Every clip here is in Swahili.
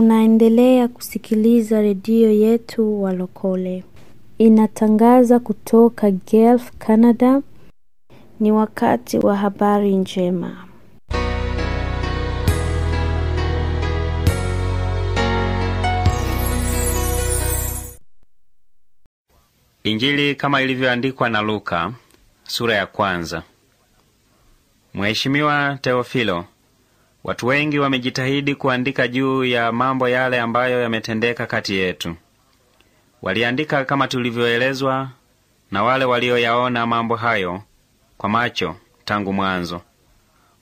Unaendelea kusikiliza redio yetu Walokole, inatangaza kutoka Guelph, Canada. Ni wakati wa habari njema. Injili kama ilivyoandikwa na Luka sura ya kwanza. Mheshimiwa Teofilo, watu wengi wamejitahidi kuandika juu ya mambo yale ambayo yametendeka kati yetu. Waliandika kama tulivyoelezwa na wale walioyaona mambo hayo kwa macho tangu mwanzo,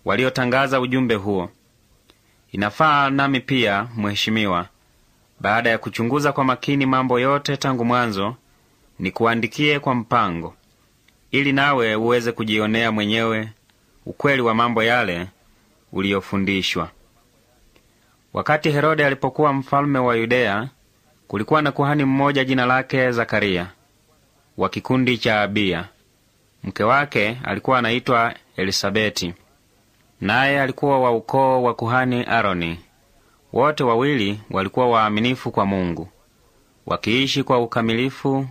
waliotangaza ujumbe huo. Inafaa nami pia, mheshimiwa, baada ya kuchunguza kwa makini mambo yote tangu mwanzo, nikuandikie kwa mpango, ili nawe uweze kujionea mwenyewe ukweli wa mambo yale uliyofundishwa. Wakati Herode alipokuwa mfalme wa Yudea, kulikuwa na kuhani mmoja jina lake Zakaria wa kikundi cha Abiya. Mke wake alikuwa anaitwa Elisabeti, naye alikuwa wa ukoo wa kuhani Aroni. Wote wawili walikuwa waaminifu kwa Mungu, wakiishi kwa ukamilifu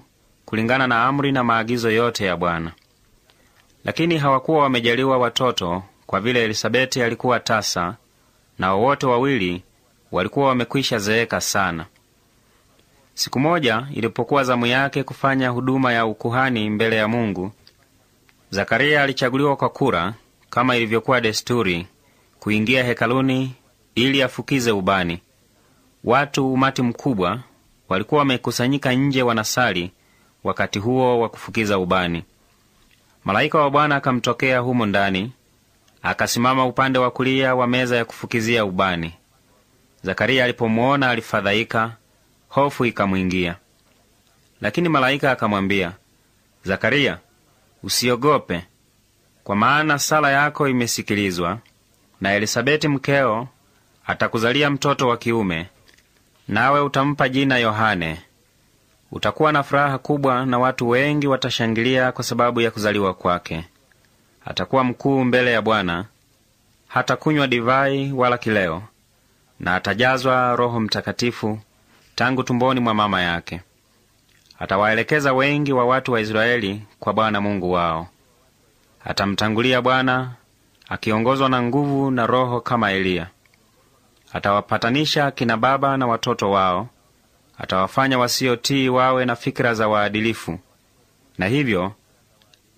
kulingana na amri na maagizo yote ya Bwana. Lakini hawakuwa wamejaliwa watoto, kwa vile Elisabeti alikuwa tasa, na wowote wawili walikuwa wamekwisha zeeka sana. Siku moja ilipokuwa zamu yake kufanya huduma ya ukuhani mbele ya Mungu, Zakaria alichaguliwa kwa kura, kama ilivyokuwa desturi, kuingia hekaluni ili afukize ubani. Watu umati mkubwa walikuwa wamekusanyika nje wanasali wakati huo wa kufukiza ubani. Malaika wa Bwana akamtokea humo ndani, akasimama upande wa kulia wa meza ya kufukizia ubani. zakariya alipomuona alifadhaika, hofu ikamwingia. Lakini malaika akamwambia, zakariya usiogope, kwa maana sala yako imesikilizwa, na Elisabeti mkeo atakuzalia mtoto wa kiume, nawe utampa jina Yohane. Utakuwa na furaha kubwa, na watu wengi watashangilia kwa sababu ya kuzaliwa kwake. Atakuwa mkuu mbele ya Bwana, hatakunywa divai wala kileo, na atajazwa Roho Mtakatifu tangu tumboni mwa mama yake. Atawaelekeza wengi wa watu wa Israeli kwa Bwana Mungu wao. Atamtangulia Bwana akiongozwa na nguvu na Roho kama Eliya. Atawapatanisha kina baba na watoto wao, atawafanya wasiotii wawe na fikira za waadilifu, na hivyo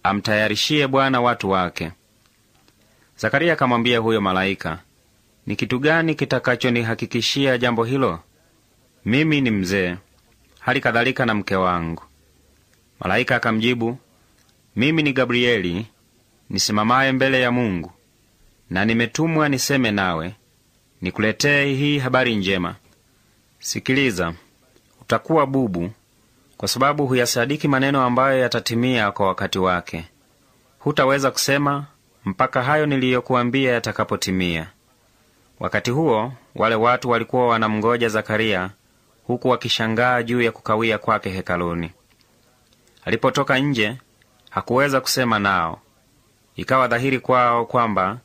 amtayarishie Bwana watu wake. Zakaria akamwambia huyo malaika, ni kitu gani kitakachonihakikishia jambo hilo? Mimi ni mzee, hali kadhalika na mke wangu. Malaika akamjibu, mimi ni Gabrieli nisimamaye mbele ya Mungu, na nimetumwa niseme nawe, nikuletee hii habari njema. Sikiliza, utakuwa bubu kwa sababu huyasadiki maneno ambayo yatatimia kwa wakati wake. Hutaweza kusema mpaka hayo niliyokuambia yatakapotimia. Wakati huo wale watu walikuwa wanamngoja Zakaria huku wakishangaa juu ya kukawia kwake hekaluni. Alipotoka nje hakuweza kusema nao. Ikawa dhahiri kwao kwamba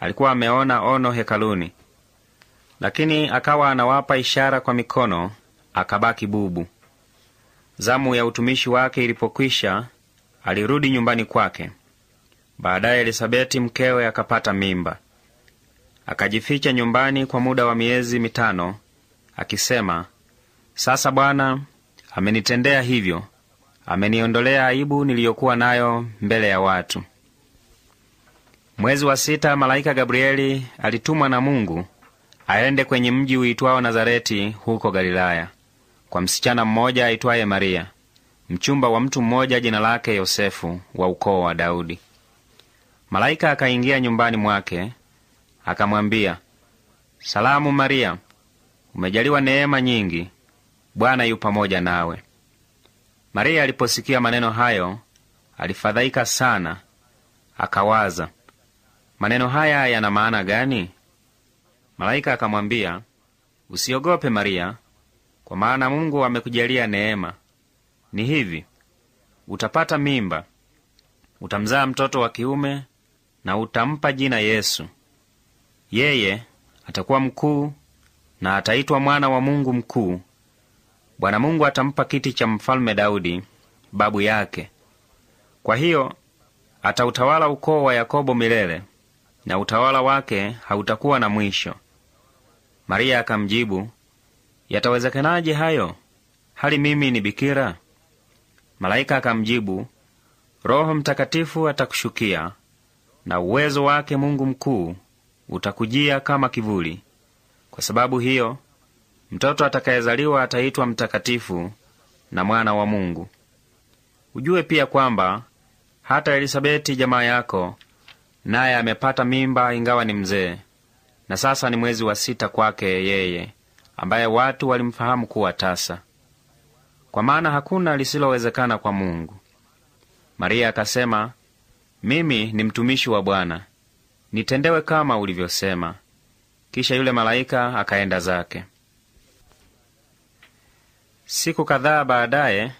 alikuwa ameona ono hekaluni, lakini akawa anawapa ishara kwa mikono, akabaki bubu. Zamu ya utumishi wake ilipokwisha, alirudi nyumbani kwake. Baadaye Elisabeti mkewe akapata mimba, akajificha nyumbani kwa muda wa miezi mitano, akisema, sasa Bwana amenitendea hivyo, ameniondolea aibu niliyokuwa nayo mbele ya watu. Mwezi wa sita, malaika Gabrieli alitumwa na Mungu aende kwenye mji uitwao Nazareti huko Galilaya, kwa msichana mmoja aitwaye Maria, mchumba wa mtu mmoja jina lake Yosefu wa ukoo wa Daudi. Malaika akaingia nyumbani mwake akamwambia, salamu Maria, umejaliwa neema nyingi, Bwana yu pamoja nawe. Maria aliposikia maneno hayo alifadhaika sana, akawaza, maneno haya yana maana gani? Malaika akamwambia, usiogope Maria, kwa maana Mungu amekujalia neema. Ni hivi, utapata mimba, utamzaa mtoto wa kiume, na utampa jina Yesu. Yeye atakuwa mkuu na ataitwa mwana wa Mungu mkuu. Bwana Mungu atampa kiti cha mfalme Daudi babu yake. Kwa hiyo atautawala ukoo wa Yakobo milele, na utawala wake hautakuwa na mwisho. Maria akamjibu, yatawezekanaje hayo, hali mimi ni bikira? Malaika akamjibu, Roho Mtakatifu atakushukia na uwezo wake Mungu mkuu utakujia kama kivuli. Kwa sababu hiyo, mtoto atakayezaliwa ataitwa mtakatifu na mwana wa Mungu. Ujue pia kwamba hata Elisabeti jamaa yako naye amepata mimba, ingawa ni mzee, na sasa ni mwezi wa sita kwake yeye, ambaye watu walimfahamu kuwa tasa. Kwa maana hakuna lisilowezekana kwa Mungu. Maria akasema, mimi ni mtumishi wa Bwana, nitendewe kama ulivyosema. Kisha yule malaika akaenda zake. Siku kadhaa baadaye,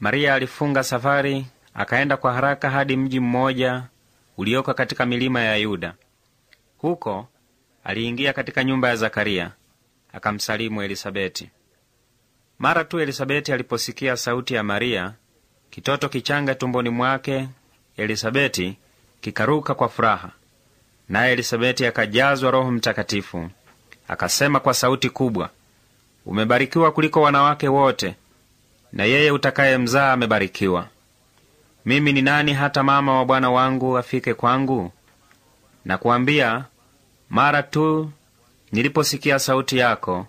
Maria alifunga safari, akaenda kwa haraka hadi mji mmoja ulioko katika milima ya Yuda. Huko aliingia katika nyumba ya Zakaria, akamsalimu Elisabeti. Mara tu Elisabeti aliposikia sauti ya Maria, kitoto kichanga tumboni mwake Elisabeti kikaruka kwa furaha. Naye Elisabeti akajazwa Roho Mtakatifu, akasema kwa sauti kubwa, umebarikiwa kuliko wanawake wote, na yeye utakaye mzaa amebarikiwa. Mimi ni nani hata mama wa Bwana wangu afike kwangu? Nakuambia, mara tu niliposikia sauti yako,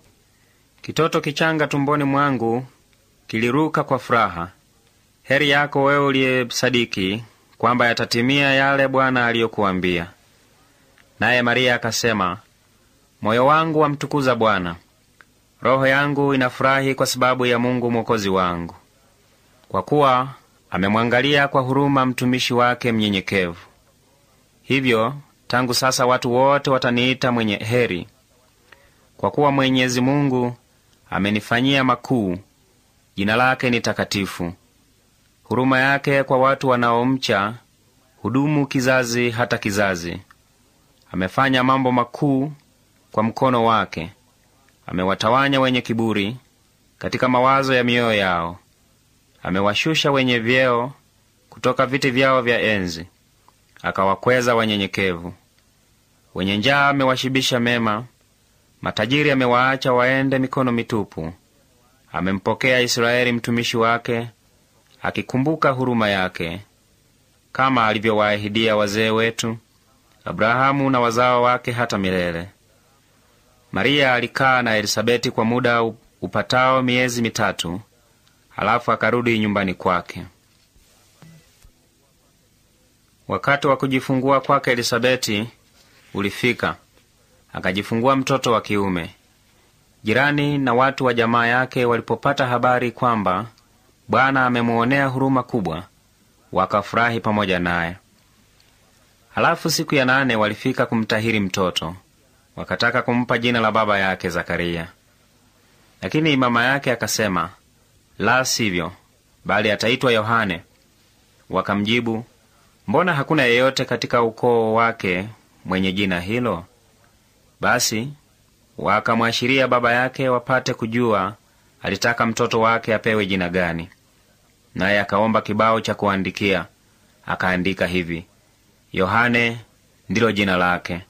kitoto kichanga tumboni mwangu kiliruka kwa furaha. Heri yako wewe uliyesadiki kwamba yatatimia yale Bwana aliyokuambia. Naye Maria akasema, moyo wangu wamtukuza Bwana, roho yangu inafurahi kwa sababu ya Mungu mwokozi wangu, kwa kuwa amemwangalia kwa huruma mtumishi wake mnyenyekevu. Hivyo tangu sasa watu wote wataniita mwenye heri, kwa kuwa Mwenyezi Mungu amenifanyia makuu. Jina lake ni takatifu. Huruma yake kwa watu wanaomcha hudumu kizazi hata kizazi. Amefanya mambo makuu kwa mkono wake. Amewatawanya wenye kiburi katika mawazo ya mioyo yao. Amewashusha wenye vyeo kutoka viti vyao vya enzi, akawakweza wanyenyekevu. Wenye njaa amewashibisha mema, matajiri amewaacha waende mikono mitupu. Amempokea Israeli mtumishi wake, akikumbuka huruma yake, kama alivyowaahidia wazee wetu Abrahamu na wazao wake hata milele. Maria alikaa na Elisabeti kwa muda upatao miezi mitatu, halafu akarudi nyumbani kwake. Wakati wa kujifungua kwake Elisabeti ulifika, akajifungua mtoto wa kiume. Jirani na watu wa jamaa yake walipopata habari kwamba Bwana amemwonea huruma kubwa, wakafurahi pamoja naye. Halafu siku ya nane walifika kumtahiri mtoto, wakataka kumpa jina la baba yake Zakaria. Lakini mama yake akasema, la sivyo, bali ataitwa Yohane. Wakamjibu, mbona hakuna yeyote katika ukoo wake mwenye jina hilo? Basi wakamwashiria baba yake wapate kujua alitaka mtoto wake apewe jina gani. Naye akaomba kibao cha kuandikia, akaandika hivi: Yohane ndilo jina lake.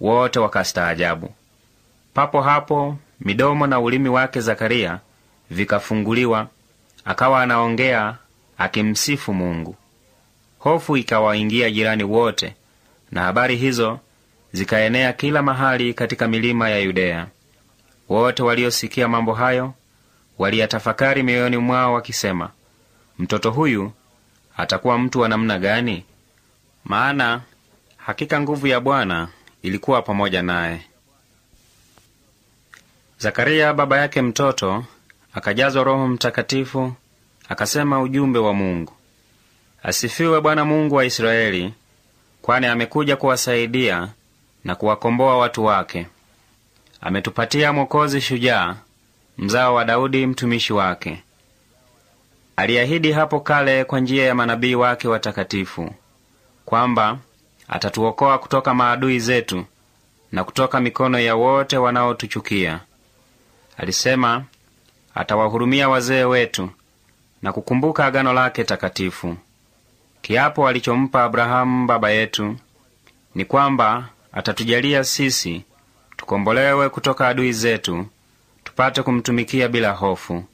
Wote wakastaajabu. Papo hapo midomo na ulimi wake Zakaria vikafunguliwa, akawa anaongea akimsifu Mungu. Hofu ikawaingia jirani wote, na habari hizo zikaenea kila mahali katika milima ya Yudea. Wote waliosikia mambo hayo waliyatafakari mioyoni mwao, wakisema, mtoto huyu atakuwa mtu wa namna gani? Maana hakika nguvu ya Bwana ilikuwa pamoja naye. Zakaria baba yake mtoto akajazwa Roho Mtakatifu, akasema ujumbe wa Mungu. Asifiwe Bwana Mungu wa Israeli, kwani amekuja kuwasaidia na kuwakomboa watu wake. Ametupatia mwokozi shujaa, mzao wa Daudi mtumishi wake. Aliahidi hapo kale kwa njia ya manabii wake watakatifu kwamba atatuokoa kutoka maadui zetu na kutoka mikono ya wote wanaotuchukia, alisema atawahurumia wazee wetu na kukumbuka agano lake takatifu. Kiapo alichompa Abrahamu baba yetu ni kwamba atatujalia sisi tukombolewe kutoka adui zetu, tupate kumtumikia bila hofu,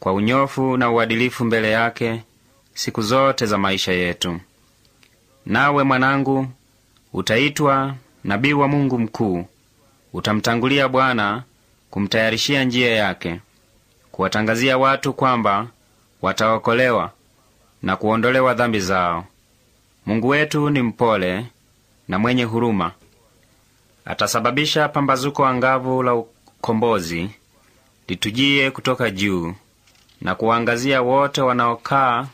kwa unyofu na uadilifu mbele yake siku zote za maisha yetu. Nawe mwanangu, utaitwa nabii wa Mungu mkuu. Utamtangulia Bwana kumtayarishia njia yake, kuwatangazia watu kwamba wataokolewa na kuondolewa dhambi zao. Mungu wetu ni mpole na mwenye huruma. Atasababisha pambazuko angavu la ukombozi litujie kutoka juu na kuwaangazia wote wanaokaa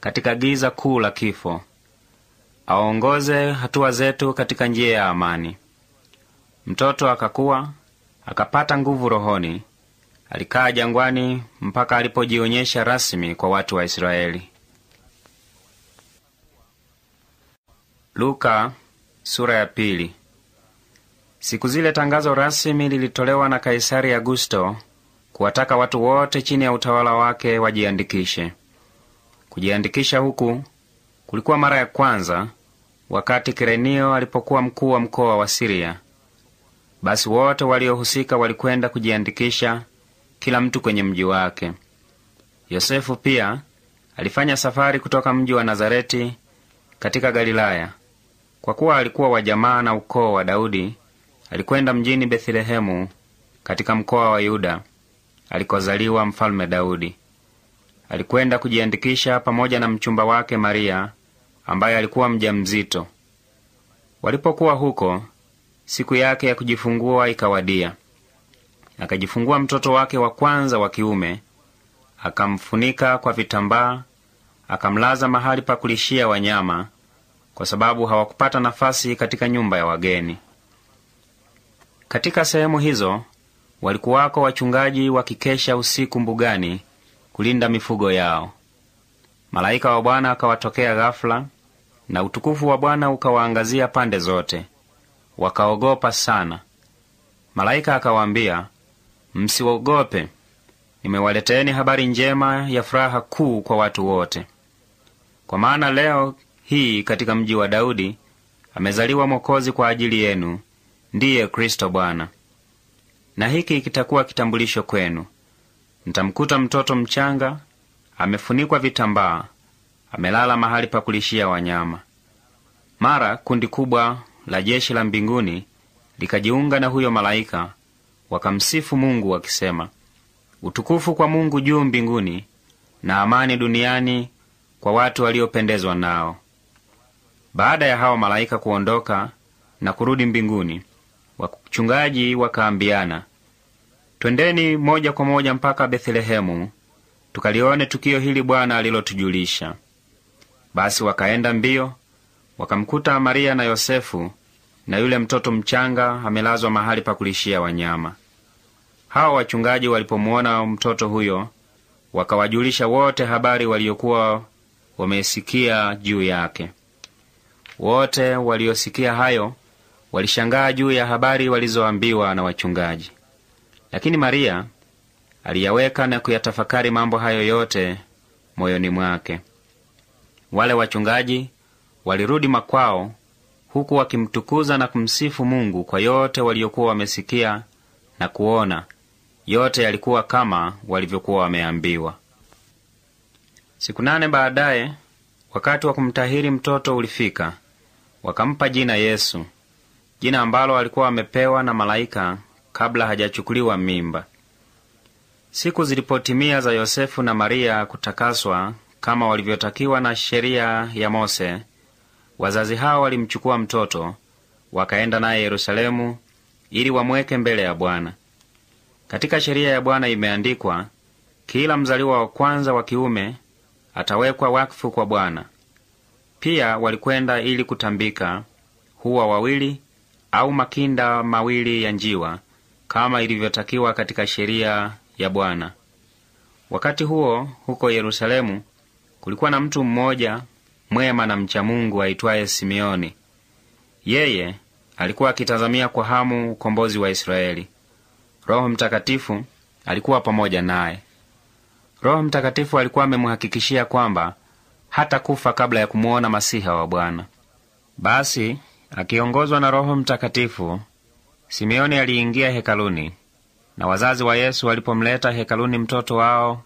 katika giza kuu la kifo. Aongoze hatua zetu katika njia ya amani. Mtoto akakuwa akapata nguvu rohoni, alikaa jangwani mpaka alipojionyesha rasmi kwa watu wa Israeli. Luka, sura ya pili. Siku zile tangazo rasmi lilitolewa na Kaisari Augusto kuwataka watu wote chini ya utawala wake wajiandikishe. Kujiandikisha huku kulikuwa mara ya kwanza wakati Kirenio alipokuwa mkuu wa mkoa wa Siria. Basi wote waliohusika walikwenda kujiandikisha, kila mtu kwenye mji wake. Yosefu pia alifanya safari kutoka mji wa Nazareti katika Galilaya, kwa kuwa alikuwa wa jamaa na ukoo wa Daudi. Alikwenda mjini Bethlehemu katika mkoa wa Yuda alikozaliwa mfalme Daudi. Alikwenda kujiandikisha pamoja na mchumba wake Maria ambaye alikuwa mjamzito. Walipokuwa huko, siku yake ya kujifungua ikawadia. Akajifungua mtoto wake wa kwanza wa kiume, akamfunika kwa vitambaa, akamlaza mahali pa kulishia wanyama, kwa sababu hawakupata nafasi katika nyumba ya wageni. Katika sehemu hizo walikuwako wachungaji wakikesha usiku mbugani kulinda mifugo yao. Malaika wa Bwana akawatokea ghafula, na utukufu wa Bwana ukawaangazia pande zote. Wakaogopa sana. Malaika akawaambia, msiogope, nimewaleteeni habari njema ya furaha kuu kwa watu wote, kwa maana leo hii katika mji wa Daudi amezaliwa Mwokozi kwa ajili yenu, ndiye Kristo Bwana. Na hiki kitakuwa kitambulisho kwenu: mtamkuta mtoto mchanga amefunikwa vitambaa, amelala mahali pa kulishia wanyama. Mara kundi kubwa la jeshi la mbinguni likajiunga na huyo malaika, wakamsifu Mungu wakisema, utukufu kwa Mungu juu mbinguni na amani duniani kwa watu waliopendezwa nao. Baada ya hawa malaika kuondoka na kurudi mbinguni, wachungaji wakaambiana, twendeni moja kwa moja mpaka Bethlehemu tukalione tukio hili Bwana alilotujulisha. Basi wakaenda mbio, wakamkuta Maria na Yosefu na yule mtoto mchanga amelazwa mahali pa kulishia wanyama. Hawa wachungaji walipomuona mtoto huyo, wakawajulisha wote habari waliokuwa wamesikia juu yake. Wote waliosikia hayo walishangaa juu ya habari walizoambiwa na wachungaji. Lakini Maria aliyaweka na kuyatafakari mambo hayo yote moyoni mwake. Wale wachungaji walirudi makwao, huku wakimtukuza na kumsifu Mungu kwa yote waliokuwa wamesikia na kuona. Yote yalikuwa kama walivyokuwa wameambiwa. Siku nane baadaye, wakati wa kumtahiri mtoto ulifika. Wakampa jina Yesu, jina ambalo alikuwa amepewa na malaika kabla hajachukuliwa mimba. Siku zilipotimia za Yosefu na Maria kutakaswa kama walivyotakiwa na sheria ya Mose, wazazi hao walimchukua mtoto wakaenda naye Yerusalemu ili wamweke mbele ya Bwana. Katika sheria ya Bwana imeandikwa, kila mzaliwa wa kwanza wa kiume atawekwa wakfu kwa Bwana. Pia walikwenda ili kutambika huwa wawili au makinda mawili ya njiwa kama ilivyotakiwa katika sheria ya Bwana. Wakati huo huko Yerusalemu kulikuwa na mtu mmoja mwema na mcha Mungu aitwaye Simeoni. Yeye alikuwa akitazamia kwa hamu ukombozi wa Israeli. Roho Mtakatifu alikuwa pamoja naye. Roho Mtakatifu alikuwa amemhakikishia kwamba hata kufa kabla ya kumwona masiha wa Bwana. Basi akiongozwa na Roho Mtakatifu, Simeoni aliingia hekaluni, na wazazi wa Yesu walipomleta hekaluni mtoto wao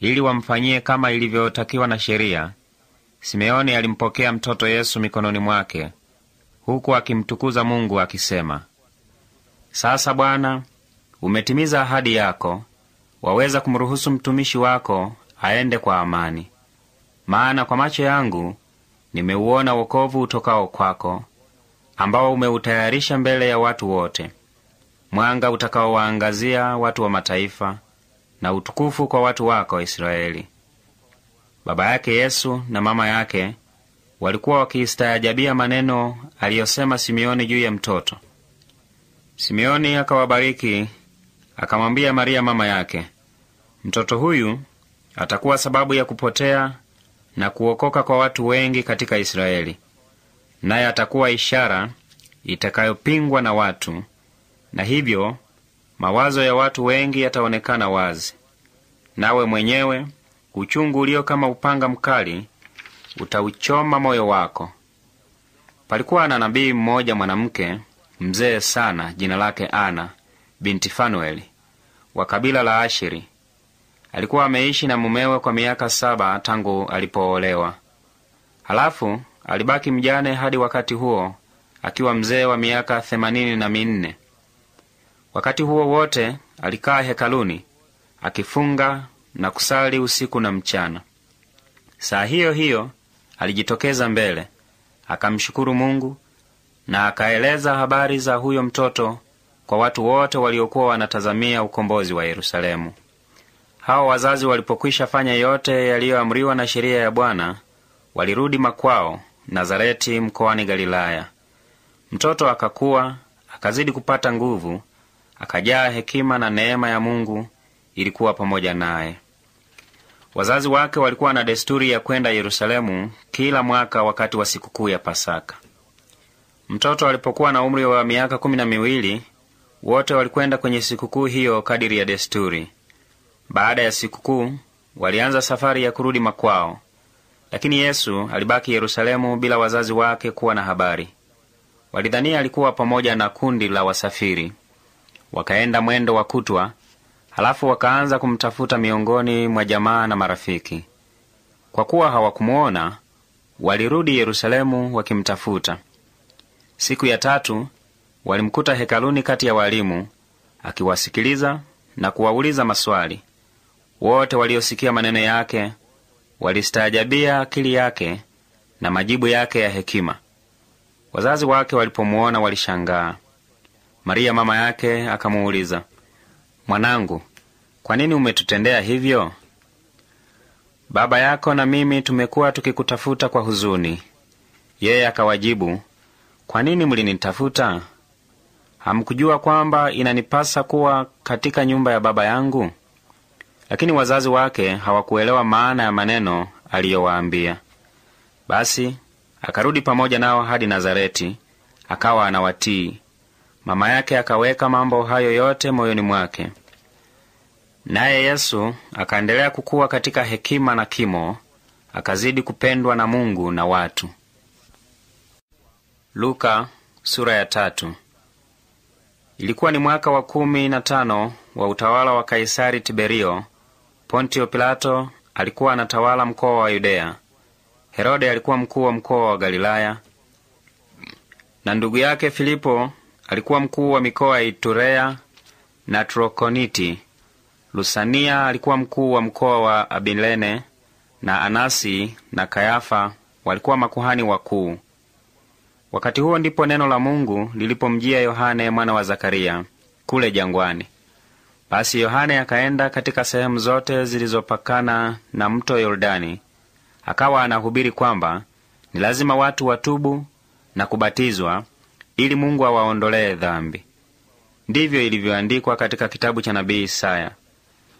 ili wamfanyie kama ilivyotakiwa na sheria, Simeoni alimpokea mtoto Yesu mikononi mwake, huku akimtukuza Mungu akisema, sasa Bwana, umetimiza ahadi yako, waweza kumruhusu mtumishi wako aende kwa amani. Maana kwa macho yangu nimeuona wokovu utokao kwako, ambao umeutayarisha mbele ya watu wote, mwanga utakaowaangazia watu wa mataifa na utukufu kwa watu wako Israeli. Baba yake Yesu na mama yake walikuwa wakiistaajabia maneno aliyosema Simeoni juu ya mtoto. Simeoni akawabariki, akamwambia Maria mama yake, mtoto huyu atakuwa sababu ya kupotea na kuokoka kwa watu wengi katika Israeli, naye atakuwa ishara itakayopingwa na watu, na hivyo mawazo ya watu wengi yataonekana wazi. Nawe mwenyewe uchungu ulio kama upanga mkali utauchoma moyo wako. Palikuwa na nabii mmoja mwanamke mzee sana, jina lake Ana binti Fanueli wa kabila la Ashiri. Alikuwa ameishi na mumewe kwa miaka saba tangu alipoolewa. Halafu alibaki mjane hadi wakati huo akiwa mzee wa miaka themanini na minne. Wakati huo wote alikaa hekaluni akifunga na kusali usiku na mchana. Saa hiyo hiyo alijitokeza mbele akamshukuru Mungu na akaeleza habari za huyo mtoto kwa watu wote waliokuwa wanatazamia ukombozi wa Yerusalemu. Hao wazazi walipokwisha fanya yote yaliyoamriwa na sheria ya Bwana, walirudi makwao Nazareti mkoani Galilaya. Mtoto akakuwa, akazidi kupata nguvu, akajaa hekima na neema ya Mungu ilikuwa pamoja naye. Wazazi wake walikuwa na desturi ya kwenda Yerusalemu kila mwaka wakati wa sikukuu ya Pasaka. Mtoto alipokuwa na umri wa miaka kumi na miwili, wote walikwenda kwenye sikukuu hiyo kadiri ya desturi. Baada ya sikukuu, walianza safari ya kurudi makwao, lakini Yesu alibaki Yerusalemu bila wazazi wake kuwa na habari. Walidhania alikuwa pamoja na kundi la wasafiri. Wakaenda mwendo wa kutwa, halafu wakaanza kumtafuta miongoni mwa jamaa na marafiki. Kwa kuwa hawakumuona, walirudi Yerusalemu wakimtafuta. Siku ya tatu walimkuta hekaluni kati ya walimu akiwasikiliza na kuwauliza maswali. Wote waliosikia maneno yake walistaajabia akili yake na majibu yake ya hekima. Wazazi wake walipomuona walishangaa. Maria mama yake akamuuliza, mwanangu, kwa nini umetutendea hivyo? Baba yako na mimi tumekuwa tukikutafuta kwa huzuni. Yeye akawajibu, kwa nini mlinitafuta? Hamkujua kwamba inanipasa kuwa katika nyumba ya baba yangu? Lakini wazazi wake hawakuelewa maana ya maneno aliyowaambia. Basi akarudi pamoja nao hadi Nazareti, akawa anawatii. Mama yake akaweka mambo hayo yote moyoni mwake. Naye Yesu akaendelea kukua katika hekima na kimo, akazidi kupendwa na Mungu na watu. Luka, sura ya tatu. Ilikuwa ni mwaka wa kumi na tano wa utawala wa Kaisari Tiberio. Pontio Pilato alikuwa anatawala mkoa wa Yudea. Herode alikuwa mkuu wa mkoa wa Galilaya, na ndugu yake Filipo alikuwa mkuu wa mikoa ya Iturea na Trokoniti. Lusania alikuwa mkuu wa mkoa wa Abilene, na Anasi na Kayafa walikuwa makuhani wakuu. Wakati huo ndipo neno la Mungu lilipomjia Yohane mwana wa Zakaria kule jangwani. Basi Yohane akaenda katika sehemu zote zilizopakana na mto Yordani, akawa anahubiri kwamba ni lazima watu watubu na kubatizwa ili Mungu awaondolee dhambi. Ndivyo ilivyoandikwa katika kitabu cha nabii Isaya: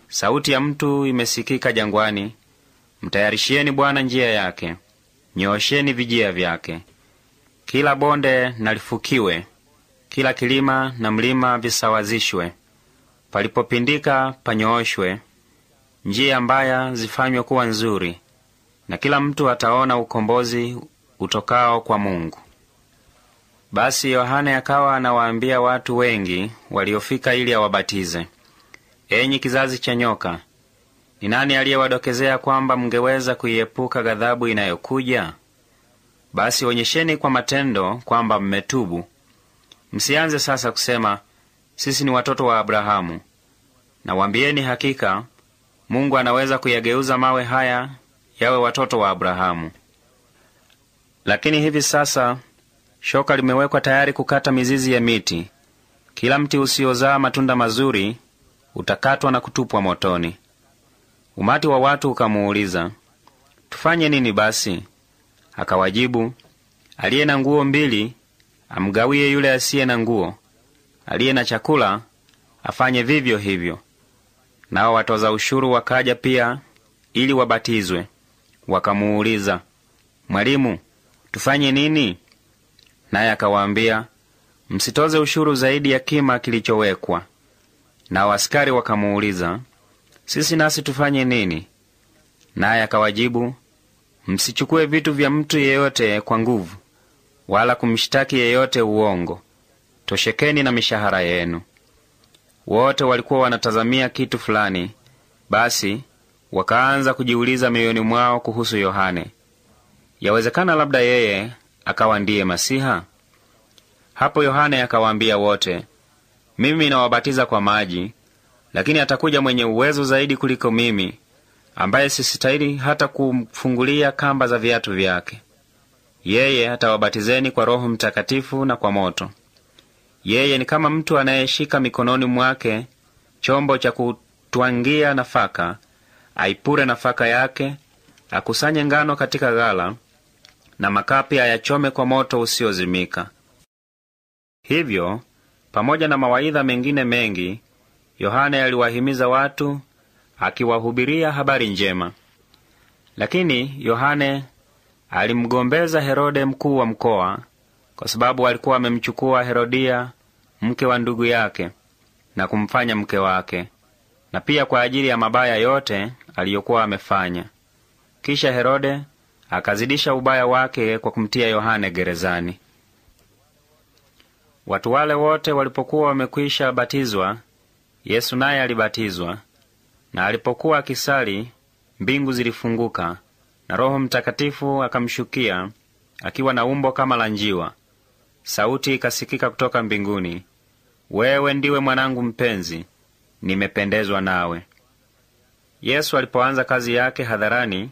sauti ya mtu imesikika jangwani, mtayarishieni Bwana njia yake, nyoosheni vijia vyake. Kila bonde nalifukiwe, kila kilima na mlima visawazishwe. Palipopindika panyooshwe, njia mbaya zifanywe kuwa nzuri, na kila mtu ataona ukombozi utokao kwa Mungu. Basi Yohane akawa anawaambia watu wengi waliofika ili awabatize, enyi kizazi cha nyoka, ni nani aliyewadokezea kwamba mngeweza kuiepuka ghadhabu inayokuja? Basi onyesheni kwa matendo kwamba mmetubu. Msianze sasa kusema sisi ni watoto wa Abrahamu. Na wambieni hakika Mungu anaweza kuyageuza mawe haya yawe watoto wa Abrahamu. Lakini hivi sasa shoka limewekwa tayari kukata mizizi ya miti. Kila mti usiozaa matunda mazuri utakatwa na kutupwa motoni. Umati wa watu ukamuuliza, tufanye nini basi? Akawajibu, aliye na nguo mbili amgawie yule asiye na nguo, aliye na chakula afanye vivyo hivyo. Nao watoza ushuru wakaja pia ili wabatizwe. Wakamuuliza, Mwalimu, tufanye nini? Naye akawaambia, msitoze ushuru zaidi ya kima kilichowekwa. Nao askari wakamuuliza, sisi nasi tufanye nini? Naye akawajibu, msichukue vitu vya mtu yeyote kwa nguvu, wala kumshtaki yeyote uongo. Toshekeni na mishahara yenu. Wote walikuwa wanatazamia kitu fulani, basi wakaanza kujiuliza mioyoni mwao kuhusu Yohane, yawezekana labda yeye akawa ndiye Masiha. Hapo Yohane akawaambia wote, mimi nawabatiza kwa maji, lakini atakuja mwenye uwezo zaidi kuliko mimi, ambaye sisitahili hata kumfungulia kamba za viatu vyake. Yeye atawabatizeni kwa Roho Mtakatifu na kwa moto. Yeye ni kama mtu anayeshika mikononi mwake chombo cha kutwangia nafaka, aipure nafaka yake, akusanye ngano katika ghala, na makapi ayachome kwa moto usiozimika. Hivyo, pamoja na mawaidha mengine mengi, Yohane aliwahimiza watu akiwahubiria habari njema. Lakini Yohane alimgombeza Herode mkuu wa mkoa kwa sababu walikuwa wamemchukua Herodia mke wa ndugu yake na kumfanya mke wake, na pia kwa ajili ya mabaya yote aliyokuwa amefanya. Kisha Herode akazidisha ubaya wake kwa kumtia Yohane gerezani. Watu wale wote walipokuwa wamekwisha batizwa, Yesu naye alibatizwa. Na alipokuwa akisali, mbingu zilifunguka na Roho Mtakatifu akamshukia akiwa na umbo kama la njiwa. Sauti ikasikika kutoka mbinguni, wewe ndiwe mwanangu mpenzi, nimependezwa nawe. Yesu alipoanza kazi yake hadharani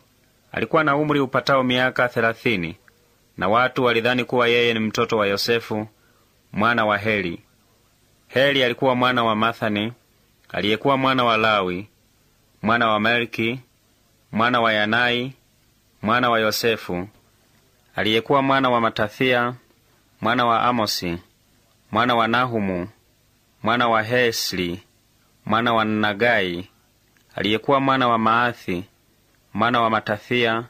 alikuwa na umri upatao miaka thelathini, na watu walidhani kuwa yeye ni mtoto wa Yosefu mwana wa Heli. Heli alikuwa mwana wa Mathani, aliyekuwa mwana wa Lawi, mwana wa Melki, mwana wa Yanai, mwana wa Yosefu, aliyekuwa mwana wa Matathia, mwana wa Amosi, mwana wa Nahumu, mwana wa Hesli, mwana wa Nagai, aliyekuwa mwana wa Maathi, mwana wa Matathia,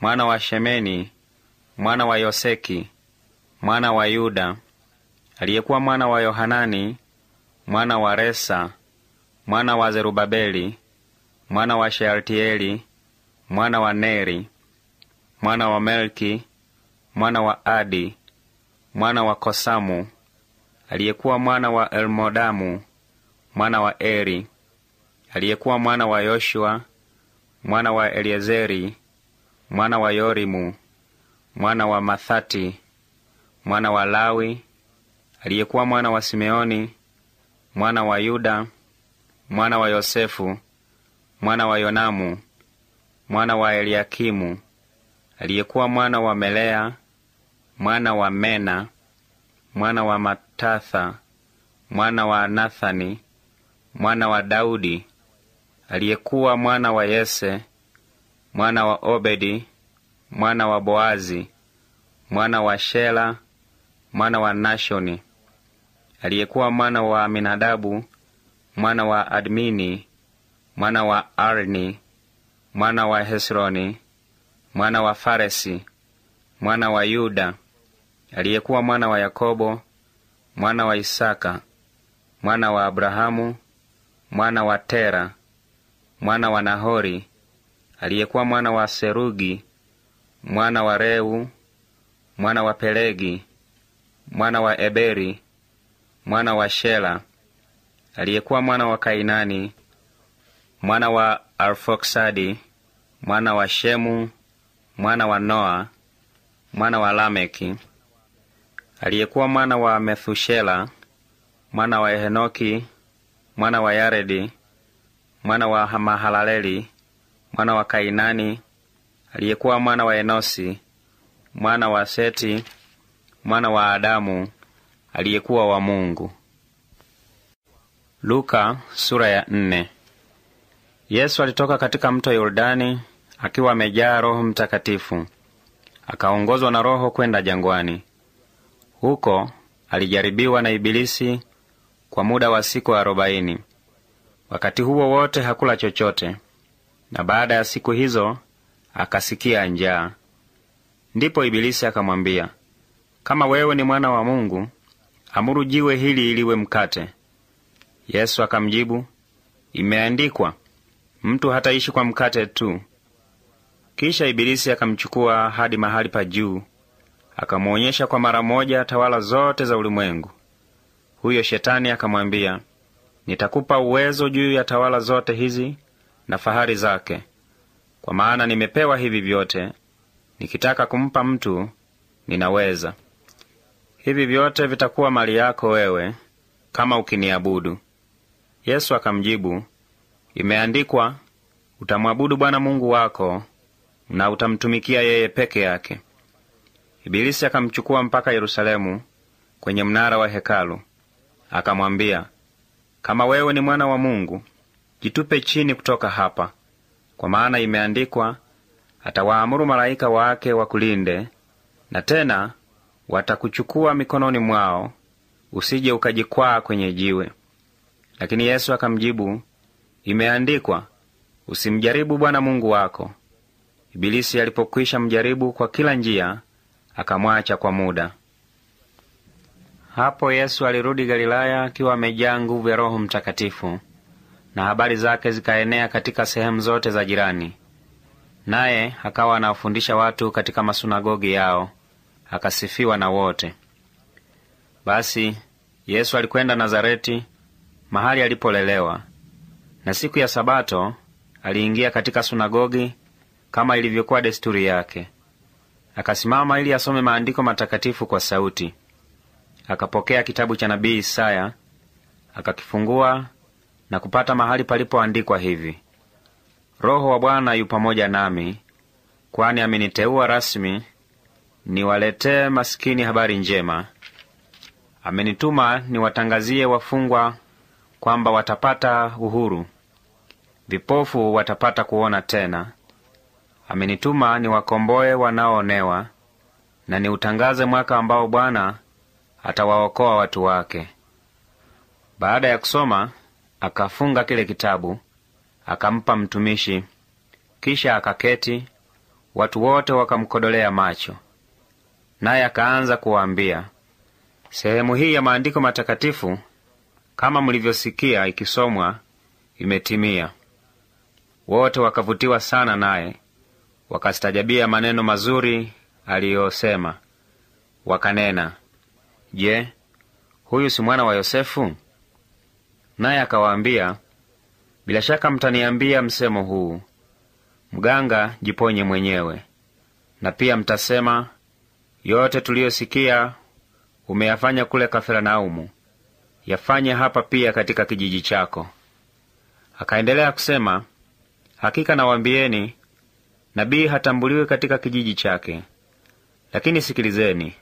mwana wa Shemeni, mwana wa Yoseki, mwana wa Yuda, aliyekuwa mwana wa Yohanani, mwana wa Resa, mwana wa Zerubabeli, mwana wa Shealtieli, mwana wa Neri, mwana wa Melki, mwana wa Adi, mwana wa Kosamu, aliyekuwa mwana wa Elmodamu, mwana wa Eri, aliyekuwa mwana wa Yoshua, mwana wa Eliezeri, mwana wa Yorimu, mwana wa Mathati, mwana wa Lawi, aliyekuwa mwana wa Simeoni, mwana wa Yuda, mwana wa Yosefu, mwana wa Yonamu, mwana wa Eliakimu, aliyekuwa mwana wa Melea, mwana wa Mena, mwana wa Matatha, mwana wa Nathani, mwana wa Daudi, aliyekuwa mwana wa Yese, mwana wa Obedi, mwana wa Boazi, mwana wa Shela, mwana wa Nashoni, aliyekuwa mwana wa Aminadabu, mwana wa Admini, mwana wa Arni, mwana wa Hesroni, mwana wa Faresi, mwana wa Yuda, aliyekuwa mwana wa Yakobo, mwana wa Isaka, mwana wa Abrahamu, mwana wa Tera, mwana wa Nahori, aliyekuwa mwana wa Serugi, mwana wa Reu, mwana wa Pelegi, mwana wa Eberi, mwana wa Shela, aliyekuwa mwana wa Kainani, mwana wa Arfoksadi, mwana wa Shemu, mwana wa Noa, mwana wa Lameki, aliyekuwa mwana wa Methushela, mwana wa Henoki, mwana wa Yaredi, mwana wa Mahalaleli, mwana wa Kainani, aliyekuwa mwana wa Enosi, mwana wa Seti, mwana wa Adamu, aliyekuwa wa Mungu. Luka sura ya nne. Yesu alitoka katika mto Yordani akiwa amejaa Roho Mtakatifu, akaongozwa na Roho kwenda jangwani. Huko alijaribiwa na Ibilisi kwa muda wa siku arobaini. Wakati huo wote hakula chochote, na baada ya siku hizo akasikia njaa. Ndipo Ibilisi akamwambia, kama wewe ni mwana wa Mungu, amuru jiwe hili iliwe mkate. Yesu akamjibu, imeandikwa, mtu hataishi kwa mkate tu. Kisha Ibilisi akamchukua hadi mahali pa juu, akamwonyesha kwa mara moja tawala zote za ulimwengu. Huyo Shetani akamwambia, nitakupa uwezo juu ya tawala zote hizi na fahari zake, kwa maana nimepewa hivi vyote, nikitaka kumpa mtu ninaweza. Hivi vyote vitakuwa mali yako wewe, kama ukiniabudu. Yesu akamjibu, imeandikwa, utamwabudu Bwana Mungu wako na utamtumikia yeye peke yake. Ibilisi akamchukua mpaka Yerusalemu kwenye mnara wa hekalu, akamwambia, kama wewe ni mwana wa Mungu, jitupe chini kutoka hapa, kwa maana imeandikwa, atawaamuru malaika wake wakulinde, na tena watakuchukua mikononi mwao, usije ukajikwaa kwenye jiwe. Lakini Yesu akamjibu, imeandikwa, usimjaribu Bwana Mungu wako. Ibilisi alipokwisha mjaribu kwa kila njia, akamwacha kwa muda. Hapo Yesu alirudi Galilaya akiwa amejaa nguvu ya Roho Mtakatifu, na habari zake zikaenea katika sehemu zote za jirani. Naye akawa anawafundisha watu katika masunagogi yao, akasifiwa na wote. Basi Yesu alikwenda Nazareti, mahali alipolelewa, na siku ya Sabato aliingia katika sunagogi kama ilivyokuwa desturi yake. Akasimama ili asome maandiko matakatifu kwa sauti. Akapokea kitabu cha nabii Isaya, akakifungua na kupata mahali palipoandikwa hivi: Roho wa Bwana yu pamoja nami, kwani ameniteua rasmi niwaletee masikini habari njema. Amenituma niwatangazie wafungwa kwamba watapata uhuru, vipofu watapata kuona tena. Amenituma niwakomboe wanaoonewa, na niutangaze mwaka ambao Bwana atawaokoa watu wake. Baada ya kusoma, akafunga kile kitabu, akampa mtumishi, kisha akaketi. Watu wote wakamkodolea macho, naye akaanza kuwaambia, sehemu hii ya maandiko matakatifu kama mlivyosikia ikisomwa imetimia. Wote wakavutiwa sana naye, wakastajabia maneno mazuri aliyosema, wakanena, Je, huyu si mwana wa Yosefu? Naye akawaambia, bila shaka mtaniambia msemo huu, mganga, jiponye mwenyewe. Na pia mtasema, yote tuliyosikia umeyafanya kule Kafarnaumu, yafanye hapa pia katika kijiji chako. Akaendelea kusema, hakika nawaambieni, nabii hatambuliwi katika kijiji chake. Lakini sikilizeni,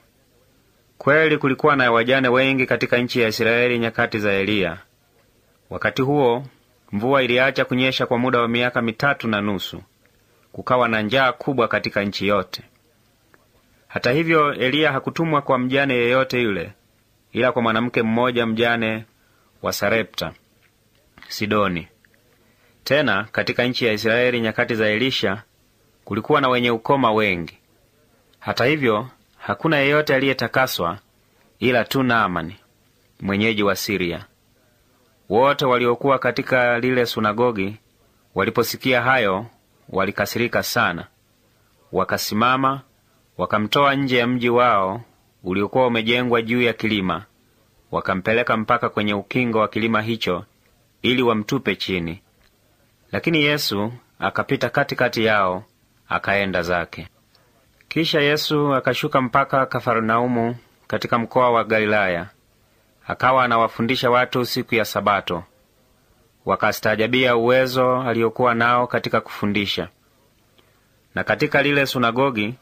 kweli kulikuwa na wajane wengi katika nchi ya Israeli nyakati za Eliya. Wakati huo mvua iliacha kunyesha kwa muda wa miaka mitatu na nusu, kukawa na njaa kubwa katika nchi yote. Hata hivyo, Eliya hakutumwa kwa mjane yeyote yule, ila kwa mwanamke mmoja mjane wa Sarepta Sidoni. Tena katika nchi ya Israeli nyakati za Elisha kulikuwa na wenye ukoma wengi. Hata hivyo, hakuna yeyote aliyetakaswa ila tu Naamani mwenyeji wa Siria. Wote waliokuwa katika lile sunagogi waliposikia hayo, walikasirika sana. Wakasimama wakamtoa nje ya mji wao uliokuwa umejengwa juu ya kilima, wakampeleka mpaka kwenye ukingo wa kilima hicho ili wamtupe chini. Lakini Yesu akapita katikati yao akaenda zake. Kisha Yesu akashuka mpaka Kafarnaumu katika mkoa wa Galilaya, akawa anawafundisha watu siku ya Sabato. Wakastaajabia uwezo aliokuwa nao katika kufundisha. Na katika lile sunagogi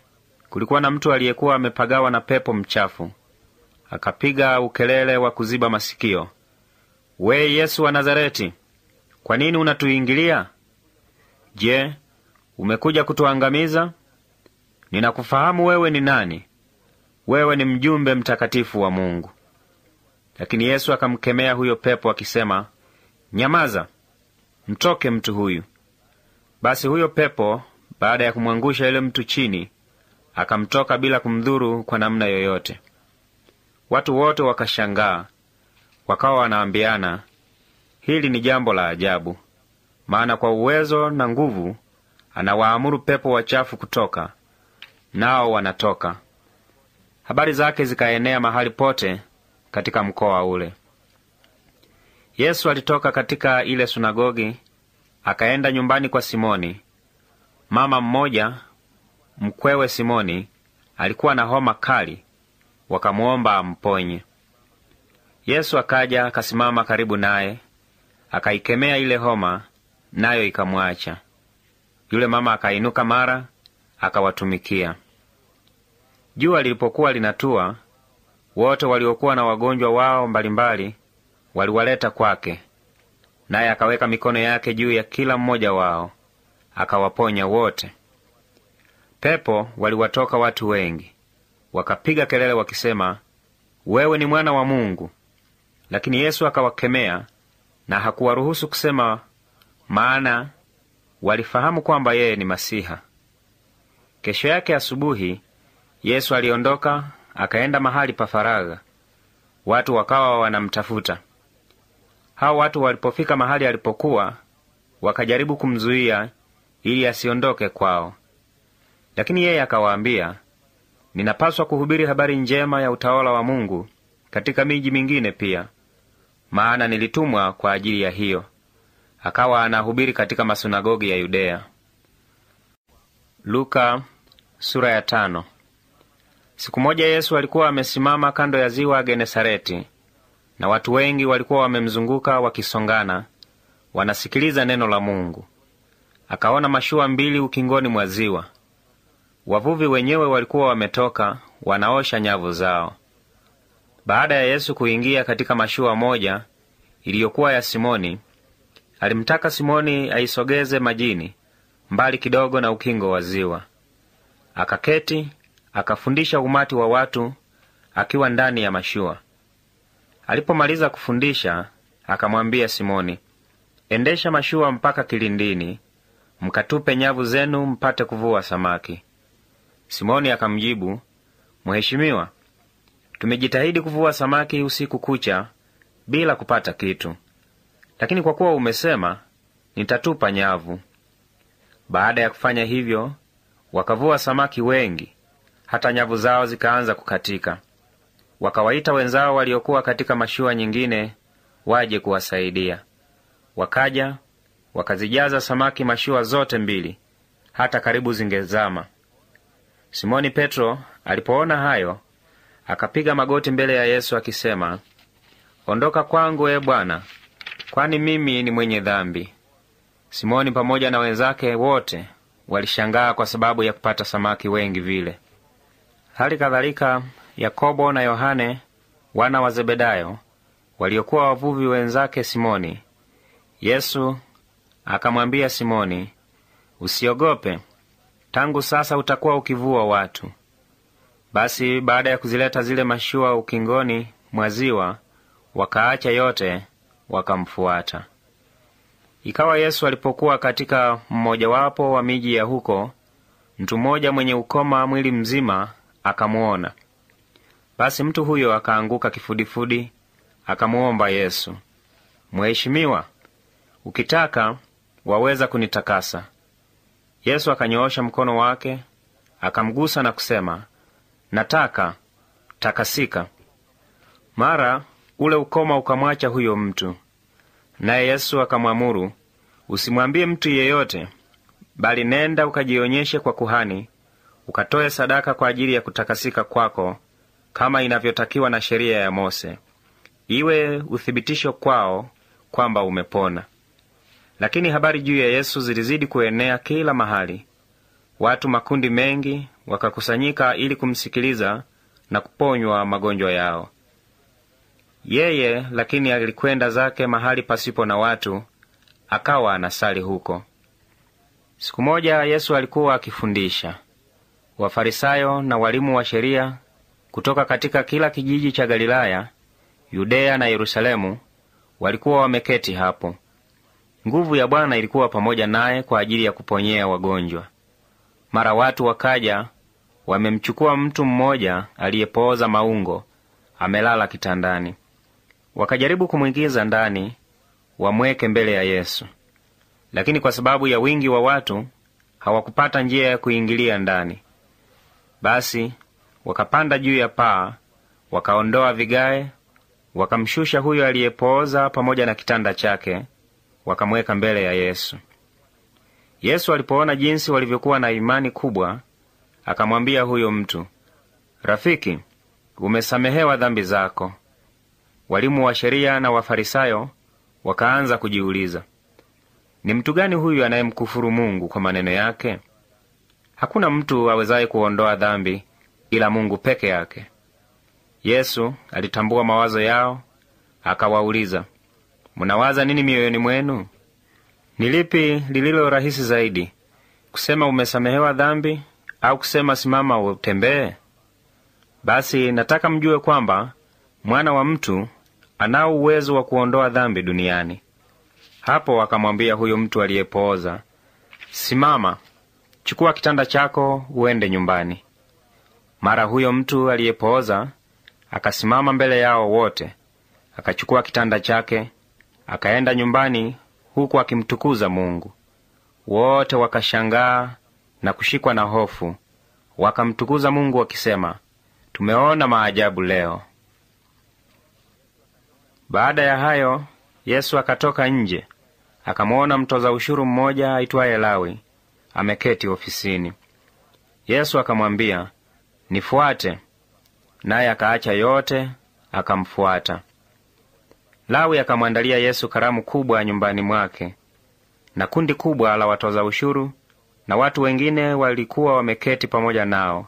kulikuwa na mtu aliyekuwa amepagawa na pepo mchafu. Akapiga ukelele wa kuziba masikio, We Yesu wa Nazareti, kwa nini unatuingilia? Je, umekuja kutuangamiza? Ninakufahamu wewe ni nani. Wewe ni mjumbe mtakatifu wa Mungu. Lakini Yesu akamkemea huyo pepo akisema, Nyamaza, mtoke mtu huyu. Basi huyo pepo baada ya kumwangusha yule mtu chini, akamtoka bila kumdhuru kwa namna yoyote. Watu wote wakashangaa, wakawa wanaambiana, hili ni jambo la ajabu, maana kwa uwezo na nguvu anawaamuru pepo wachafu kutoka, nao wanatoka. Habari zake zikaenea mahali pote katika mkoa ule. Yesu alitoka katika ile sunagogi akaenda nyumbani kwa Simoni. Mama mmoja mkwewe Simoni alikuwa na homa kali, wakamuomba amponye. Yesu akaja akasimama karibu naye, akaikemea ile homa, nayo ikamwacha. Yule mama akainuka mara, akawatumikia. Jua lilipokuwa linatua, wote waliokuwa na wagonjwa wao mbalimbali waliwaleta kwake, naye akaweka mikono yake juu ya kila mmoja wao, akawaponya wote. Pepo waliwatoka watu wengi, wakapiga kelele wakisema, wewe ni mwana wa Mungu. Lakini Yesu akawakemea na hakuwaruhusu kusema, maana walifahamu kwamba yeye ni Masiha. Kesho yake asubuhi Yesu aliondoka akaenda mahali pa faragha, watu wakawa wanamtafuta. Hao watu walipofika mahali alipokuwa, wakajaribu kumzuia ili asiondoke kwao, lakini yeye akawaambia, ninapaswa kuhubiri habari njema ya utawala wa Mungu katika miji mingine pia, maana nilitumwa kwa ajili ya hiyo. Akawa anahubiri katika masunagogi ya Yudea. Luka, sura ya tano. Siku moja Yesu alikuwa amesimama kando ya ziwa Genesareti, na watu wengi walikuwa wamemzunguka wakisongana, wanasikiliza neno la Mungu. Akaona mashua mbili ukingoni mwa ziwa. Wavuvi wenyewe walikuwa wametoka wanaosha nyavu zao. Baada ya Yesu kuingia katika mashua moja iliyokuwa ya Simoni, alimtaka Simoni aisogeze majini mbali kidogo na ukingo wa ziwa. Akaketi akafundisha umati wa watu akiwa ndani ya mashua. Alipomaliza kufundisha, akamwambia Simoni, endesha mashua mpaka kilindini, mkatupe nyavu zenu mpate kuvua samaki. Simoni akamjibu, Mheshimiwa, tumejitahidi kuvua samaki usiku kucha bila kupata kitu, lakini kwa kuwa umesema, nitatupa nyavu. Baada ya kufanya hivyo, wakavua samaki wengi, hata nyavu zao zikaanza kukatika. Wakawaita wenzao waliokuwa katika mashua nyingine waje kuwasaidia. Wakaja wakazijaza samaki mashua zote mbili, hata karibu zingezama. Simoni Petro alipoona hayo, akapiga magoti mbele ya Yesu akisema, Ondoka kwangu, e Bwana, kwani mimi ni mwenye dhambi. Simoni pamoja na wenzake wote walishangaa kwa sababu ya kupata samaki wengi vile. Hali kadhalika Yakobo na Yohane wana wa Zebedayo waliokuwa wavuvi wenzake Simoni. Yesu akamwambia Simoni, usiogope, tangu sasa utakuwa ukivua watu. Basi baada ya kuzileta zile mashua ukingoni mwa ziwa, wakaacha yote wakamfuata. Ikawa Yesu alipokuwa katika mmojawapo wa miji ya huko, mtu mmoja mwenye ukoma mwili mzima akamuona. Basi mtu huyo akaanguka kifudifudi, akamuomba Yesu, Mheshimiwa, ukitaka waweza kunitakasa. Yesu akanyoosha mkono wake akamgusa na kusema, nataka, takasika. Mara ule ukoma ukamwacha huyo mtu. Naye Yesu akamwamuru, usimwambie mtu yeyote, bali nenda ukajionyeshe kwa kuhani, ukatoe sadaka kwa ajili ya kutakasika kwako, kama inavyotakiwa na sheria ya Mose, iwe uthibitisho kwao kwamba umepona. Lakini habari juu ya Yesu zilizidi kuenea kila mahali. Watu makundi mengi wakakusanyika ili kumsikiliza na kuponywa magonjwa yao. Yeye lakini alikwenda zake mahali pasipo na watu, akawa anasali huko. Siku moja Yesu alikuwa akifundisha. Wafarisayo na walimu wa sheria kutoka katika kila kijiji cha Galilaya, Yudeya na Yerusalemu walikuwa wameketi hapo. Nguvu ya Bwana ilikuwa pamoja naye kwa ajili ya kuponyea wagonjwa. Mara watu wakaja, wamemchukua mtu mmoja aliyepooza maungo, amelala kitandani. Wakajaribu kumwingiza ndani wamweke mbele ya Yesu, lakini kwa sababu ya wingi wa watu hawakupata njia ya kuingilia ndani. Basi wakapanda juu ya paa, wakaondoa vigae, wakamshusha huyo aliyepooza pamoja na kitanda chake, wakamweka mbele ya Yesu. Yesu alipoona jinsi walivyokuwa na imani kubwa, akamwambia huyo mtu, Rafiki, umesamehewa dhambi zako. Walimu wa sheria na Wafarisayo wakaanza kujiuliza, ni mtu gani huyu anayemkufuru Mungu kwa maneno yake? Hakuna mtu awezaye kuondoa dhambi ila Mungu peke yake. Yesu alitambua mawazo yao, akawauliza, mnawaza nini mioyoni mwenu? Ni lipi lililo rahisi zaidi, kusema umesamehewa dhambi, au kusema simama utembee? Basi nataka mjue kwamba mwana wa mtu anao uwezo wa kuondoa dhambi duniani. Hapo akamwambia huyo mtu aliyepooza, simama, chukua kitanda chako uende nyumbani. Mara huyo mtu aliyepooza akasimama mbele yao wote, akachukua kitanda chake akaenda nyumbani, huku akimtukuza Mungu. Wote wakashangaa na kushikwa na hofu, wakamtukuza Mungu wakisema, tumeona maajabu leo. Baada ya hayo, Yesu akatoka nje, akamwona mtoza ushuru mmoja aitwaye Lawi ameketi ofisini. Yesu akamwambia, nifuate. Naye akaacha yote akamfuata. Lawi akamwandalia Yesu karamu kubwa nyumbani mwake, na kundi kubwa la watoza ushuru na watu wengine walikuwa wameketi pamoja nao.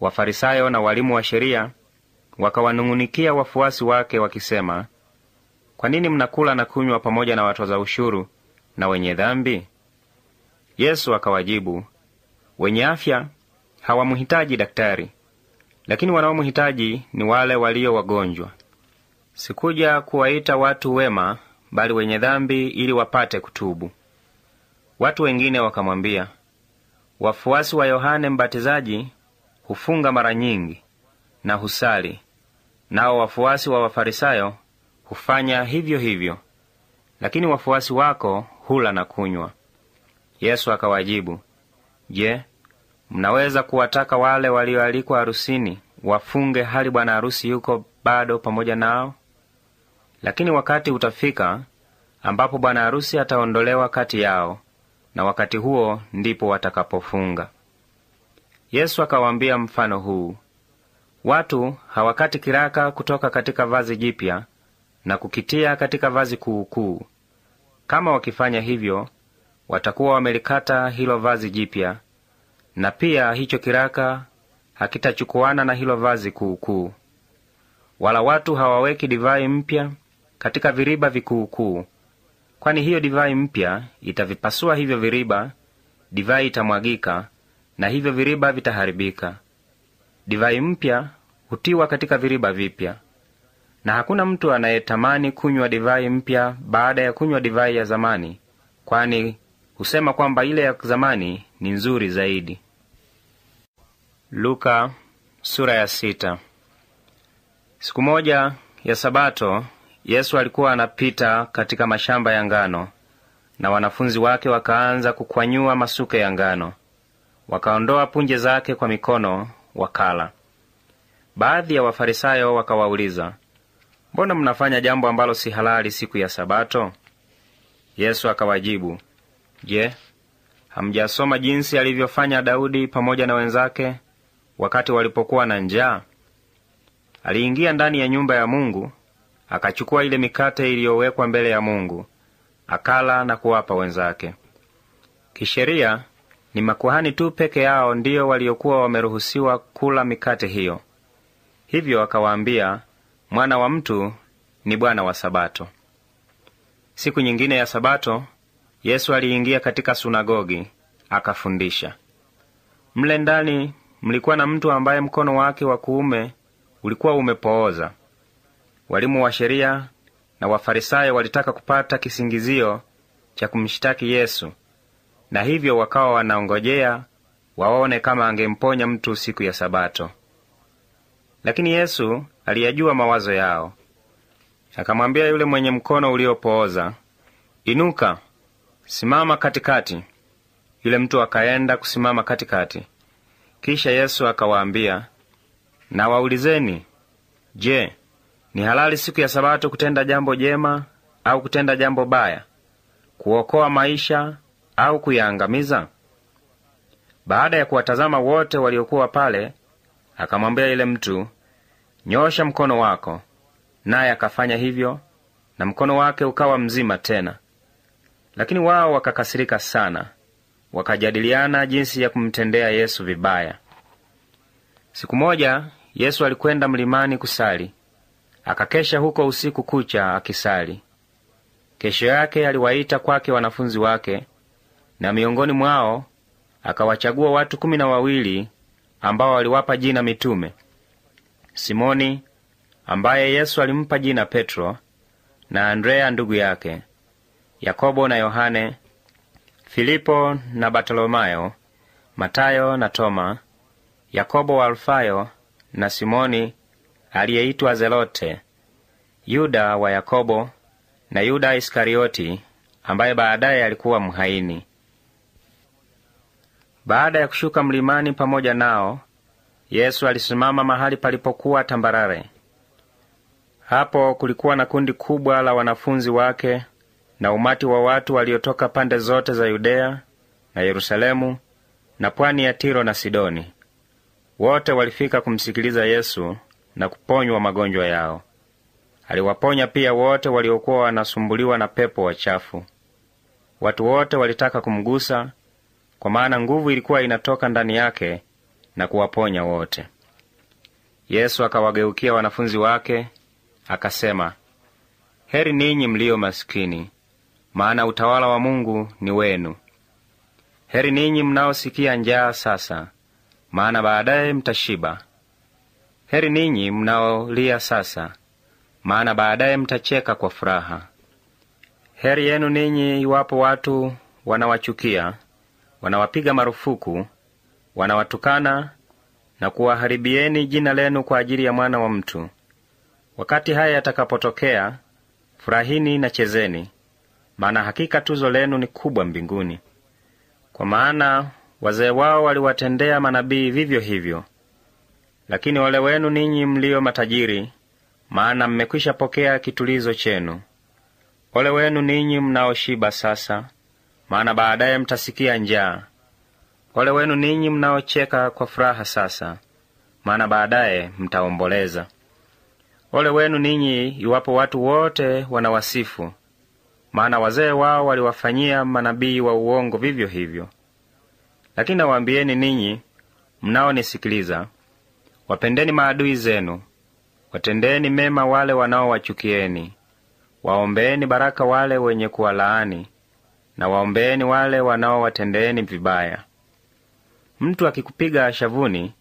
Wafarisayo na walimu wa sheria wakawanung'unikia wafuasi wake wakisema, kwa nini mnakula na kunywa pamoja na watoza ushuru na wenye dhambi? Yesu akawajibu, wenye afya hawamhitaji daktari, lakini wanaomhitaji ni wale walio wagonjwa. Sikuja kuwaita watu wema, bali wenye dhambi, ili wapate kutubu. Watu wengine wakamwambia, wafuasi wa Yohane Mbatizaji hufunga mara nyingi na husali, nao wafuasi wa Wafarisayo hufanya hivyo hivyo, lakini wafuasi wako hula na kunywa. Yesu akawajibu, Je, mnaweza kuwataka wale walioalikwa harusini wafunge hali bwana harusi yuko bado pamoja nao? Lakini wakati utafika ambapo bwana harusi ataondolewa kati yao, na wakati huo ndipo watakapofunga. Yesu akawaambia mfano huu: watu hawakati kiraka kutoka katika vazi jipya na kukitia katika vazi kuukuu. Kama wakifanya hivyo, watakuwa wamelikata hilo vazi jipya, na pia hicho kiraka hakitachukuana na hilo vazi kuukuu. Wala watu hawaweki divai mpya katika viriba vikuukuu, kwani hiyo divai mpya itavipasua hivyo viriba, divai itamwagika na hivyo viriba vitaharibika. Divai mpya hutiwa katika viriba vipya. Na hakuna mtu anayetamani kunywa divai mpya baada ya kunywa divai ya zamani, kwani husema kwamba ile ya zamani ni nzuri zaidi. Luka, sura ya sita. Siku moja ya Sabato Yesu alikuwa anapita katika mashamba ya ngano, na wanafunzi wake wakaanza kukwanyua masuke ya ngano, wakaondoa punje zake kwa mikono, wakala. Baadhi ya Wafarisayo wakawauliza, mbona mnafanya jambo ambalo si halali siku ya Sabato? Yesu akawajibu, Je, hamjasoma jinsi alivyofanya Daudi pamoja na wenzake wakati walipokuwa na njaa? Aliingia ndani ya nyumba ya Mungu, akachukua ile mikate iliyowekwa mbele ya Mungu, akala na kuwapa wenzake. Kisheria ni makuhani tu peke yao ndiyo waliokuwa wameruhusiwa kula mikate hiyo. Hivyo akawaambia, mwana wa mtu ni Bwana wa Sabato. Siku nyingine ya Sabato, Yesu aliingia katika sunagogi akafundisha. Mle ndani mlikuwa na mtu ambaye mkono wake wa kuume ulikuwa umepooza. Walimu wa sheria na Wafarisayo walitaka kupata kisingizio cha kumshitaki Yesu, na hivyo wakawa wanaongojea waone kama angemponya mtu siku ya Sabato. Lakini Yesu aliyajua mawazo yao, akamwambia yule mwenye mkono uliopooza, inuka, simama katikati. Yule mtu akaenda kusimama katikati. Kisha Yesu akawaambia, na waulizeni, je, ni halali siku ya Sabato kutenda jambo jema au kutenda jambo baya, kuokoa maisha au kuyaangamiza? Baada ya kuwatazama wote waliokuwa pale, akamwambia yule mtu, nyosha mkono wako. Naye akafanya hivyo, na mkono wake ukawa mzima tena. Lakini wao wakakasirika sana, wakajadiliana jinsi ya kumtendea Yesu vibaya. Siku moja Yesu alikwenda mlimani kusali, akakesha huko usiku kucha akisali. Kesho yake aliwaita kwake wanafunzi wake, na miongoni mwao akawachagua watu kumi na wawili ambao waliwapa jina mitume: Simoni ambaye Yesu alimpa jina Petro, na Andrea ndugu yake, Yakobo na Yohane, Filipo na Bartolomayo, Matayo na Toma, Yakobo wa Alfayo na Simoni aliyeitwa Zelote, Yuda wa Yakobo na Yuda Iskarioti ambaye baadaye alikuwa mhaini. Baada ya kushuka mlimani pamoja nao, Yesu alisimama mahali palipokuwa tambarare. Hapo kulikuwa na kundi kubwa la wanafunzi wake na umati wa watu waliotoka pande zote za Yudea na Yerusalemu na pwani ya Tiro na Sidoni. Wote walifika kumsikiliza Yesu na kuponywa magonjwa yao. Aliwaponya pia wote waliokuwa wanasumbuliwa na pepo wachafu. Watu wote walitaka kumgusa, kwa maana nguvu ilikuwa inatoka ndani yake na kuwaponya wote. Yesu akawageukia wanafunzi wake akasema, heri ninyi mliyo masikini, maana utawala wa Mungu ni wenu. Heri ninyi mnaosikia njaa sasa, maana baadaye mtashiba. Heri ninyi mnaolia sasa, maana baadaye mtacheka kwa furaha. Heri yenu ninyi iwapo watu wanawachukia, wanawapiga marufuku, wanawatukana na kuwaharibieni jina lenu kwa ajili ya mwana wa mtu. Wakati haya yatakapotokea, furahini na chezeni, maana hakika tuzo lenu ni kubwa mbinguni. Kwa maana wazee wao waliwatendea manabii vivyo hivyo. Lakini wale wenu ninyi mlio matajiri, maana mmekwisha pokea kitulizo chenu. Ole wenu ninyi mnaoshiba sasa, maana baadaye mtasikia njaa. Ole wenu ninyi mnaocheka kwa furaha sasa, maana baadaye mtaomboleza. Ole wenu ninyi iwapo watu wote wanawasifu, maana wazee wao waliwafanyia manabii wa uongo vivyo hivyo. Lakini nawaambieni ninyi mnaonisikiliza, wapendeni maadui zenu, watendeni mema wale wanaowachukieni, waombeeni baraka wale wenye kuwalaani, na waombeeni wale wanaowatendeeni vibaya. Mtu akikupiga shavuni,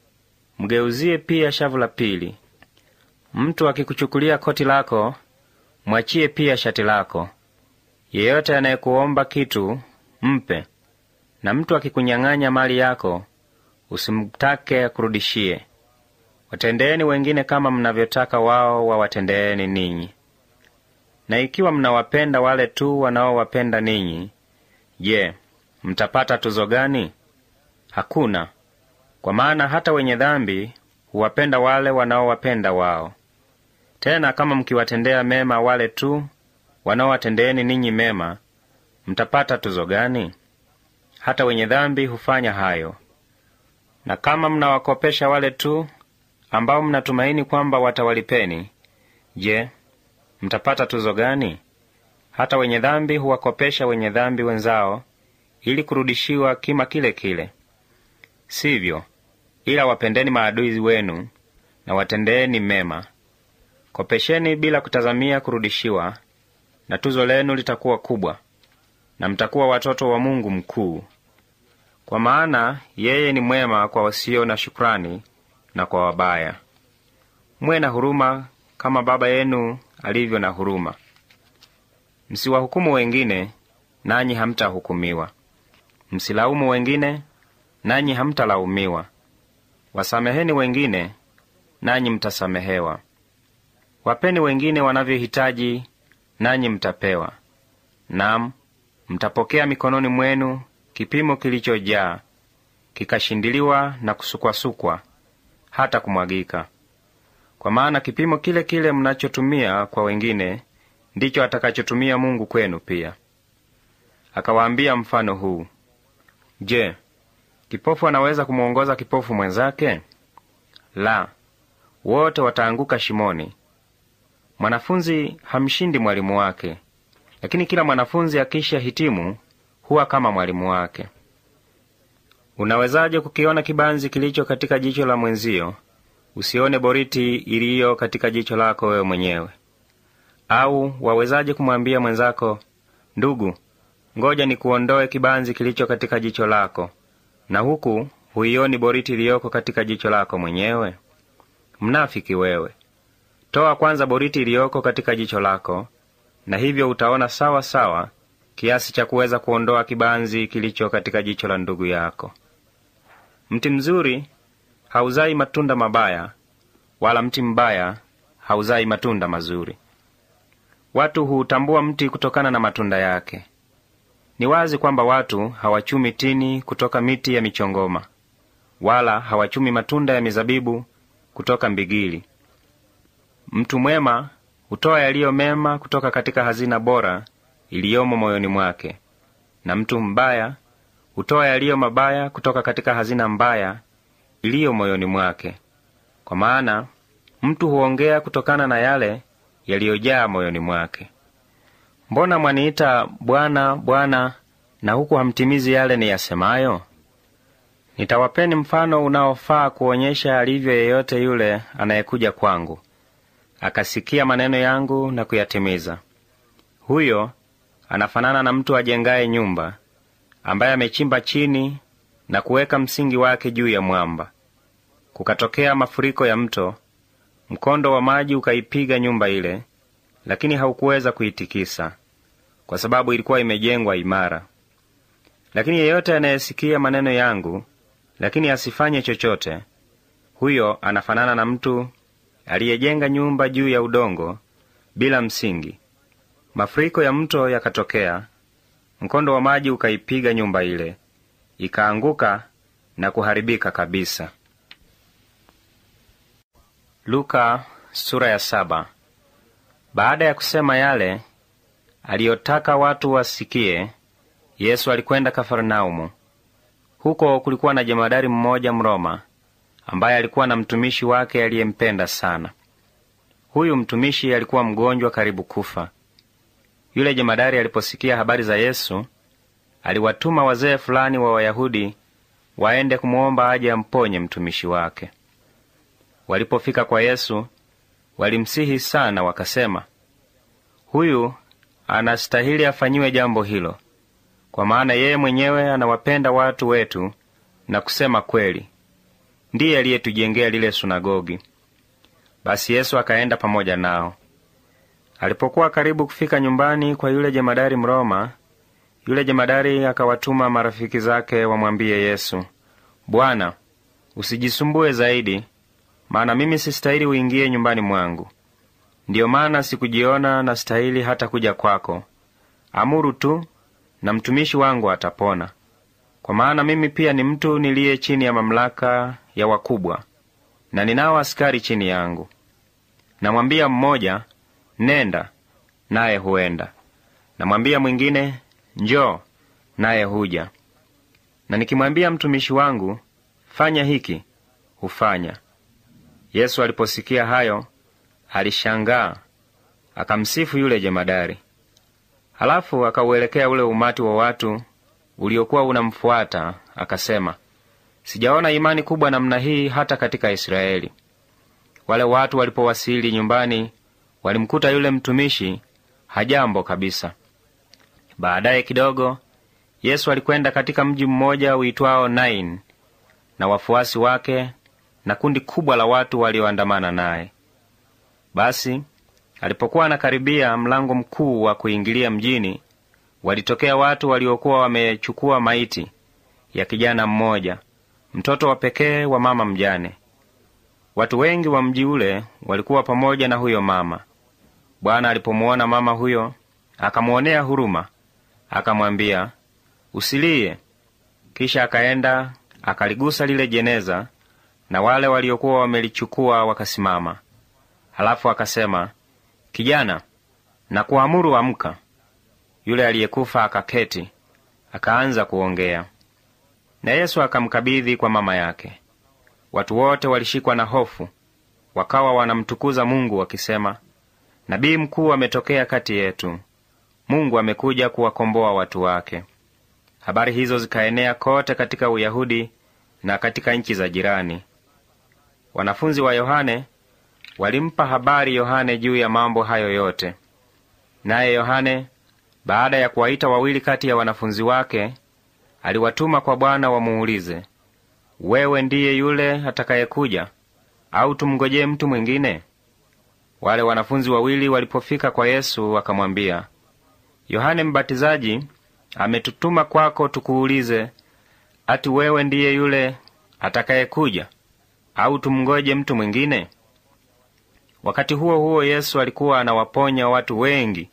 mgeuzie pia shavu la pili. Mtu akikuchukulia koti lako, mwachie pia shati lako. Yeyote anayekuomba kitu mpe, na mtu akikunyang'anya mali yako usimtake akurudishie. Watendeeni wengine kama mnavyotaka wao wawatendeeni ninyi. Na ikiwa mnawapenda wale tu wanaowapenda ninyi, je, mtapata tuzo gani? Hakuna. Kwa maana hata wenye dhambi huwapenda wale wanaowapenda wao. Tena kama mkiwatendea mema wale tu wanaowatendeeni ninyi mema, mtapata tuzo gani? Hata wenye dhambi hufanya hayo. Na kama mnawakopesha wale tu ambao mnatumaini kwamba watawalipeni, je, mtapata tuzo gani? Hata wenye dhambi huwakopesha wenye dhambi wenzao ili kurudishiwa kima kile kile. Sivyo, ila wapendeni maadui wenu na watendeeni mema. Kopesheni bila kutazamia kurudishiwa, na tuzo lenu litakuwa kubwa, na mtakuwa watoto wa Mungu mkuu. Kwa maana yeye ni mwema kwa wasio na shukrani na kwa wabaya. Mwe na huruma kama Baba yenu alivyo na huruma. Msiwahukumu wengine, nanyi hamtahukumiwa. Msilaumu wengine, nanyi hamtalaumiwa. Wasameheni wengine, nanyi mtasamehewa. Wapeni wengine wanavyohitaji, nanyi mtapewa. Naam, mtapokea mikononi mwenu kipimo kilichojaa, kikashindiliwa na kusukwasukwa hata kumwagika. Kwa maana kipimo kile kile mnachotumia kwa wengine ndicho atakachotumia Mungu kwenu pia. Akawaambia mfano huu: Je, kipofu anaweza kumwongoza kipofu mwenzake? La, wote wataanguka shimoni. Mwanafunzi hamshindi mwalimu wake, lakini kila mwanafunzi akisha hitimu huwa kama mwalimu wake. Unawezaje kukiona kibanzi kilicho katika jicho la mwenzio, usione boriti iliyo katika jicho lako wewe mwenyewe? Au wawezaje kumwambia mwenzako, ndugu, ngoja nikuondoe kibanzi kilicho katika jicho lako, na huku huioni boriti iliyoko katika jicho lako mwenyewe? Mnafiki wewe! Toa kwanza boriti iliyoko katika jicho lako, na hivyo utaona sawa sawa kiasi cha kuweza kuondoa kibanzi kilicho katika jicho la ndugu yako. Mti mzuri hauzai matunda mabaya, wala mti mbaya hauzai matunda mazuri. Watu huutambua mti kutokana na matunda yake. Ni wazi kwamba watu hawachumi tini kutoka miti ya michongoma, wala hawachumi matunda ya mizabibu kutoka mbigili. Mtu mwema hutoa yaliyo mema kutoka katika hazina bora iliyomo moyoni mwake, na mtu mbaya hutoa yaliyo mabaya kutoka katika hazina mbaya iliyo moyoni mwake. Kwa maana mtu huongea kutokana na yale yaliyojaa moyoni mwake. Mbona mwaniita Bwana, Bwana, na huku hamtimizi yale niyasemayo? Nitawapeni mfano unaofaa kuonyesha alivyo yeyote yule anayekuja kwangu, akasikia maneno yangu na kuyatimiza. Huyo anafanana na mtu ajengaye nyumba, ambaye amechimba chini na kuweka msingi wake juu ya mwamba. Kukatokea mafuriko ya mto, mkondo wa maji ukaipiga nyumba ile, lakini haukuweza kuitikisa, kwa sababu ilikuwa imejengwa imara. Lakini yeyote anayesikia maneno yangu lakini asifanye chochote, huyo anafanana na mtu aliyejenga nyumba juu ya udongo bila msingi. Mafuriko ya mto yakatokea, mkondo wa maji ukaipiga nyumba ile, ikaanguka na kuharibika kabisa. Luka sura ya saba. Baada ya kusema yale aliyotaka watu wasikie, Yesu alikwenda Kafarnaumu. Huko kulikuwa na jemadari mmoja Mroma ambaye alikuwa na mtumishi wake aliyempenda sana. Huyu mtumishi alikuwa mgonjwa karibu kufa. Yule jemadari aliposikia habari za Yesu, aliwatuma wazee fulani wa Wayahudi waende kumwomba aje amponye mtumishi wake. Walipofika kwa Yesu, walimsihi sana, wakasema, huyu anastahili afanyiwe jambo hilo, kwa maana yeye mwenyewe anawapenda watu wetu na kusema kweli. Ndiye aliyetujengea lile sunagogi. Basi Yesu akaenda pamoja nao. Alipokuwa karibu kufika nyumbani kwa yule jemadari Mroma, yule jemadari akawatuma marafiki zake wamwambie Yesu, Bwana, usijisumbue zaidi, maana mimi sistahili uingie nyumbani mwangu. Ndiyo maana sikujiona na stahili hata kuja kwako. Amuru tu, na mtumishi wangu atapona. Kwa maana mimi pia ni mtu niliye chini ya mamlaka ya wakubwa, na ninao askari chini yangu. Namwambia mmoja, nenda, naye huenda; namwambia mwingine, njoo, naye huja; na nikimwambia mtumishi wangu, fanya hiki, hufanya. Yesu aliposikia hayo alishangaa, akamsifu yule jemadari. Halafu akauelekea ule umati wa watu uliokuwa unamfuata, akasema, sijaona imani kubwa namna hii hata katika Israeli. Wale watu walipowasili nyumbani, walimkuta yule mtumishi hajambo kabisa. Baadaye kidogo, Yesu alikwenda katika mji mmoja uitwao Nain na wafuasi wake na kundi kubwa la watu walioandamana naye. Basi alipokuwa anakaribia mlango mkuu wa kuingilia mjini, walitokea watu waliokuwa wamechukua maiti ya kijana mmoja, mtoto wa pekee wa mama mjane. Watu wengi wa mji ule walikuwa pamoja na huyo mama. Bwana alipomuona mama huyo, akamwonea huruma, akamwambia, usilie. Kisha akaenda akaligusa lile jeneza, na wale waliokuwa wamelichukua wakasimama. Halafu akasema, kijana, nakuamuru amka. Yule aliyekufa akaketi, akaanza kuongea, na Yesu akamkabidhi kwa mama yake. Watu wote walishikwa na hofu, wakawa wanamtukuza Mungu wakisema, nabii mkuu ametokea kati yetu. Mungu amekuja kuwakomboa watu wake. Habari hizo zikaenea kote katika Uyahudi na katika nchi za jirani. Wanafunzi wa Yohane walimpa habari Yohane juu ya mambo hayo yote. Naye Yohane, baada ya kuwaita wawili kati ya wanafunzi wake, aliwatuma kwa Bwana wamuulize, wewe ndiye yule atakayekuja au tumngojee mtu mwingine? Wale wanafunzi wawili walipofika kwa Yesu wakamwambia, Yohane Mbatizaji ametutuma kwako tukuulize, ati wewe ndiye yule atakayekuja au tumngoje mtu mwingine? Wakati huo huo Yesu alikuwa anawaponya watu wengi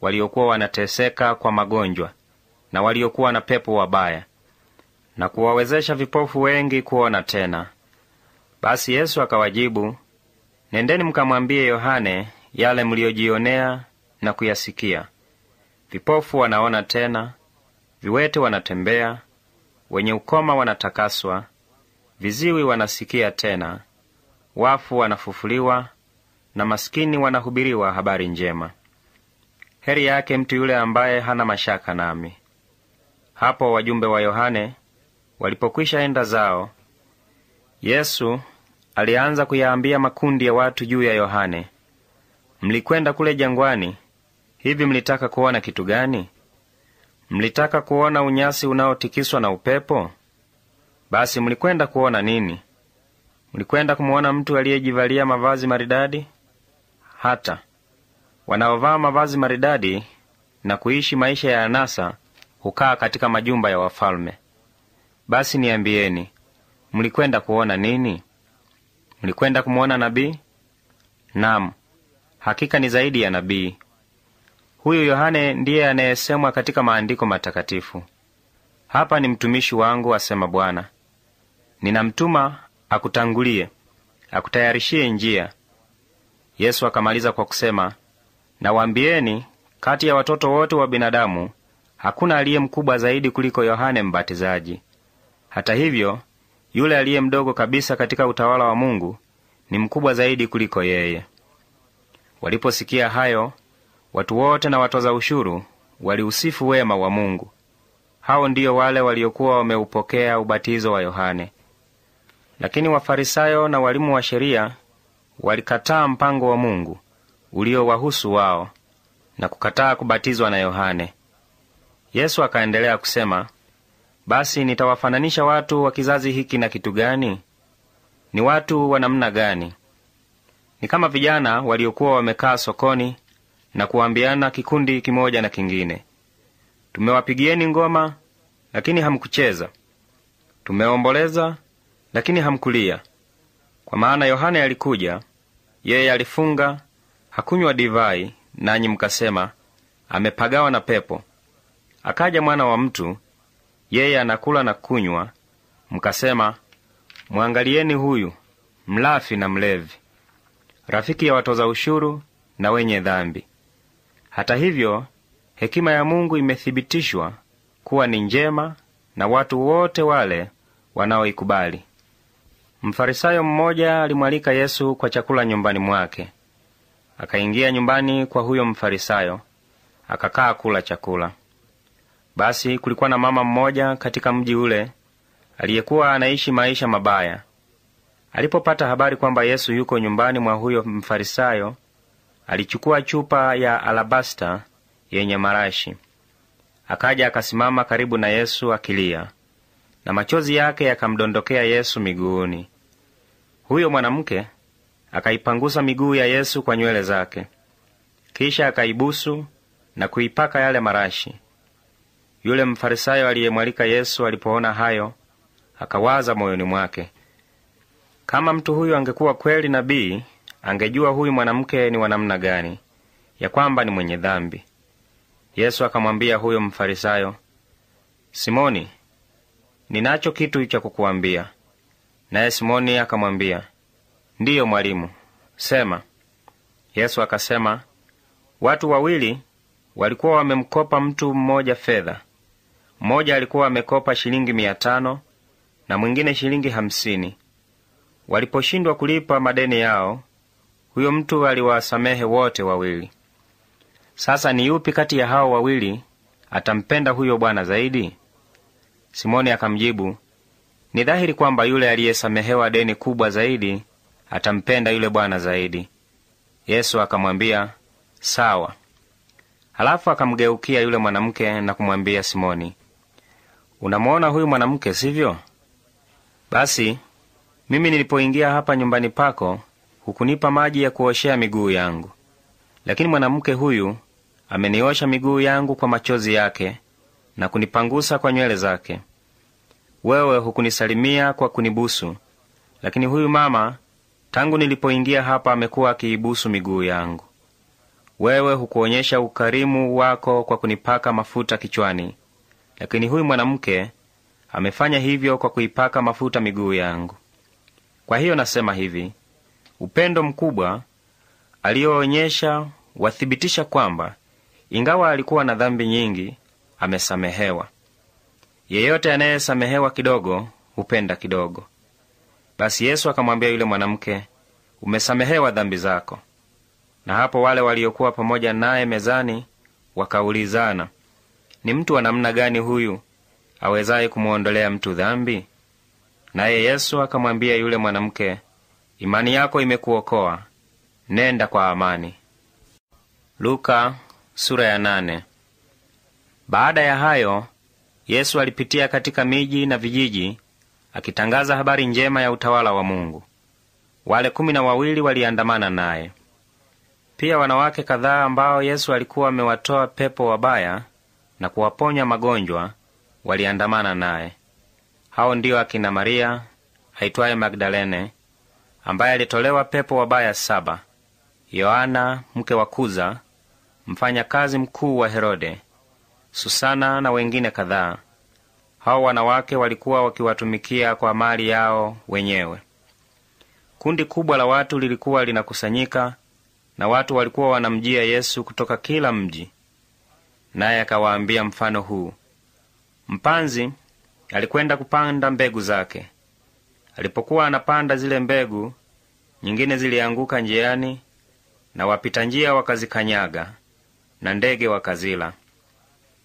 waliokuwa wanateseka kwa magonjwa na waliokuwa na pepo wabaya na kuwawezesha vipofu wengi kuona tena. Basi Yesu akawajibu, nendeni mkamwambie Yohane yale mliyojionea na kuyasikia: vipofu wanaona tena, viwete wanatembea, wenye ukoma wanatakaswa, viziwi wanasikia tena, wafu wanafufuliwa, na maskini wanahubiriwa habari njema. Heri yake mtu yule ambaye hana mashaka nami. Hapo wajumbe wa Yohane walipokwisha enda zao, Yesu alianza kuyaambia makundi ya watu juu ya Yohane. Mlikwenda kule jangwani, hivi mlitaka kuona kitu gani? Mlitaka kuona unyasi unaotikiswa na upepo? Basi mlikwenda kuona nini? Mlikwenda kumuona mtu aliyejivalia mavazi maridadi? Hata wanaovaa mavazi maridadi na kuishi maisha ya anasa hukaa katika majumba ya wafalme. Basi niambieni, mlikwenda kuona nini? Mlikwenda kumuona nabii? Naam, hakika ni zaidi ya nabii. Huyu Yohane ndiye anayesemwa katika maandiko matakatifu, hapa ni mtumishi wangu, asema Bwana, ninamtuma akutangulie, akutayarishie njia. Yesu akamaliza kwa kusema, nawaambieni, kati ya watoto wote wa binadamu hakuna aliye mkubwa zaidi kuliko Yohane Mbatizaji. Hata hivyo, yule aliye mdogo kabisa katika utawala wa Mungu ni mkubwa zaidi kuliko yeye. Waliposikia hayo, watu wote na watoza ushuru waliusifu wema wa Mungu. Hao ndiyo wale waliokuwa wameupokea ubatizo wa Yohane. Lakini Wafarisayo na walimu wa sheria walikataa mpango wa Mungu uliowahusu wao na kukataa kubatizwa na Yohane. Yesu akaendelea kusema, basi nitawafananisha watu wa kizazi hiki na kitu gani? Ni watu wa namna gani? Ni kama vijana waliokuwa wamekaa sokoni na kuambiana kikundi kimoja na kingine, tumewapigieni ngoma, lakini hamkucheza; tumeomboleza, lakini hamkulia. Kwa maana Yohane alikuja, yeye alifunga, hakunywa divai, nanyi mkasema amepagawa na pepo. Akaja mwana wa mtu, yeye anakula na kunywa, mkasema mwangalieni huyu mlafi na mlevi, rafiki ya watoza ushuru na wenye dhambi. Hata hivyo hekima ya Mungu imethibitishwa kuwa ni njema na watu wote wale wanaoikubali. Mfarisayo mmoja alimwalika Yesu kwa chakula nyumbani mwake. Akaingia nyumbani kwa huyo Mfarisayo, akakaa kula chakula. Basi kulikuwa na mama mmoja katika mji ule aliyekuwa anaishi maisha mabaya. Alipopata habari kwamba Yesu yuko nyumbani mwa huyo Mfarisayo, alichukua chupa ya alabasta yenye marashi, akaja akasimama karibu na Yesu akilia, na machozi yake yakamdondokea Yesu miguuni. Huyo mwanamke akaipangusa miguu ya Yesu kwa nywele zake, kisha akaibusu na kuipaka yale marashi. Yule Mfarisayo aliyemwalika Yesu alipoona hayo, akawaza moyoni mwake, kama mtu huyu angekuwa kweli nabii, angejua huyu mwanamke ni wa namna gani, ya kwamba ni mwenye dhambi. Yesu akamwambia huyo Mfarisayo, Simoni, ninacho kitu cha kukuambia. Naye Simoni akamwambia, ndiyo mwalimu, sema. Yesu akasema, watu wawili walikuwa wamemkopa mtu mmoja fedha. Mmoja alikuwa amekopa shilingi mia tano na mwingine shilingi hamsini. Waliposhindwa kulipa madeni yao, huyo mtu aliwasamehe wote wawili. Sasa ni yupi kati ya hao wawili atampenda huyo bwana zaidi? Simoni akamjibu, ni dhahiri kwamba yule aliyesamehewa deni kubwa zaidi atampenda yule bwana zaidi. Yesu akamwambia, sawa. Halafu akamgeukia yule mwanamke na kumwambia Simoni, unamwona huyu mwanamke, sivyo? Basi mimi nilipoingia hapa nyumbani pako hukunipa maji ya kuoshea miguu yangu, lakini mwanamke huyu ameniosha miguu yangu kwa machozi yake na kunipangusa kwa nywele zake. Wewe hukunisalimia kwa kunibusu, lakini huyu mama tangu nilipoingia hapa amekuwa akiibusu miguu yangu. Wewe hukuonyesha ukarimu wako kwa kunipaka mafuta kichwani, lakini huyu mwanamke amefanya hivyo kwa kuipaka mafuta miguu yangu. Kwa hiyo nasema hivi, upendo mkubwa aliyoonyesha wathibitisha kwamba ingawa alikuwa na dhambi nyingi, amesamehewa. Yeyote anayesamehewa kidogo hupenda kidogo. Basi Yesu akamwambia yule mwanamke, umesamehewa dhambi zako. Na hapo wale waliokuwa pamoja naye mezani wakaulizana, ni mtu wa namna gani huyu awezaye kumwondolea mtu dhambi? Naye Yesu akamwambia yule mwanamke, imani yako imekuokoa, nenda kwa amani. Luka, sura ya nane. Baada ya hayo Yesu alipitia katika miji na vijiji akitangaza habari njema ya utawala wa Mungu. Wale kumi na wawili waliandamana naye. Pia wanawake kadhaa ambao Yesu alikuwa amewatoa pepo wabaya na kuwaponya magonjwa waliandamana naye. Hao ndiyo akina Maria aitwaye Magdalene, ambaye alitolewa pepo wabaya saba, Yohana mke wa Kuza, mfanya kazi mkuu wa Herode, Susana na wengine kadhaa. Hao wanawake walikuwa wakiwatumikia kwa mali yao wenyewe. Kundi kubwa la watu lilikuwa linakusanyika, na watu walikuwa wanamjia Yesu kutoka kila mji. Naye akawaambia mfano huu: mpanzi alikwenda kupanda mbegu zake. Alipokuwa anapanda zile mbegu, nyingine zilianguka njiani, na wapita njia wakazikanyaga, na ndege wakazila.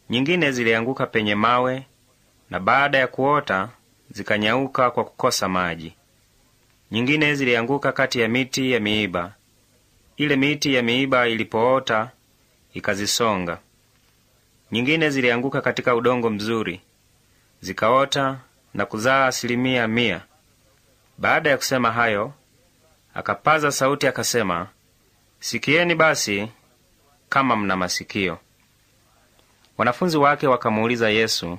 Nyingine zilianguka penye mawe, na baada ya kuota zikanyauka kwa kukosa maji. Nyingine zilianguka kati ya miti ya miiba. Ile miti ya miiba ilipoota ikazisonga. Nyingine zilianguka katika udongo mzuri, zikaota na kuzaa asilimia mia. Baada ya kusema hayo, akapaza sauti akasema, sikieni basi kama mna masikio. Wanafunzi wake wakamuuliza Yesu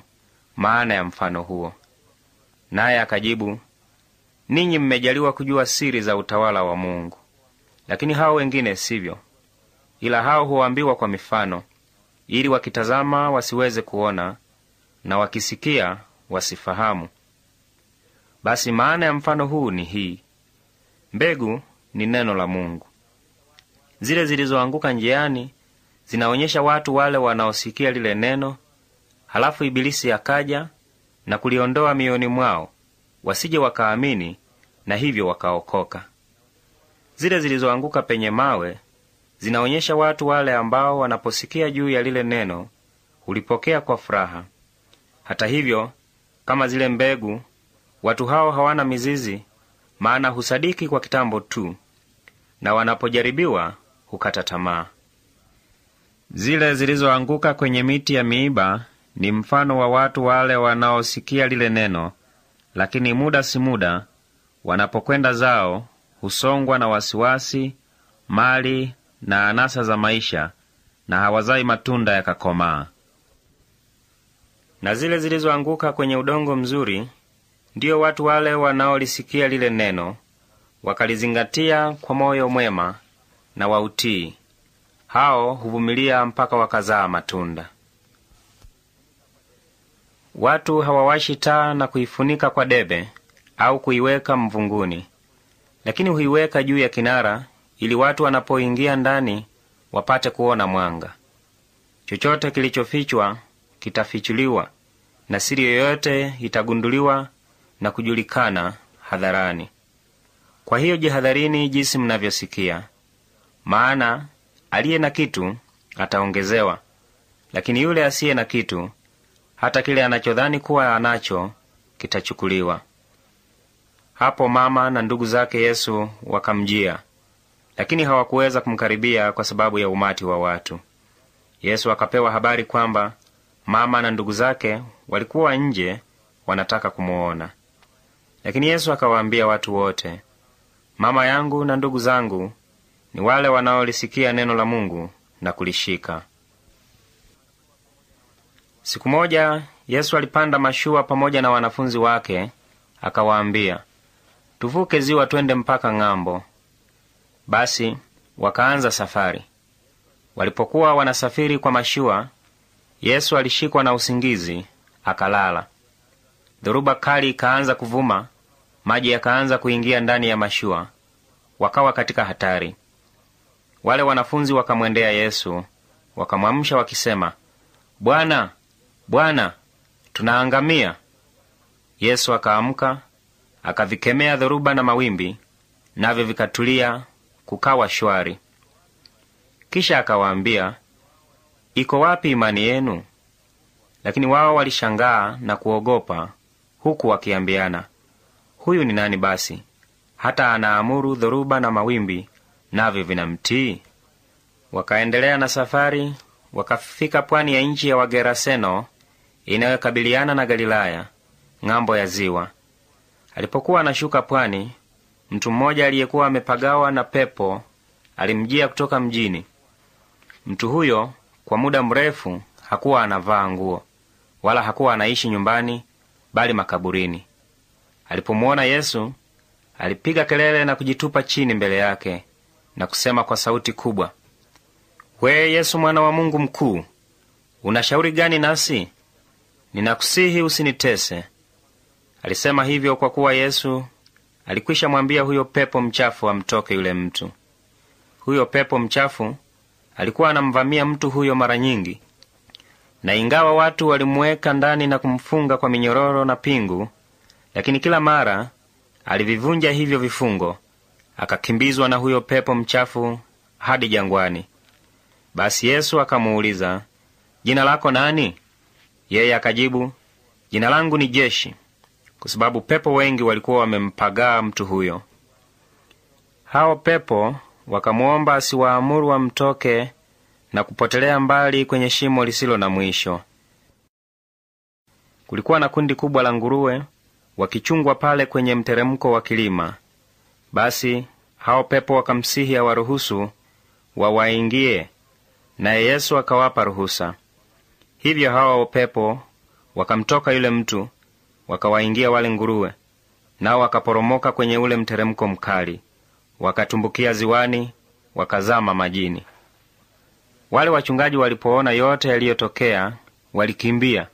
maana ya mfano huo, naye akajibu, ninyi mmejaliwa kujua siri za utawala wa Mungu, lakini hao wengine sivyo, ila hao huambiwa kwa mifano, ili wakitazama wasiweze kuona, na wakisikia wasifahamu. Basi maana ya mfano huu ni hii: mbegu ni neno la Mungu. Zile zilizoanguka njiani zinaonyesha watu wale wanaosikia lile neno, halafu Ibilisi akaja na kuliondoa mioyoni mwao, wasije wakaamini na hivyo wakaokoka. Zile zilizoanguka penye mawe zinaonyesha watu wale ambao wanaposikia juu ya lile neno hulipokea kwa furaha. Hata hivyo, kama zile mbegu, watu hao hawana mizizi, maana husadiki kwa kitambo tu, na wanapojaribiwa hukata tamaa. Zile zilizoanguka kwenye miti ya miiba ni mfano wa watu wale wanaosikia lile neno, lakini muda si muda, wanapokwenda zao, husongwa na wasiwasi, mali na anasa za maisha, na hawazai matunda yakakomaa. Na zile zilizoanguka kwenye udongo mzuri ndiyo watu wale wanaolisikia lile neno, wakalizingatia kwa moyo mwema na wautii. Hao huvumilia mpaka wakazaa matunda. Watu hawawashi taa na kuifunika kwa debe au kuiweka mvunguni, lakini huiweka juu ya kinara, ili watu wanapoingia ndani wapate kuona mwanga. Chochote kilichofichwa kitafichuliwa, na siri yoyote itagunduliwa na kujulikana hadharani. Kwa hiyo jihadharini jinsi mnavyosikia, maana aliye na kitu ataongezewa, lakini yule asiye na kitu, hata kile anachodhani kuwa anacho kitachukuliwa. Hapo mama na ndugu zake Yesu wakamjia, lakini hawakuweza kumkaribia kwa sababu ya umati wa watu. Yesu akapewa habari kwamba mama na ndugu zake walikuwa nje wanataka kumuona. Lakini Yesu akawaambia watu wote, mama yangu na ndugu zangu ni wale wanaolisikia neno la Mungu na kulishika. Siku moja Yesu alipanda mashua pamoja na wanafunzi wake, akawaambia, tuvuke ziwa twende mpaka ng'ambo. Basi wakaanza safari. Walipokuwa wanasafiri kwa mashua, Yesu alishikwa na usingizi akalala. Dhoruba kali ikaanza kuvuma, maji yakaanza kuingia ndani ya mashua, wakawa katika hatari. Wale wanafunzi wakamwendea Yesu wakamwamsha wakisema, Bwana, Bwana, tunaangamia. Yesu akaamka akavikemea dhoruba na mawimbi, navyo vikatulia, kukawa shwari. Kisha akawaambia, iko wapi imani yenu? Lakini wao walishangaa na kuogopa, huku wakiambiana, huyu ni nani basi hata anaamuru dhoruba na mawimbi, navyo vinamtii? Wakaendelea na safari, wakafika pwani ya nchi ya Wageraseno inayokabiliana na Galilaya, ng'ambo ya ziwa. Alipokuwa anashuka pwani, mtu mmoja aliyekuwa amepagawa na pepo alimjia kutoka mjini. Mtu huyo kwa muda mrefu hakuwa anavaa nguo, wala hakuwa anaishi nyumbani, bali makaburini. Alipomuona Yesu, alipiga kelele na kujitupa chini mbele yake na kusema kwa sauti kubwa, We Yesu, mwana wa Mungu mkuu, una shauri gani nasi? Ninakusihi usinitese. Alisema hivyo kwa kuwa Yesu alikwisha mwambia huyo pepo mchafu amtoke yule mtu. Huyo pepo mchafu alikuwa anamvamia mtu huyo mara nyingi, na ingawa watu walimuweka ndani na kumfunga kwa minyororo na pingu, lakini kila mara alivivunja hivyo vifungo, akakimbizwa na huyo pepo mchafu hadi jangwani. Basi Yesu akamuuliza, jina lako nani? Yeye akajibu, jina langu ni Jeshi, kwa sababu pepo wengi walikuwa wamempagaa mtu huyo. Hao pepo wakamwomba asiwaamuru wamtoke na kupotelea mbali kwenye shimo lisilo na mwisho. Kulikuwa na kundi kubwa la nguruwe wakichungwa pale kwenye mteremko wa kilima. Basi hao pepo wakamsihi awaruhusu wawaingie, naye Yesu akawapa ruhusa. Hivyo hao pepo wakamtoka yule mtu, wakawaingia wale nguruwe, nao wakaporomoka kwenye ule mteremko mkali, wakatumbukia ziwani, wakazama majini. Wale wachungaji walipoona yote yaliyotokea, walikimbia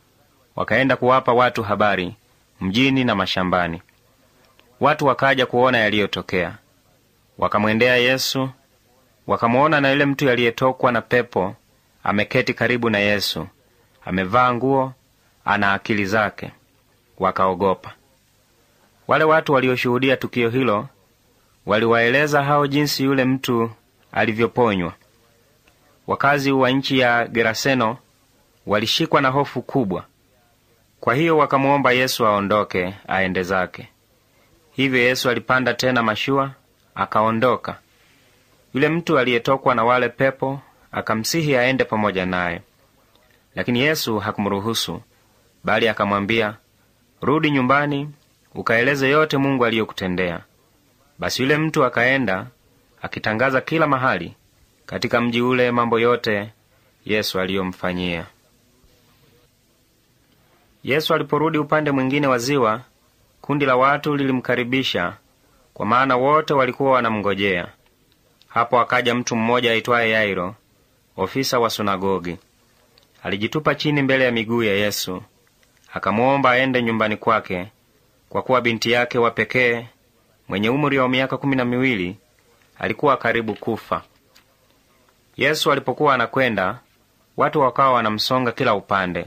wakaenda kuwapa watu habari mjini na mashambani. Watu wakaja kuona yaliyotokea, wakamwendea Yesu, wakamwona na yule mtu aliyetokwa na pepo ameketi karibu na Yesu, amevaa nguo, ana akili zake. Wakaogopa. Wale watu walioshuhudia tukio hilo waliwaeleza hao jinsi yule mtu alivyoponywa. Wakazi wa nchi ya Geraseno walishikwa na hofu kubwa. Kwa hiyo wakamwomba Yesu aondoke aende zake. Hivyo Yesu alipanda tena mashua akaondoka. Yule mtu aliyetokwa na wale pepo akamsihi aende pamoja naye, lakini Yesu hakumruhusu, bali akamwambia, rudi nyumbani ukaeleze yote Mungu aliyokutendea. Basi yule mtu akaenda akitangaza kila mahali katika mji ule mambo yote Yesu aliyomfanyia. Yesu aliporudi upande mwingine wa ziwa, kundi la watu lilimkaribisha, kwa maana wote walikuwa wanamngojea. Hapo akaja mtu mmoja aitwaye Yairo, ofisa wa sunagogi. Alijitupa chini mbele ya miguu ya Yesu, akamwomba aende nyumbani kwake, kwa kuwa binti yake wa pekee mwenye umri wa miaka kumi na miwili alikuwa karibu kufa. Yesu alipokuwa anakwenda, watu wakawa wanamsonga kila upande.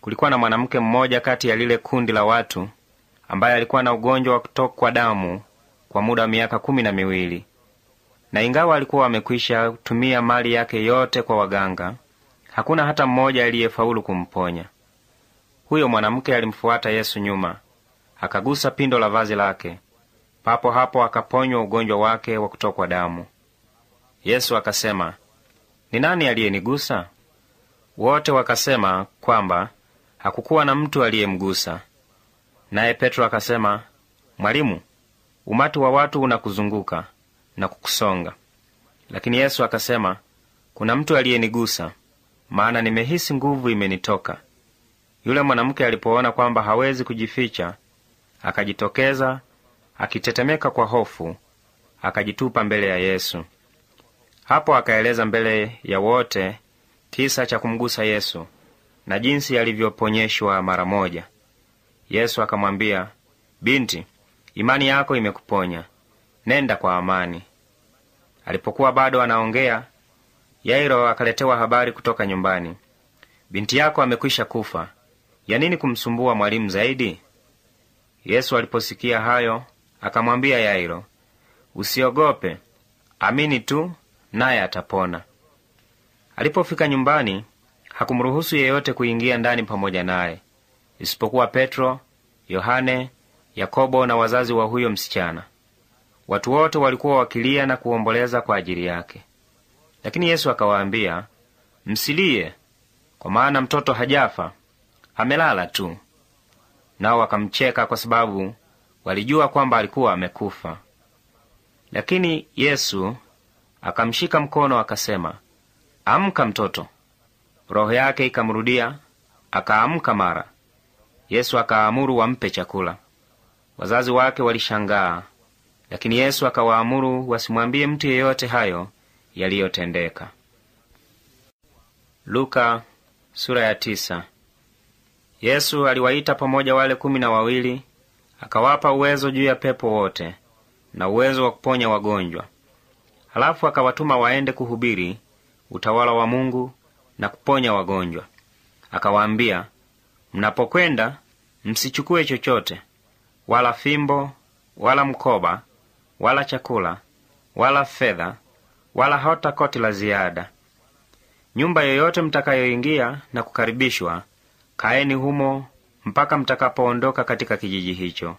Kulikuwa na mwanamke mmoja kati ya lile kundi la watu ambaye alikuwa na ugonjwa wa kutokwa damu kwa muda wa miaka kumi na miwili, na ingawa alikuwa amekwisha tumia mali yake yote kwa waganga, hakuna hata mmoja aliyefaulu kumponya. Huyo mwanamke alimfuata Yesu nyuma, akagusa pindo la vazi lake. Papo hapo akaponywa ugonjwa wake wa kutokwa damu. Yesu akasema, ni nani aliyenigusa? Wote wakasema kwamba hakukuwa na mtu aliyemgusa. Naye Petro akasema, Mwalimu, umati wa watu unakuzunguka na kukusonga. Lakini Yesu akasema, kuna mtu aliyenigusa, maana nimehisi nguvu imenitoka. Yule mwanamke alipoona kwamba hawezi kujificha, akajitokeza akitetemeka kwa hofu, akajitupa mbele ya Yesu. Hapo akaeleza mbele ya wote kisa cha kumgusa Yesu na jinsi alivyoponyeshwa mara moja. Yesu akamwambia, binti, imani yako imekuponya, nenda kwa amani. Alipokuwa bado anaongea, Yairo akaletewa habari kutoka nyumbani, binti yako amekwisha kufa, ya nini kumsumbua mwalimu zaidi? Yesu aliposikia hayo, akamwambia Yairo, usiogope, amini tu, naye atapona. Alipofika nyumbani, hakumruhusu yeyote kuingia ndani pamoja naye isipokuwa Petro, Yohane, Yakobo na wazazi wa huyo msichana. Watu wote walikuwa wakilia na kuomboleza kwa ajili yake. Lakini Yesu akawaambia, msilie, kwa maana mtoto hajafa, amelala tu. Nao wakamcheka kwa sababu walijua kwamba alikuwa amekufa. Lakini Yesu akamshika mkono akasema, amka mtoto. Roho yake ikamrudia, akaamka mara. Yesu akaamuru wampe chakula. Wazazi wake walishangaa, lakini Yesu akawaamuru wasimwambie mtu yeyote hayo yaliyotendeka. Luka sura ya tisa. Yesu aliwaita pamoja wale kumi na wawili akawapa uwezo juu ya pepo wote na uwezo wa kuponya wagonjwa. Halafu akawatuma waende kuhubiri utawala wa Mungu na kuponya wagonjwa. Akawaambia, mnapokwenda msichukue chochote, wala fimbo, wala mkoba, wala chakula, wala fedha, wala hata koti la ziada. Nyumba yoyote mtakayoingia na kukaribishwa, kaeni humo mpaka mtakapoondoka katika kijiji hicho.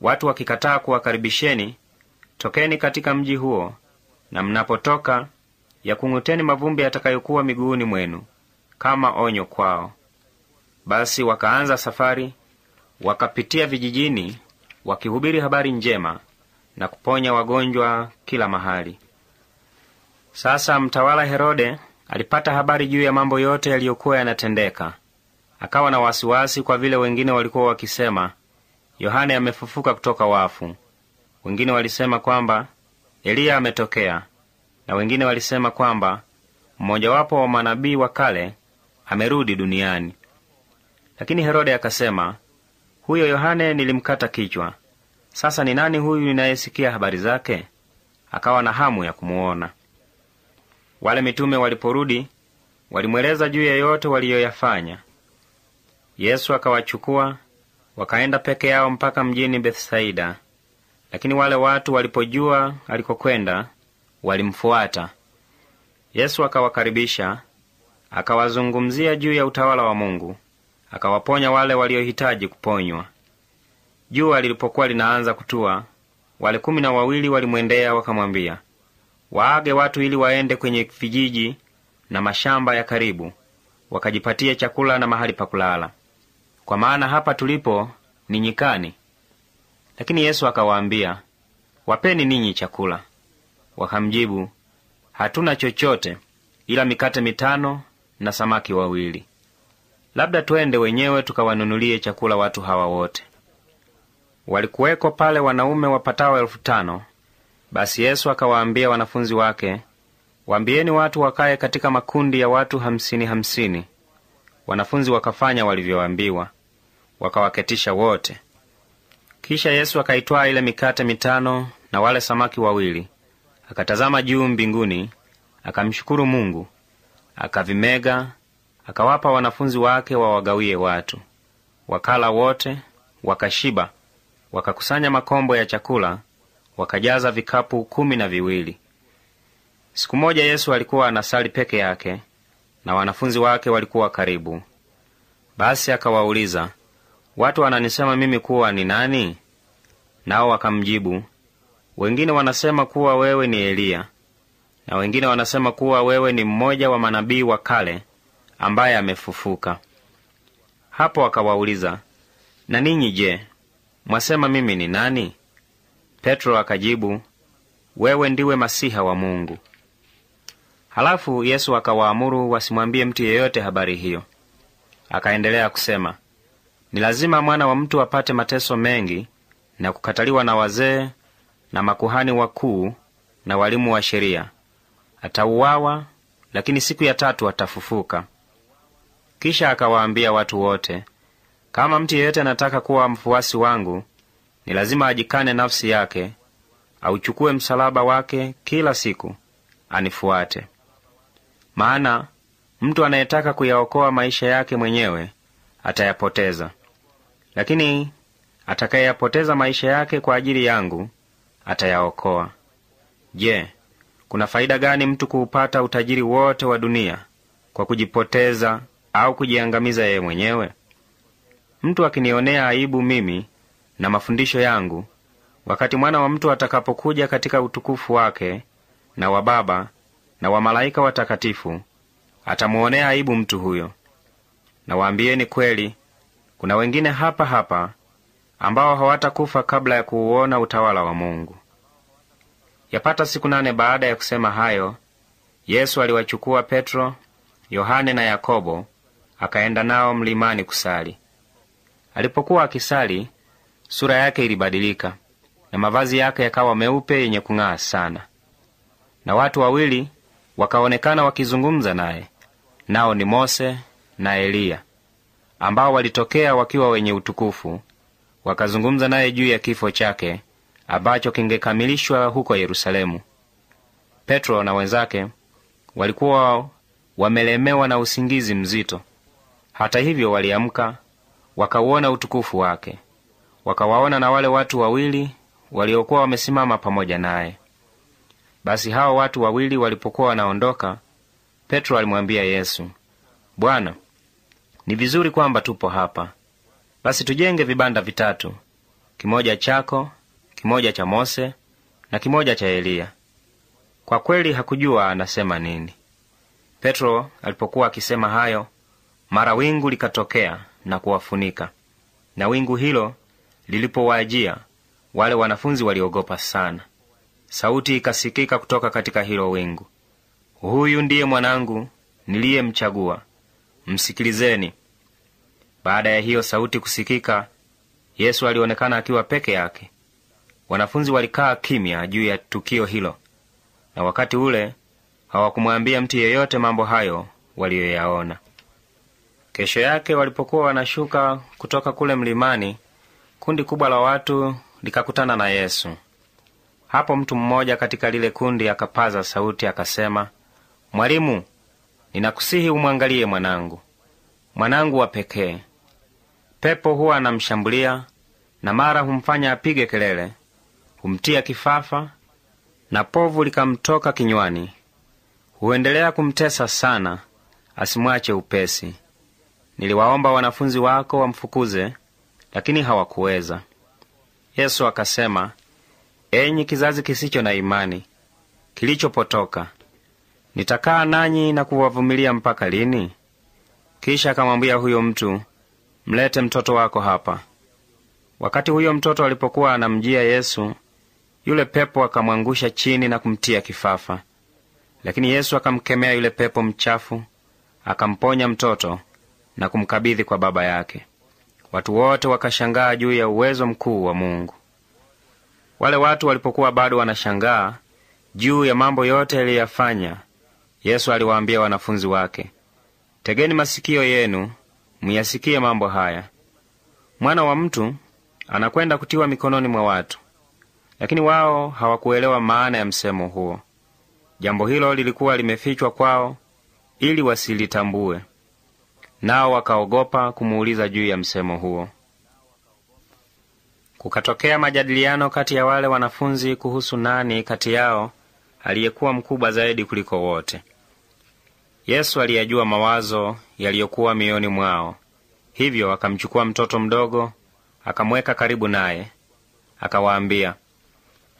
Watu wakikataa kuwakaribisheni, tokeni katika mji huo, na mnapotoka yakung'uteni mavumbi yatakayokuwa miguuni mwenu kama onyo kwao. Basi wakaanza safari, wakapitia vijijini, wakihubiri habari njema na kuponya wagonjwa kila mahali. Sasa mtawala Herode alipata habari juu ya mambo yote yaliyokuwa yanatendeka, akawa na wasiwasi kwa vile wengine walikuwa wakisema Yohane amefufuka kutoka wafu. Wengine walisema kwamba Eliya ametokea, na wengine walisema kwamba mmojawapo wa manabii wa kale, amerudi duniani. Lakini Herode akasema, huyo Yohane nilimkata kichwa. Sasa ni nani huyu ninayesikia habari zake? Akawa na hamu ya kumuona. Wale mitume waliporudi, walimweleza juu ya yote waliyoyafanya. Yesu akawachukua wakaenda peke yao mpaka mjini Bethsaida. Lakini wale watu walipojua alikokwenda, walimfuata. Yesu akawakaribisha, akawazungumzia juu ya utawala wa Mungu, akawaponya wale waliohitaji kuponywa. Jua lilipokuwa linaanza kutua, wale kumi na wawili walimwendea wakamwambia, waage watu ili waende kwenye vijiji na mashamba ya karibu, wakajipatie chakula na mahali pa kulala, kwa maana hapa tulipo ni nyikani. Lakini Yesu akawaambia, wapeni ninyi chakula. Wakamjibu, hatuna chochote ila mikate mitano na samaki wawili. Labda twende wenyewe tukawanunulie chakula watu hawa wote. Walikuweko pale wanaume wapatao elfu tano. Basi Yesu akawaambia wanafunzi wake, waambieni watu wakaye katika makundi ya watu hamsini hamsini. Wanafunzi wakafanya walivyoambiwa, wakawaketisha wote. Kisha Yesu akaitwaa ile mikate mitano na wale samaki wawili, akatazama juu mbinguni, akamshukuru Mungu, akavimega, akawapa wanafunzi wake wawagawie watu. Wakala wote, wakashiba, wakakusanya makombo ya chakula, wakajaza vikapu kumi na viwili. Siku moja Yesu alikuwa anasali peke yake na wanafunzi wake walikuwa karibu. Basi akawauliza, watu wananisema mimi kuwa ni nani? Nao wakamjibu, wengine wanasema kuwa wewe ni Eliya, na wengine wanasema kuwa wewe ni mmoja wa manabii wa kale ambaye amefufuka. Hapo akawauliza, na ninyi je, mwasema mimi ni nani? Petro akajibu, wewe ndiwe Masiha wa Mungu. Halafu Yesu akawaamuru wasimwambie mtu yeyote habari hiyo. Akaendelea kusema, ni lazima mwana wa mtu apate mateso mengi na kukataliwa na wazee na makuhani wakuu na walimu wa sheria. Atauawa, lakini siku ya tatu atafufuka. Kisha akawaambia watu wote, kama mtu yeyote anataka kuwa mfuasi wangu, ni lazima ajikane nafsi yake, auchukue msalaba wake kila siku, anifuate. Maana mtu anayetaka kuyaokoa maisha yake mwenyewe atayapoteza, lakini atakayeyapoteza maisha yake kwa ajili yangu atayaokoa. Je, kuna faida gani mtu kuupata utajiri wote wa dunia kwa kujipoteza au kujiangamiza yeye mwenyewe? Mtu akinionea aibu mimi na mafundisho yangu, wakati mwana wa mtu atakapokuja katika utukufu wake na wa Baba na wa malaika watakatifu, atamuonea aibu mtu huyo. Nawaambieni kweli, kuna wengine hapa hapa ambao hawatakufa kabla ya kuuona utawala wa Mungu. Yapata siku nane baada ya kusema hayo, Yesu aliwachukua Petro, Yohane na Yakobo akaenda nao mlimani kusali. Alipokuwa akisali, sura yake ilibadilika na mavazi yake yakawa meupe yenye kung'aa sana. Na watu wawili wakaonekana wakizungumza naye, nao ni Mose na Eliya, ambao walitokea wakiwa wenye utukufu, wakazungumza naye juu ya kifo chake ambacho kingekamilishwa huko Yerusalemu. Petro na wenzake walikuwa wamelemewa na usingizi mzito. Hata hivyo, waliamka wakauona utukufu wake, wakawaona na wale watu wawili waliokuwa wamesimama pamoja naye. Basi hao watu wawili walipokuwa wanaondoka, Petro alimwambia Yesu, Bwana, ni vizuri kwamba tupo hapa. Basi tujenge vibanda vitatu, kimoja chako, kimoja cha Mose na kimoja cha Eliya. Kwa kweli hakujua anasema nini. Petro alipokuwa akisema hayo, mara wingu likatokea na kuwafunika, na wingu hilo lilipowajia, wale wanafunzi waliogopa sana. Sauti ikasikika kutoka katika hilo wingu, huyu ndiye mwanangu niliyemchagua, msikilizeni. Baada ya hiyo sauti kusikika, Yesu alionekana akiwa peke yake. Wanafunzi walikaa kimya juu ya tukio hilo, na wakati ule hawakumwambia mtu yeyote mambo hayo waliyoyaona. Kesho yake walipokuwa wanashuka kutoka kule mlimani, kundi kubwa la watu likakutana na Yesu. Hapo mtu mmoja katika lile kundi akapaza sauti akasema, Mwalimu, ninakusihi umwangalie mwanangu, mwanangu wa pekee. Pepo huwa anamshambulia na mara humfanya apige kelele, humtia kifafa na povu likamtoka kinywani. Huendelea kumtesa sana, asimwache upesi. Niliwaomba wanafunzi wako wamfukuze, lakini hawakuweza. Yesu akasema, enyi kizazi kisicho na imani, kilichopotoka, nitakaa nanyi na kuwavumilia mpaka lini? Kisha akamwambia huyo mtu, mlete mtoto wako hapa. Wakati huyo mtoto alipokuwa anamjia Yesu, yule pepo akamwangusha chini na kumtia kifafa. Lakini Yesu akamkemea yule pepo mchafu, akamponya mtoto na kumkabidhi kwa baba yake. Watu wote wakashangaa juu ya uwezo mkuu wa Mungu. Wale watu walipokuwa bado wanashangaa juu ya mambo yote yaliyoyafanya, Yesu aliwaambia wanafunzi wake, tegeni masikio yenu muyasikie mambo haya. Mwana wa mtu anakwenda kutiwa mikononi mwa watu. Lakini wao hawakuelewa maana ya msemo huo. Jambo hilo lilikuwa limefichwa kwao ili wasilitambue, nao wakaogopa kumuuliza juu ya msemo huo. Kukatokea majadiliano kati ya wale wanafunzi kuhusu nani kati yao aliyekuwa mkubwa zaidi kuliko wote. Yesu aliyajua mawazo yaliyokuwa mioyoni mwao, hivyo akamchukua mtoto mdogo akamweka karibu naye, akawaambia,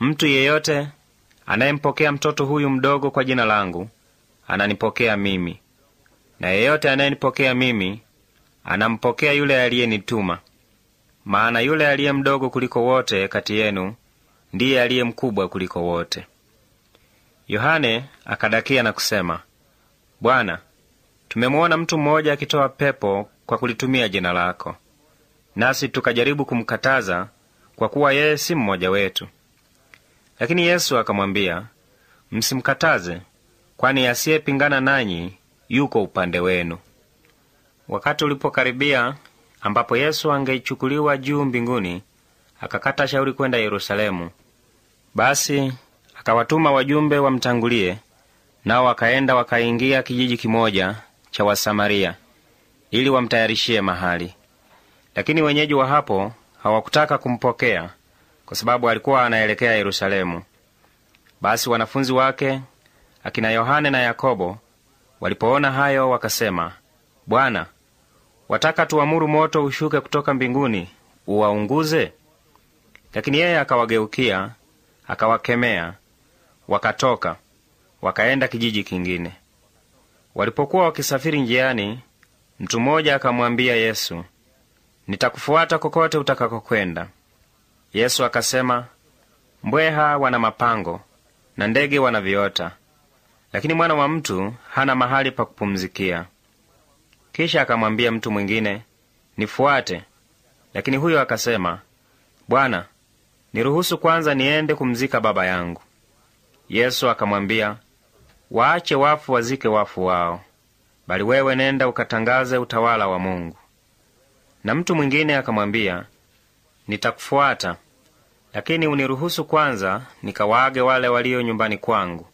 mtu yeyote anayempokea mtoto huyu mdogo kwa jina langu ananipokea mimi, na yeyote anayenipokea mimi anampokea yule aliyenituma. Maana yule aliye mdogo kuliko wote kati yenu ndiye aliye mkubwa kuliko wote. Yohane akadakia na kusema, Bwana, tumemwona mtu mmoja akitoa pepo kwa kulitumia jina lako, nasi tukajaribu kumkataza kwa kuwa yeye si mmoja wetu. Lakini Yesu akamwambia, msimkataze, kwani asiyepingana nanyi yuko upande wenu. Wakati ulipokaribia ambapo Yesu angeichukuliwa juu mbinguni, akakata shauri kwenda Yerusalemu. Basi akawatuma wajumbe wamtangulie, nao wakaenda wakaingia kijiji kimoja cha Wasamaria ili wamtayarishie mahali. Lakini wenyeji wa hapo hawakutaka kumpokea kwa sababu alikuwa anaelekea Yerusalemu. Basi wanafunzi wake akina Yohane na Yakobo walipoona hayo wakasema, Bwana, wataka tuamuru moto ushuke kutoka mbinguni uwaunguze? Lakini yeye akawageukia akawakemea, wakatoka wakaenda kijiji kingine. Walipokuwa wakisafiri njiani, mtu mmoja akamwambia Yesu, nitakufuata kokote utakakokwenda. Yesu akasema, mbweha wana mapango na ndege wana viota, lakini mwana wa mtu hana mahali pa kupumzikia. Kisha akamwambia mtu mwingine, nifuate. Lakini huyo akasema, Bwana, niruhusu kwanza niende kumzika baba yangu. Yesu akamwambia, waache wafu wazike wafu wao, bali wewe nenda ukatangaze utawala wa Mungu. Na mtu mwingine akamwambia, nitakufuata, lakini uniruhusu kwanza nikawaage wale walio nyumbani kwangu.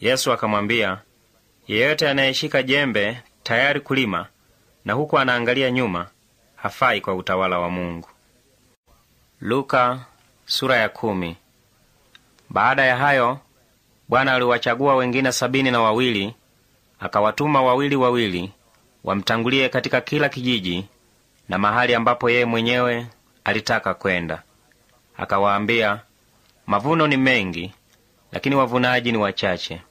Yesu akamwambia, yeyote anayeshika jembe tayari kulima na huku anaangalia nyuma hafai kwa utawala wa Mungu. Luka, sura ya kumi. Baada ya hayo Bwana aliwachagua wengine sabini na wawili akawatuma wawili wawili wamtangulie katika kila kijiji na mahali ambapo yeye mwenyewe alitaka kwenda. Akawaambia, mavuno ni mengi, lakini wavunaji ni wachache.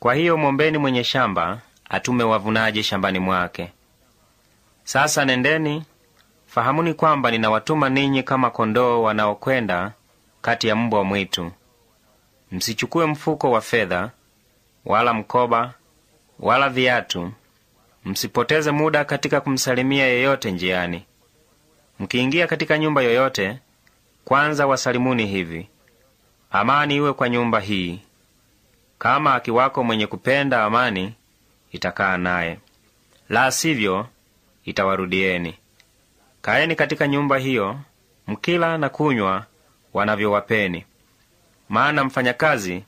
Kwa hiyo mwombeni mwenye shamba atume wavunaji shambani mwake. Sasa nendeni, fahamuni kwamba ninawatuma ninyi kama kondoo wanaokwenda kati ya mbwa mwitu. Msichukue mfuko wa fedha wala mkoba wala viatu. Msipoteze muda katika kumsalimia yeyote njiani. Mkiingia katika nyumba yoyote, kwanza wasalimuni hivi: amani iwe kwa nyumba hii. Kama akiwako mwenye kupenda amani, itakaa naye; la sivyo, itawarudieni. Kaeni katika nyumba hiyo, mkila na kunywa wanavyowapeni, maana mfanyakazi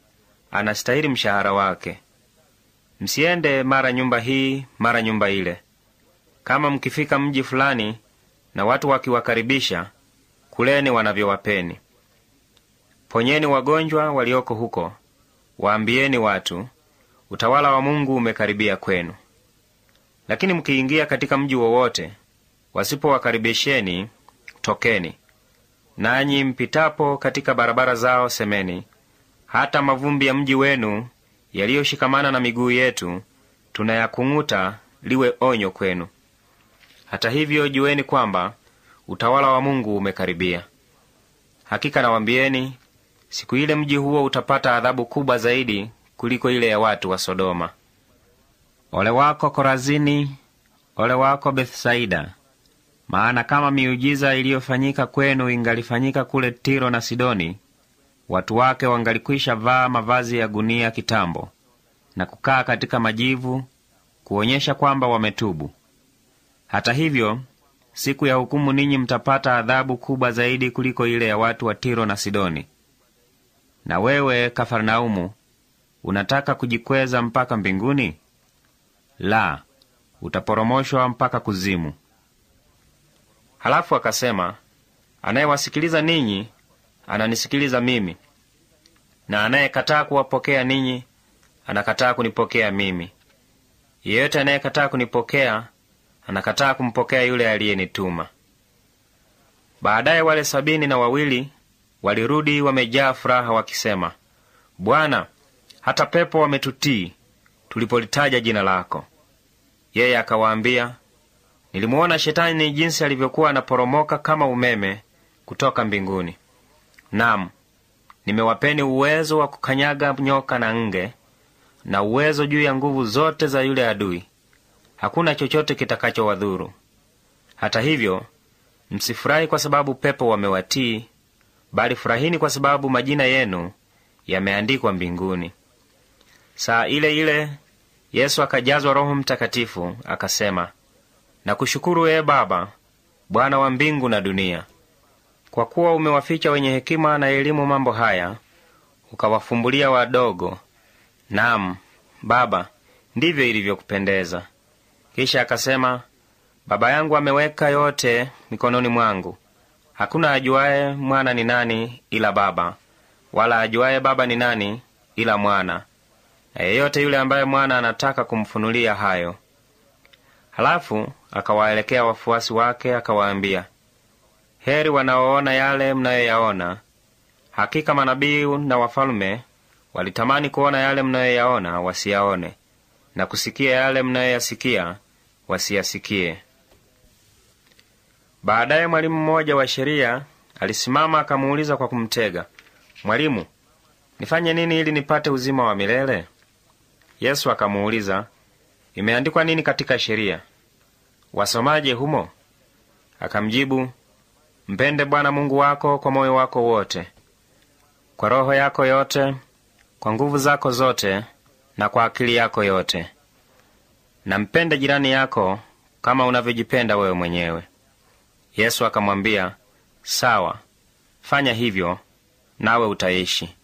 anastahili mshahara wake. Msiende mara nyumba hii mara nyumba ile. Kama mkifika mji fulani na watu wakiwakaribisha, kuleni wanavyowapeni. Ponyeni wagonjwa walioko huko, waambieni watu, utawala wa Mungu umekaribia kwenu. Lakini mkiingia katika mji wowote, wasipowakaribisheni, tokeni. Nanyi mpitapo katika barabara zao, semeni, hata mavumbi ya mji wenu yaliyoshikamana na miguu yetu tunayakung'uta liwe onyo kwenu. Hata hivyo, jueni kwamba utawala wa Mungu umekaribia. Hakika nawambieni, siku ile mji huo utapata adhabu kubwa zaidi kuliko ile ya watu wa Sodoma. Ole wako Korazini! Ole wako Bethsaida! Maana kama miujiza iliyofanyika kwenu ingalifanyika kule Tiro na Sidoni, watu wake wangalikwisha vaa mavazi ya gunia kitambo na kukaa katika majivu kuonyesha kwamba wametubu. Hata hivyo, siku ya hukumu ninyi mtapata adhabu kubwa zaidi kuliko ile ya watu wa Tiro na Sidoni. Na wewe Kafarnaumu, unataka kujikweza mpaka mbinguni? La, utaporomoshwa mpaka kuzimu. Halafu akasema, anayewasikiliza ninyi ananisikiliza mimi, na anayekataa kuwapokea ninyi anakataa kunipokea mimi. Yeyote anayekataa kunipokea anakataa kumpokea yule aliyenituma. Baadaye wale sabini na wawili walirudi wamejaa furaha, wakisema, Bwana, hata pepo wametutii tulipolitaja jina lako. Yeye akawaambia, nilimuona Shetani ni jinsi alivyokuwa anaporomoka kama umeme kutoka mbinguni. Nam, nimewapeni uwezo wa kukanyaga nyoka na nge na uwezo juu ya nguvu zote za yule adui. Hakuna chochote kitakachowadhuru. Hata hivyo, msifurahi kwa sababu pepo wamewatii, bali furahini kwa sababu majina yenu yameandikwa mbinguni. Saa ile ile Yesu akajazwa Roho Mtakatifu, akasema, nakushukuru ee Baba, Bwana wa mbingu na dunia, kwa kuwa umewaficha wenye hekima na elimu mambo haya, ukawafumbulia wadogo. Naam, Baba, ndivyo ilivyokupendeza. Kisha akasema, Baba yangu ameweka yote mikononi mwangu. Hakuna ajuaye mwana ni nani ila Baba, wala ajuaye Baba ni nani ila mwana, na yeyote yule ambaye mwana anataka kumfunulia hayo. Halafu akawaelekea wafuasi wake akawaambia, heri wanaoona yale mnayoyaona. Hakika manabii na wafalume walitamani kuona yale mnayoyaona wasiyaone, na kusikia yale mnayoyasikia wasiyasikie. Baadaye mwalimu mmoja wa sheria alisimama akamuuliza kwa kumtega, Mwalimu, nifanye nini ili nipate uzima wa milele? Yesu akamuuliza, imeandikwa nini katika sheria? Wasomaje humo? Akamjibu, mpende Bwana Mungu wako kwa moyo wako wote, kwa roho yako yote, kwa nguvu zako zote, na kwa akili yako yote, na mpende jirani yako kama unavyojipenda wewe mwenyewe. Yesu akamwambia, sawa, fanya hivyo nawe utaishi.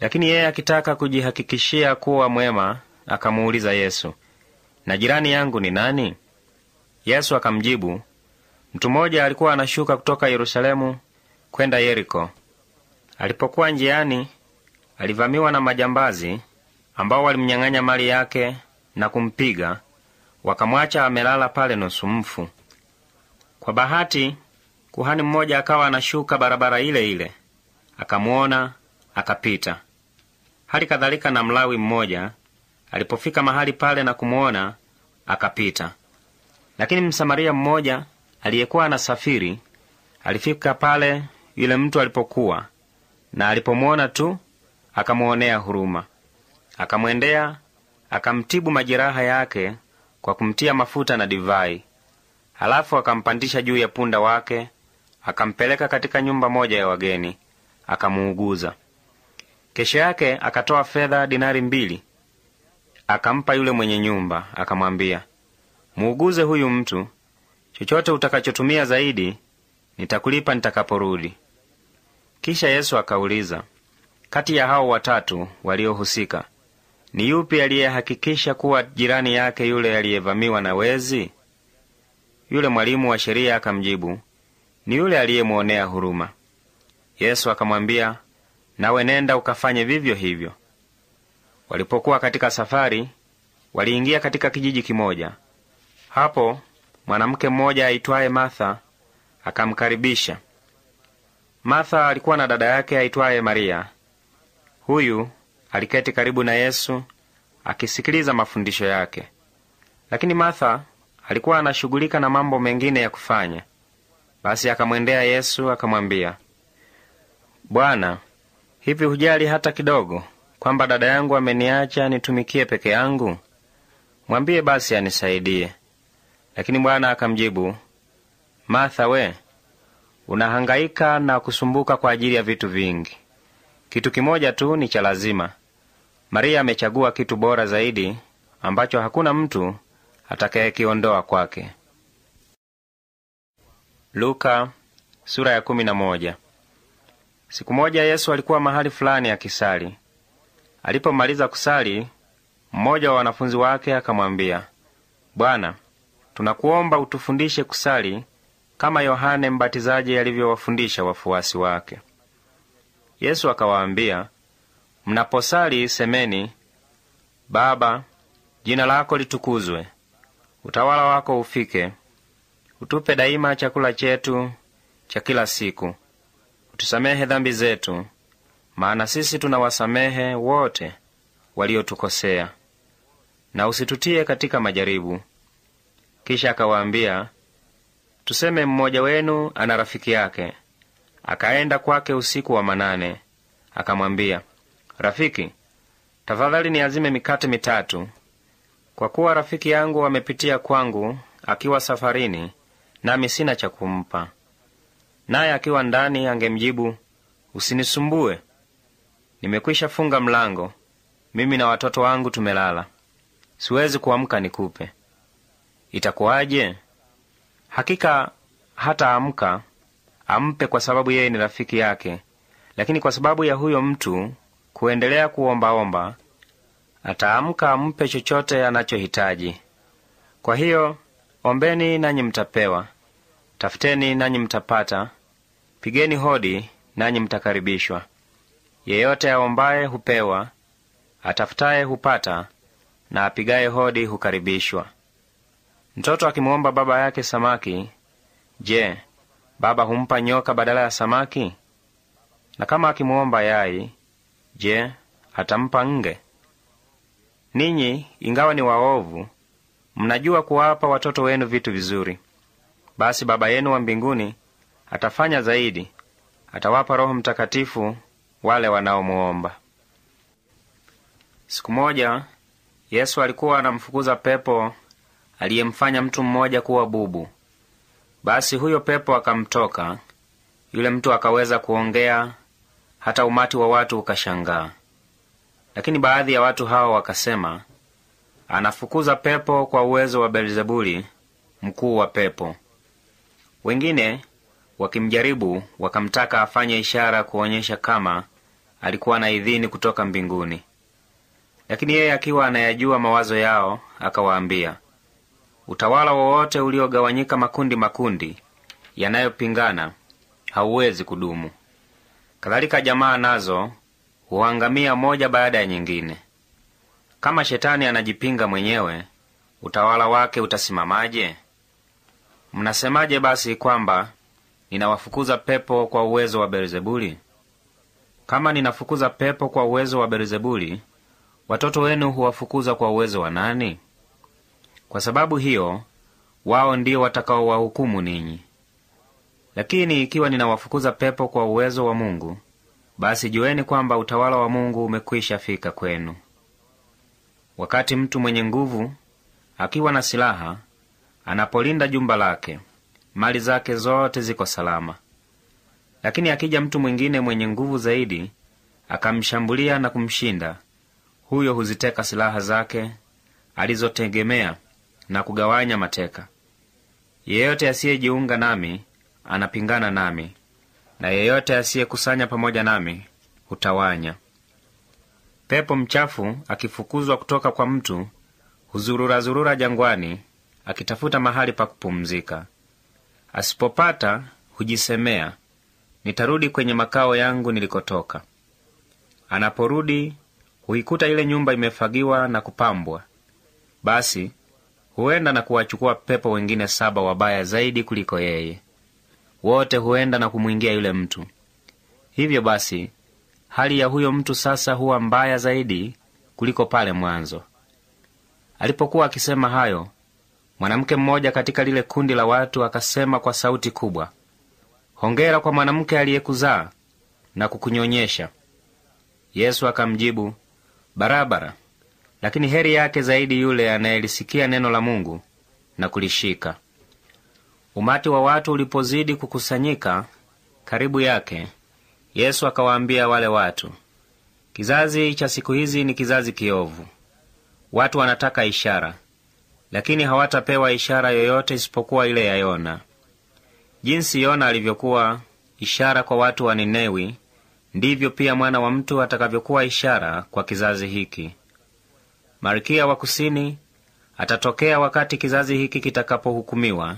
Lakini yeye akitaka kujihakikishia kuwa mwema, akamuuliza Yesu, na jirani yangu ni nani? Yesu akamjibu, mtu mmoja alikuwa anashuka kutoka Yerusalemu kwenda Yeriko. Alipokuwa njiani, alivamiwa na majambazi ambao walimnyang'anya mali yake na kumpiga, wakamwacha amelala pale nusu mfu. Kwa bahati, kuhani mmoja akawa anashuka barabara ile ile, akamuona, akapita. Hali kadhalika na Mlawi mmoja alipofika mahali pale na kumuona, akapita. Lakini Msamaria mmoja aliyekuwa anasafiri alifika pale yule mtu alipokuwa, na alipomuona tu akamuonea huruma. Akamwendea, akamtibu majeraha yake kwa kumtia mafuta na divai. Halafu akampandisha juu ya punda wake, akampeleka katika nyumba moja ya wageni, akamuuguza. Kesho yake akatoa fedha dinari mbili, akampa yule mwenye nyumba, akamwambia, muuguze huyu mtu, chochote utakachotumia zaidi nitakulipa nitakaporudi. Kisha Yesu akauliza, kati ya hao watatu waliohusika ni yupi aliyehakikisha kuwa jirani yake yule aliyevamiwa na wezi? Yule mwalimu wa sheria akamjibu, ni yule aliyemwonea huruma. Yesu akamwambia, nawe nenda ukafanye vivyo hivyo. Walipokuwa katika safari, waliingia katika kijiji kimoja. Hapo mwanamke mmoja aitwaye Martha akamkaribisha. Martha alikuwa na dada yake aitwaye Maria. Huyu aliketi karibu na Yesu akisikiliza mafundisho yake, lakini Martha alikuwa anashughulika na mambo mengine ya kufanya. Basi akamwendea Yesu akamwambia, Bwana, hivi hujali hata kidogo kwamba dada yangu ameniacha nitumikie peke yangu? Mwambie basi anisaidie. Lakini Bwana akamjibu, Martha, we unahangaika na kusumbuka kwa ajili ya vitu vingi. Kitu kimoja tu ni cha lazima. Maria amechagua kitu bora zaidi ambacho hakuna mtu atakayekiondoa kwake. Luka, sura ya kumi na moja. Siku moja Yesu alikuwa mahali fulani akisali. Alipomaliza kusali, mmoja wa wanafunzi wake akamwambia, Bwana, tunakuomba utufundishe kusali kama Yohane Mbatizaji alivyowafundisha wafuasi wake. Yesu akawaambia, mnaposali semeni, Baba, jina lako litukuzwe, utawala wako ufike, utupe daima chakula chetu cha kila siku, utusamehe dhambi zetu, maana sisi tunawasamehe wote waliotukosea, na usitutie katika majaribu. Kisha akawaambia, tuseme mmoja wenu ana rafiki yake, akaenda kwake usiku wa manane, akamwambia, Rafiki, tafadhali niazime mikate mitatu, kwa kuwa rafiki yangu amepitia kwangu akiwa safarini, nami sina cha kumpa. Naye akiwa ndani angemjibu, usinisumbue, nimekwisha funga mlango, mimi na watoto wangu tumelala, siwezi kuamka nikupe. Itakuwaje? Hakika hata amka ampe, kwa sababu yeye ni rafiki yake, lakini kwa sababu ya huyo mtu kuendelea kuombaomba, ataamka ampe chochote anachohitaji. Kwa hiyo ombeni nanyi mtapewa, tafuteni nanyi mtapata, pigeni hodi nanyi mtakaribishwa. Yeyote aombaye hupewa, atafutaye hupata, na apigaye hodi hukaribishwa. Mtoto akimwomba baba yake samaki, je, baba humpa nyoka badala ya samaki? Na kama akimwomba yai, je, atampa nge? Ninyi ingawa ni waovu, mnajua kuwapa watoto wenu vitu vizuri. Basi Baba yenu wa mbinguni atafanya zaidi, atawapa Roho Mtakatifu wale wanaomuomba. Siku moja Yesu alikuwa anamfukuza pepo aliyemfanya mtu mmoja kuwa bubu. Basi huyo pepo akamtoka, yule mtu akaweza kuongea, hata umati wa watu ukashangaa. Lakini baadhi ya watu hao wakasema, anafukuza pepo kwa uwezo wa Belzebuli, mkuu wa pepo. Wengine wakimjaribu wakamtaka afanye ishara kuonyesha kama alikuwa na idhini kutoka mbinguni. Lakini yeye akiwa anayajua mawazo yao, akawaambia, utawala wowote uliogawanyika makundi makundi yanayopingana hauwezi kudumu. Kadhalika jamaa nazo huangamia moja baada ya nyingine. Kama shetani anajipinga mwenyewe, utawala wake utasimamaje? Mnasemaje basi kwamba ninawafukuza pepo kwa uwezo wa Beelzebuli? Kama ninafukuza pepo kwa uwezo wa Beelzebuli, watoto wenu huwafukuza kwa uwezo wa nani? Kwa sababu hiyo wao ndio watakaowahukumu ninyi. Lakini ikiwa ninawafukuza pepo kwa uwezo wa Mungu, basi jueni kwamba utawala wa Mungu umekwisha fika kwenu. Wakati mtu mwenye nguvu akiwa na silaha anapolinda jumba lake, mali zake zote ziko salama. Lakini akija mtu mwingine mwenye nguvu zaidi akamshambulia na kumshinda, huyo huziteka silaha zake alizotegemea na kugawanya mateka. Yeyote asiyejiunga nami anapingana nami, na yeyote asiyekusanya pamoja nami hutawanya. Pepo mchafu akifukuzwa kutoka kwa mtu huzururazurura jangwani akitafuta mahali pa kupumzika. Asipopata hujisemea, nitarudi kwenye makao yangu nilikotoka. Anaporudi huikuta ile nyumba imefagiwa na kupambwa. Basi huenda na kuwachukua pepo wengine saba wabaya zaidi kuliko yeye. Wote huenda na kumwingia yule mtu. Hivyo basi, hali ya huyo mtu sasa huwa mbaya zaidi kuliko pale mwanzo. Alipokuwa akisema hayo, mwanamke mmoja katika lile kundi la watu akasema kwa sauti kubwa, hongera kwa mwanamke aliyekuzaa na kukunyonyesha. Yesu akamjibu, barabara, lakini heri yake zaidi yule anayelisikia neno la Mungu na kulishika. Umati wa watu ulipozidi kukusanyika karibu yake, Yesu akawaambia wale watu, kizazi cha siku hizi ni kizazi kiovu. Watu wanataka ishara, lakini hawatapewa ishara yoyote isipokuwa ile ya Yona. Jinsi Yona alivyokuwa ishara kwa watu wa Ninewi, ndivyo pia mwana wa mtu atakavyokuwa ishara kwa kizazi hiki. Malkia wa kusini atatokea wakati kizazi hiki kitakapohukumiwa,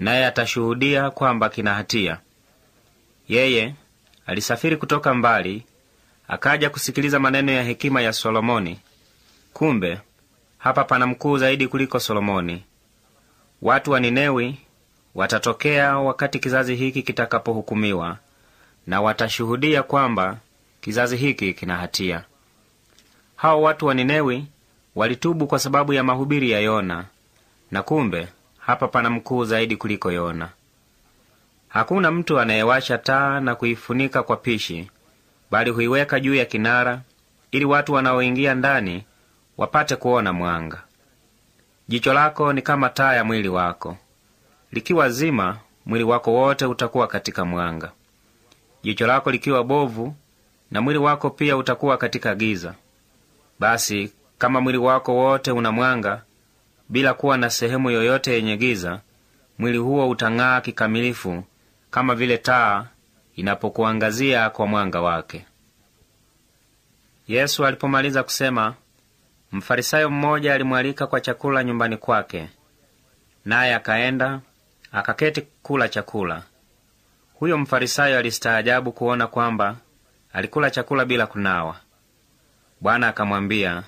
naye atashuhudia kwamba kina hatia. Yeye alisafiri kutoka mbali, akaja kusikiliza maneno ya hekima ya Solomoni. Kumbe hapa pana mkuu zaidi kuliko Solomoni. Watu wa Ninewi watatokea wakati kizazi hiki kitakapohukumiwa, na watashuhudia kwamba kizazi hiki kina hatia. Hao watu wa Ninewi walitubu kwa sababu ya mahubiri ya Yona, na kumbe hapa pana mkuu zaidi kuliko Yona. Hakuna mtu anayewasha taa na kuifunika kwa pishi, bali huiweka juu ya kinara, ili watu wanaoingia ndani wapate kuona mwanga. Jicho lako ni kama taa ya mwili wako. Likiwa zima, mwili wako wote utakuwa katika mwanga. Jicho lako likiwa bovu, na mwili wako pia utakuwa katika giza. Basi kama mwili wako wote una mwanga bila kuwa na sehemu yoyote yenye giza, mwili huo utang'aa kikamilifu kama vile taa inapokuangazia kwa mwanga wake. Yesu alipomaliza kusema, Mfarisayo mmoja alimwalika kwa chakula nyumbani kwake, naye akaenda akaketi kula chakula. Huyo Mfarisayo alistaajabu kuona kwamba alikula chakula bila kunawa. Bwana akamwambia,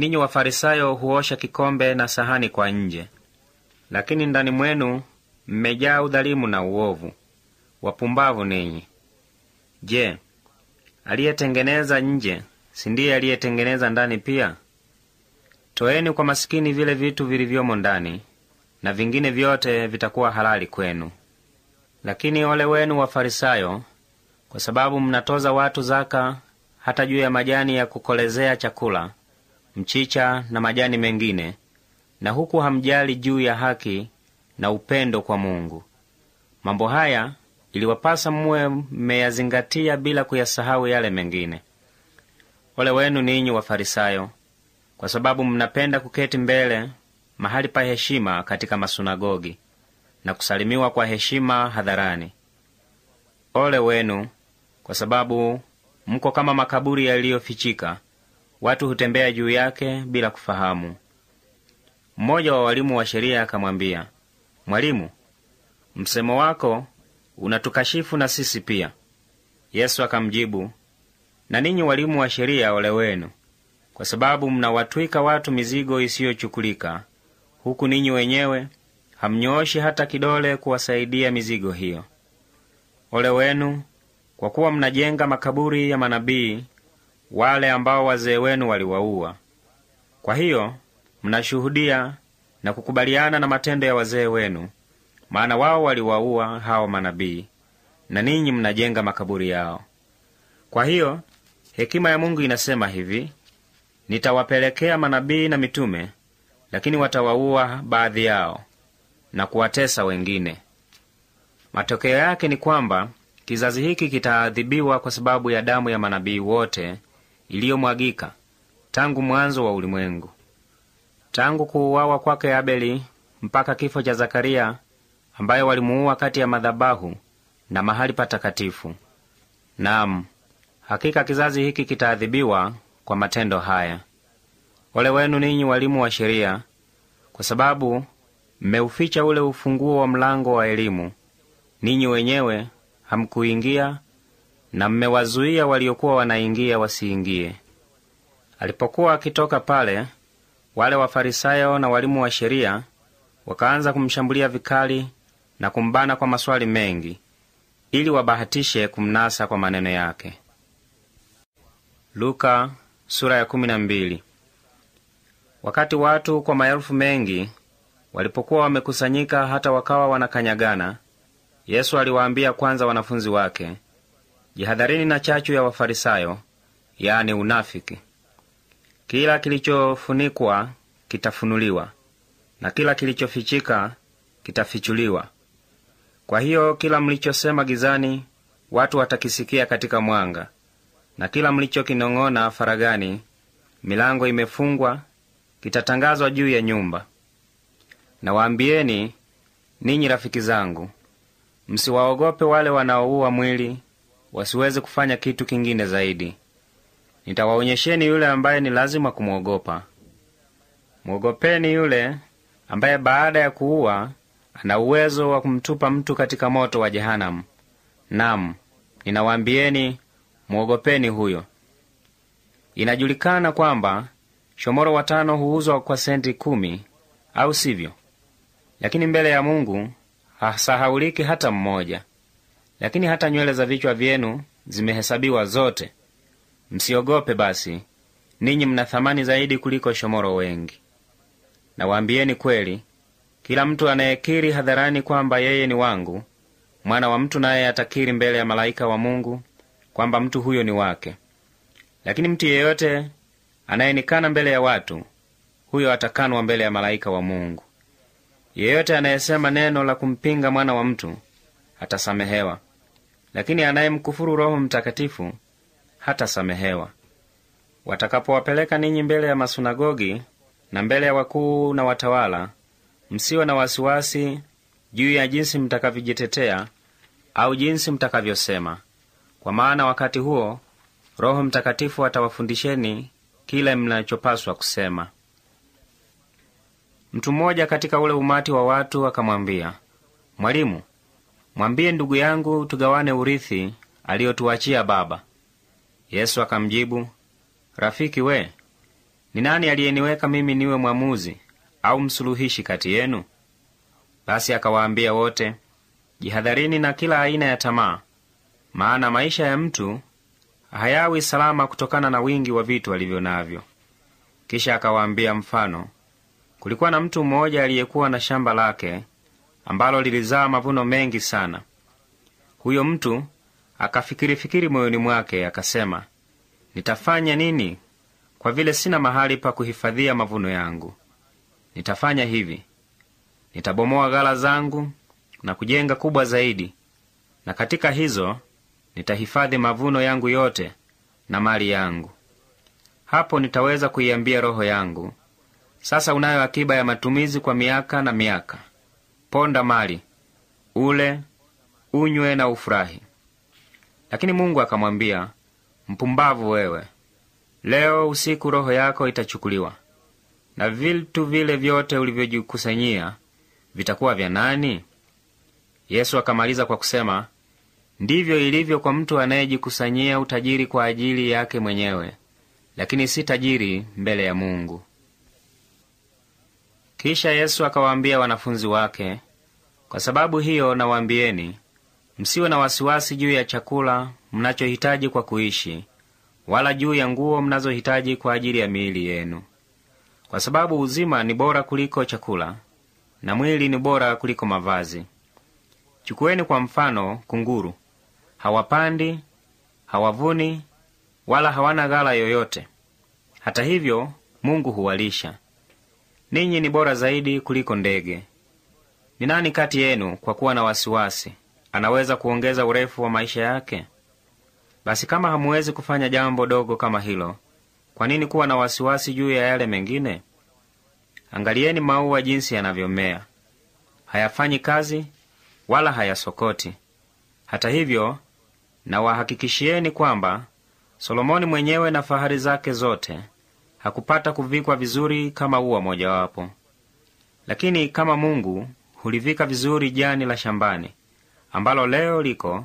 ninyi Wafarisayo huosha kikombe na sahani kwa nje, lakini ndani mwenu mmejaa udhalimu na uovu. Wapumbavu ninyi! Je, aliyetengeneza nje si ndiye aliyetengeneza ndani pia? Toeni kwa masikini vile vitu vilivyomo ndani, na vingine vyote vitakuwa halali kwenu. Lakini ole wenu Wafarisayo, kwa sababu mnatoza watu zaka hata juu ya majani ya kukolezea chakula, mchicha na majani mengine, na huku hamjali juu ya haki na upendo kwa Mungu. Mambo haya iliwapasa muwe mmeyazingatia bila kuyasahau yale mengine. Ole wenu ninyi Wafarisayo, kwa sababu mnapenda kuketi mbele mahali pa heshima katika masunagogi na kusalimiwa kwa heshima hadharani. Ole wenu kwa sababu mko kama makaburi yaliyofichika, watu hutembea juu yake bila kufahamu. Mmoja wa walimu wa sheria akamwambia, Mwalimu, msemo wako unatukashifu na sisi pia. Yesu akamjibu, na ninyi walimu wa sheria, ole wenu, kwa sababu mnawatwika watu mizigo isiyochukulika, huku ninyi wenyewe hamnyooshi hata kidole kuwasaidia mizigo hiyo. Ole wenu, kwa kuwa mnajenga makaburi ya manabii wale ambao wazee wenu waliwaua. Kwa hiyo mnashuhudia na kukubaliana na matendo ya wazee wenu, maana wao waliwaua hao manabii, na ninyi mnajenga makaburi yao. Kwa hiyo hekima ya Mungu inasema hivi: nitawapelekea manabii na mitume, lakini watawaua baadhi yao na kuwatesa wengine. Matokeo yake ni kwamba kizazi hiki kitaadhibiwa kwa sababu ya damu ya manabii wote iliyomwagika tangu mwanzo wa ulimwengu, tangu kuuawa kwake Abeli mpaka kifo cha Zakaria ambaye walimuua kati ya madhabahu na mahali patakatifu. Naam, hakika kizazi hiki kitaadhibiwa kwa matendo haya. Ole wenu ninyi walimu wa sheria, kwa sababu mmeuficha ule ufunguo wa mlango wa elimu. Ninyi wenyewe hamkuingia, na mmewazuia waliokuwa wanaingia wasiingie. Alipokuwa akitoka pale, wale Wafarisayo na walimu wa sheria wakaanza kumshambulia vikali na kumbana kwa maswali mengi, ili wabahatishe kumnasa kwa maneno yake. Luka, sura ya kumi na mbili. Wakati watu kwa maelfu mengi walipokuwa wamekusanyika hata wakawa wanakanyagana, Yesu aliwaambia kwanza wanafunzi wake, jihadharini na chachu ya Wafarisayo, yani unafiki. Kila kilichofunikwa kitafunuliwa na kila kilichofichika kitafichuliwa. Kwa hiyo kila mlichosema gizani watu watakisikia katika mwanga, na kila mlichokinong'ona faragani, milango imefungwa, kitatangazwa juu ya nyumba. Nawaambieni ninyi rafiki zangu, msiwaogope wale wanaouwa mwili, wasiweze kufanya kitu kingine zaidi. Nitawaonyesheni yule ambaye ni lazima kumwogopa. Mwogopeni yule ambaye baada ya kuua ana uwezo wa kumtupa mtu katika moto wa jehanamu. Nam, ninawaambieni mwogopeni huyo. Inajulikana kwamba shomoro watano huuzwa kwa senti kumi, au sivyo? Lakini mbele ya Mungu hasahauliki hata mmoja. Lakini hata nywele za vichwa vyenu zimehesabiwa zote. Msiogope basi, ninyi mna thamani zaidi kuliko shomoro wengi. Nawaambieni kweli, kila mtu anayekiri hadharani kwamba yeye ni wangu, mwana wa mtu naye atakiri mbele ya malaika wa Mungu kwamba mtu huyo ni wake. Lakini mtu yeyote anayenikana mbele ya watu, huyo atakanwa mbele ya malaika wa Mungu. Yeyote anayesema neno la kumpinga mwana wa mtu atasamehewa, lakini anayemkufuru Roho Mtakatifu hatasamehewa. Watakapowapeleka ninyi mbele ya masunagogi na mbele ya wakuu na watawala, msiwe na wasiwasi juu ya jinsi mtakavyojitetea au jinsi mtakavyosema, kwa maana wakati huo Roho Mtakatifu atawafundisheni kila mnachopaswa kusema. Mtu mmoja katika ule umati wa watu akamwambia, Mwalimu, mwambie ndugu yangu tugawane urithi aliyotuachia baba. Yesu akamjibu, Rafiki we, ni nani aliyeniweka mimi niwe mwamuzi au msuluhishi kati yenu? Basi akawaambia wote, jihadharini na kila aina ya tamaa, maana maisha ya mtu hayawi salama kutokana na wingi wa vitu alivyo navyo. Kisha akawaambia mfano, kulikuwa na mtu mmoja aliyekuwa na shamba lake ambalo lilizaa mavuno mengi sana. Huyo mtu akafikiri-fikiri moyoni mwake, akasema, nitafanya nini kwa vile sina mahali pa kuhifadhia mavuno yangu? Nitafanya hivi: nitabomoa ghala zangu na kujenga kubwa zaidi, na katika hizo nitahifadhi mavuno yangu yote na mali yangu. Hapo nitaweza kuiambia roho yangu, sasa unayo akiba ya matumizi kwa miaka na miaka. Ponda mali, ule, unywe na ufurahi. Lakini Mungu akamwambia, mpumbavu wewe, leo usiku roho yako itachukuliwa, na vitu vile vyote ulivyojikusanyia vitakuwa vya nani? Yesu akamaliza kwa kusema, ndivyo ilivyo kwa mtu anayejikusanyia utajiri kwa ajili yake mwenyewe, lakini si tajiri mbele ya Mungu. Kisha Yesu akawaambia wanafunzi wake, kwa sababu hiyo nawaambieni, msiwe na wasiwasi juu ya chakula mnachohitaji kwa kuishi, wala juu ya nguo mnazohitaji kwa ajili ya miili yenu, kwa sababu uzima ni bora kuliko chakula na mwili ni bora kuliko mavazi. Chukueni kwa mfano kunguru. Hawapandi, hawavuni, wala hawana ghala yoyote. Hata hivyo Mungu huwalisha. Ninyi ni bora zaidi kuliko ndege. Ni nani kati yenu, kwa kuwa na wasiwasi, anaweza kuongeza urefu wa maisha yake? Basi kama hamuwezi kufanya jambo dogo kama hilo, kwa nini kuwa na wasiwasi juu ya yale mengine? Angalieni maua jinsi yanavyomea, hayafanyi kazi wala hayasokoti. Hata hivyo, nawahakikishieni kwamba Solomoni mwenyewe na fahari zake zote hakupata kuvikwa vizuri kama ua mojawapo. Lakini kama Mungu hulivika vizuri jani la shambani ambalo leo liko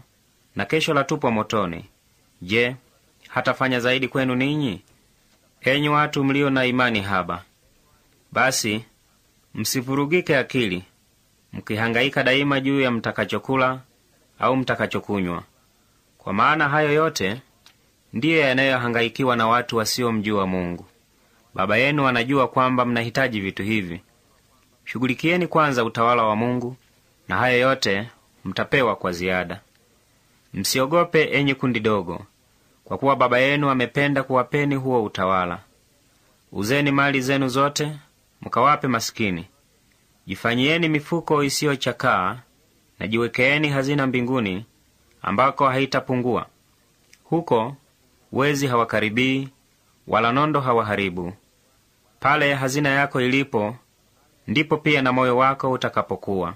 na kesho latupwa motoni, je, hatafanya zaidi kwenu ninyi, enyi watu mlio na imani haba? Basi msivurugike akili mkihangaika daima juu ya mtakachokula au mtakachokunywa, kwa maana hayo yote ndiyo yanayohangaikiwa na watu wasiomjua Mungu. Baba yenu anajua kwamba mnahitaji vitu hivi. Shughulikieni kwanza utawala wa Mungu, na hayo yote mtapewa kwa ziada. Msiogope, enyi kundi dogo, kwa kuwa Baba yenu amependa kuwapeni huo utawala. Uzeni mali zenu zote mkawape masikini. Jifanyieni mifuko isiyochakaa na jiwekeeni hazina mbinguni, ambako haitapungua. Huko wezi hawakaribii wala nondo hawaharibu. Pale hazina yako ilipo, ndipo pia na moyo wako utakapokuwa.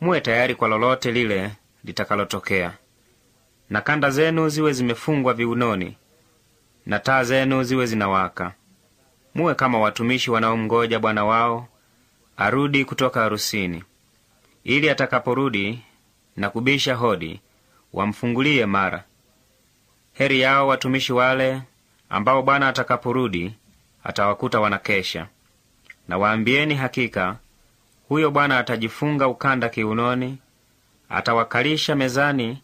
Muwe tayari kwa lolote lile litakalotokea, na kanda zenu ziwe zimefungwa viunoni, na taa zenu ziwe zinawaka. Muwe kama watumishi wanaomngoja bwana wao arudi kutoka harusini, ili atakaporudi na kubisha hodi wamfungulie mara. Heri yao watumishi wale ambao bwana atakaporudi atawakuta wanakesha. Na waambieni hakika, huyo bwana atajifunga ukanda kiunoni, atawakalisha mezani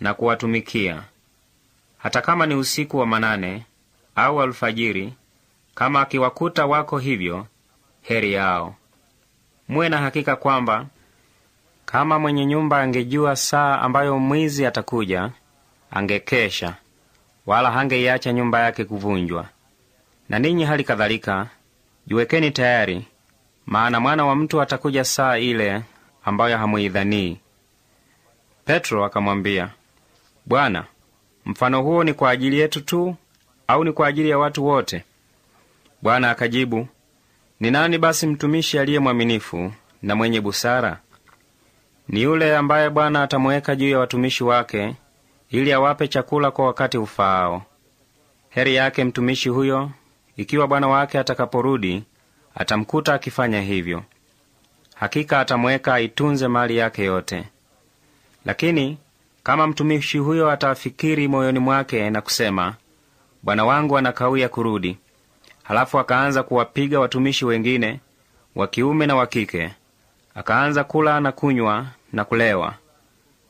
na kuwatumikia. Hata kama ni usiku wa manane au alfajiri, kama akiwakuta wako hivyo, heri yao. Muwe na hakika kwamba kama mwenye nyumba angejua saa ambayo mwizi atakuja, angekesha, wala hangeiacha nyumba yake kuvunjwa. Na ninyi hali kadhalika jiwekeni tayari, maana mwana wa mtu atakuja saa ile ambayo hamuidhanii. Petro akamwambia, Bwana, mfano huo ni kwa ajili yetu tu au ni kwa ajili ya watu wote? Bwana akajibu, ni nani basi mtumishi aliye mwaminifu na mwenye busara? Ni yule ambaye Bwana atamuweka juu ya watumishi wake ili awape chakula kwa wakati ufaao. Heri yake mtumishi huyo, ikiwa bwana wake atakaporudi atamkuta akifanya hivyo. Hakika atamweka aitunze mali yake yote. Lakini kama mtumishi huyo atafikiri moyoni mwake na kusema, bwana wangu anakawia kurudi, halafu akaanza kuwapiga watumishi wengine wa kiume na wa kike, akaanza kula na kunywa na kulewa,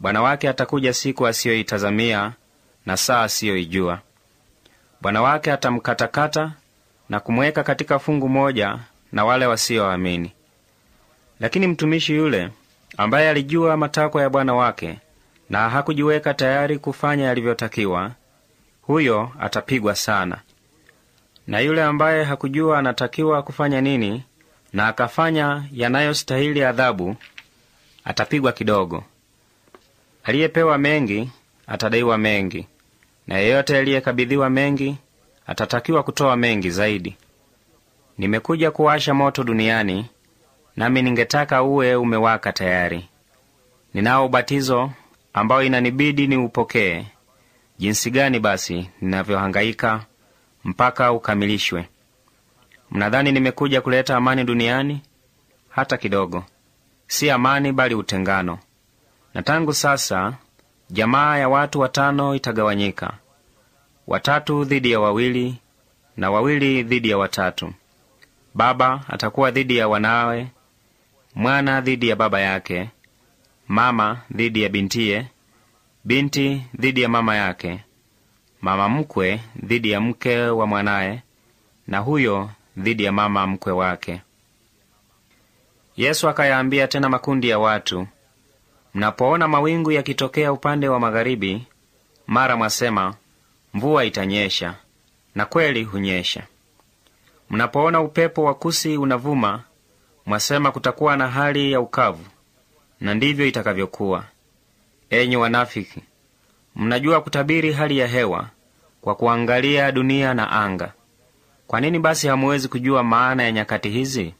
bwana wake atakuja siku asiyoitazamia na saa asiyoijua. Bwana wake atamkatakata na kumweka katika fungu moja na wale wasioamini. Lakini mtumishi yule ambaye alijua matakwa ya bwana wake na hakujiweka tayari kufanya yalivyotakiwa, huyo atapigwa sana. Na yule ambaye hakujua anatakiwa kufanya nini na akafanya yanayostahili adhabu, atapigwa kidogo. Aliyepewa mengi atadaiwa mengi, na yeyote aliyekabidhiwa mengi atatakiwa kutoa mengi zaidi. Nimekuja kuwasha moto duniani, nami ningetaka uwe umewaka tayari. Ninao ubatizo ambao inanibidi niupokee. Jinsi gani basi ninavyohangaika mpaka ukamilishwe! Mnadhani nimekuja kuleta amani duniani? Hata kidogo! Si amani, bali utengano. Na tangu sasa jamaa ya watu watano itagawanyika, watatu dhidi ya wawili na wawili dhidi ya watatu. Baba atakuwa dhidi ya wanawe, mwana dhidi ya baba yake, mama dhidi ya bintiye, binti dhidi ya mama yake, mama mkwe dhidi ya mke wa mwanaye, na huyo dhidi ya mama mkwe wake. Yesu akayaambia tena makundi ya watu, mnapoona mawingu yakitokea upande wa magharibi, mara mwasema mvua itanyesha, na kweli hunyesha. Mnapoona upepo wa kusi unavuma, mwasema kutakuwa na hali ya ukavu, na ndivyo itakavyokuwa. enyi wanafiki! Mnajua kutabiri hali ya hewa kwa kuangalia dunia na anga. Kwa nini basi hamuwezi kujua maana ya nyakati hizi?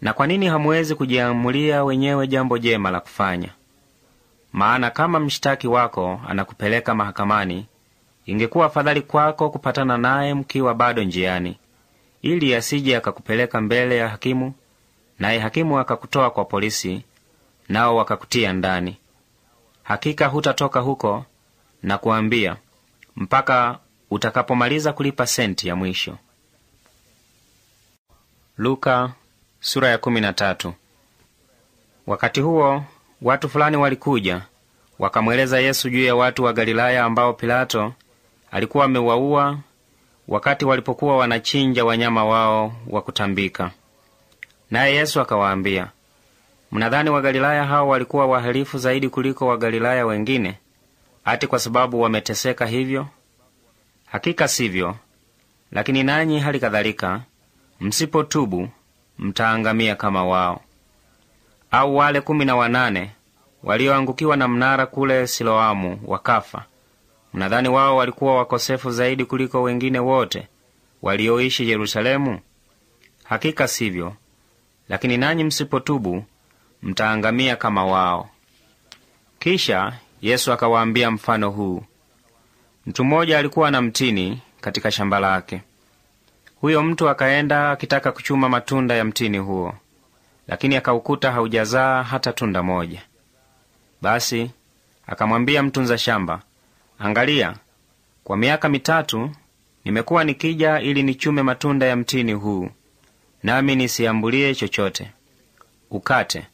Na kwa nini hamuwezi kujiamulia wenyewe jambo jema la kufanya? Maana kama mshtaki wako anakupeleka mahakamani, ingekuwa afadhali kwako kupatana naye mkiwa bado njiani, ili asije akakupeleka mbele ya hakimu, naye hakimu akakutoa kwa polisi, nao wakakutia ndani. Hakika hutatoka huko na kuambia mpaka utakapomaliza kulipa senti ya mwisho. Luka, sura ya kumi na tatu. Wakati huo watu fulani walikuja wakamweleza Yesu juu ya watu wa Galilaya ambao Pilato alikuwa amewaua wakati walipokuwa wanachinja wanyama wao wa kutambika. Naye Yesu akawaambia, mnadhani Wagalilaya hao walikuwa wahalifu zaidi kuliko Wagalilaya wengine, ati kwa sababu wameteseka hivyo? Hakika sivyo. Lakini nanyi hali kadhalika, msipotubu mtaangamia kama wao. Au wale kumi na wanane walioangukiwa na mnara kule Siloamu wakafa, mnadhani wao walikuwa wakosefu zaidi kuliko wengine wote walioishi Yerusalemu? Hakika sivyo. Lakini nanyi msipotubu mtaangamia kama wao. Kisha Yesu akawaambia mfano huu: mtu mmoja alikuwa na mtini katika shamba lake. Huyo mtu akaenda akitaka kuchuma matunda ya mtini huo, lakini akaukuta haujazaa hata tunda moja. Basi akamwambia mtunza shamba, angalia, kwa miaka mitatu nimekuwa nikija ili nichume matunda ya mtini huu, nami nisiambulie chochote. Ukate.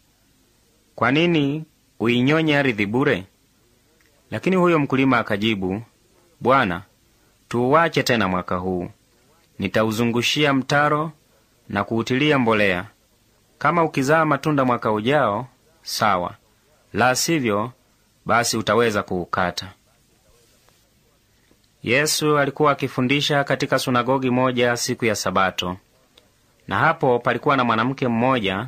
Kwa nini uinyonye ardhi bure? Lakini huyo mkulima akajibu, Bwana, tuuwache tena mwaka huu, nitauzungushia mtaro na kuutilia mbolea. Kama ukizaa matunda mwaka ujao, sawa; la sivyo, basi utaweza kuukata. Yesu alikuwa akifundisha katika sunagogi moja siku ya Sabato, na hapo palikuwa na mwanamke mmoja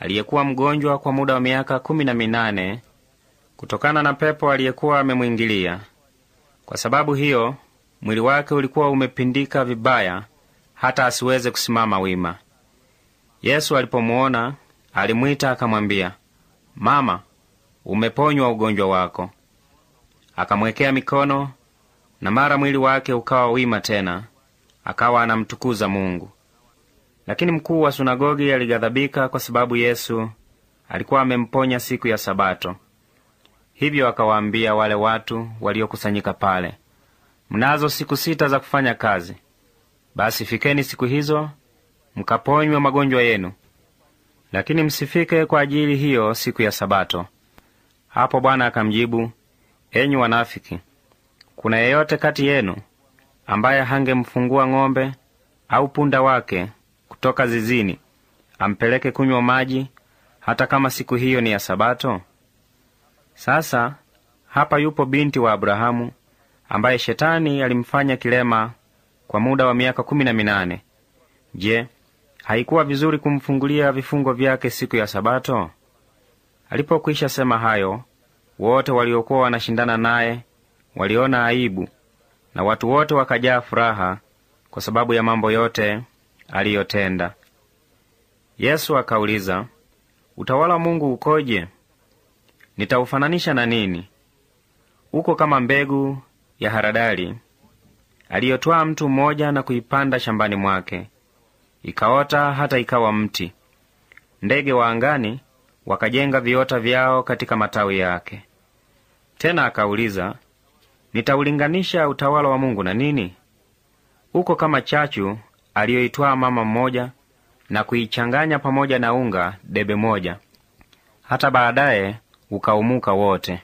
aliyekuwa mgonjwa kwa muda wa miaka kumi na minane kutokana na pepo aliyekuwa amemwingilia. Kwa sababu hiyo mwili wake ulikuwa umepindika vibaya hata asiweze kusimama wima. Yesu alipomuona alimwita akamwambia, Mama, umeponywa ugonjwa wako. Akamwekea mikono na mara mwili wake ukawa wima tena, akawa anamtukuza Mungu. Lakini mkuu wa sunagogi alighadhabika kwa sababu Yesu alikuwa amemponya siku ya Sabato. Hivyo akawaambia wale watu waliokusanyika pale, mnazo siku sita za kufanya kazi. Basi fikeni siku hizo mkaponywe magonjwa yenu, lakini msifike kwa ajili hiyo siku ya Sabato. Hapo Bwana akamjibu, enyi wanafiki, kuna yeyote kati yenu ambaye hangemfungua ng'ombe au punda wake kutoka zizini ampeleke kunywa maji, hata kama siku hiyo ni ya Sabato? Sasa hapa yupo binti wa Abrahamu ambaye Shetani alimfanya kilema kwa muda wa miaka kumi na minane. Je, haikuwa vizuri kumfungulia vifungo vyake siku ya Sabato? Alipokwisha sema hayo, wote waliokuwa wanashindana naye waliona aibu, na watu wote wakajaa furaha kwa sababu ya mambo yote aliyotenda. Yesu akauliza, utawala wa Mungu ukoje? Nitaufananisha na nini? Uko kama mbegu ya haradali aliyotwaa mtu mmoja na kuipanda shambani mwake, ikaota hata ikawa mti. Ndege wa angani wakajenga viota vyao katika matawi yake. Tena akauliza, nitaulinganisha utawala wa Mungu na nini? Uko kama chachu aliyoitwaa mama mmoja na kuichanganya pamoja na unga debe moja, hata baadaye ukaumuka wote.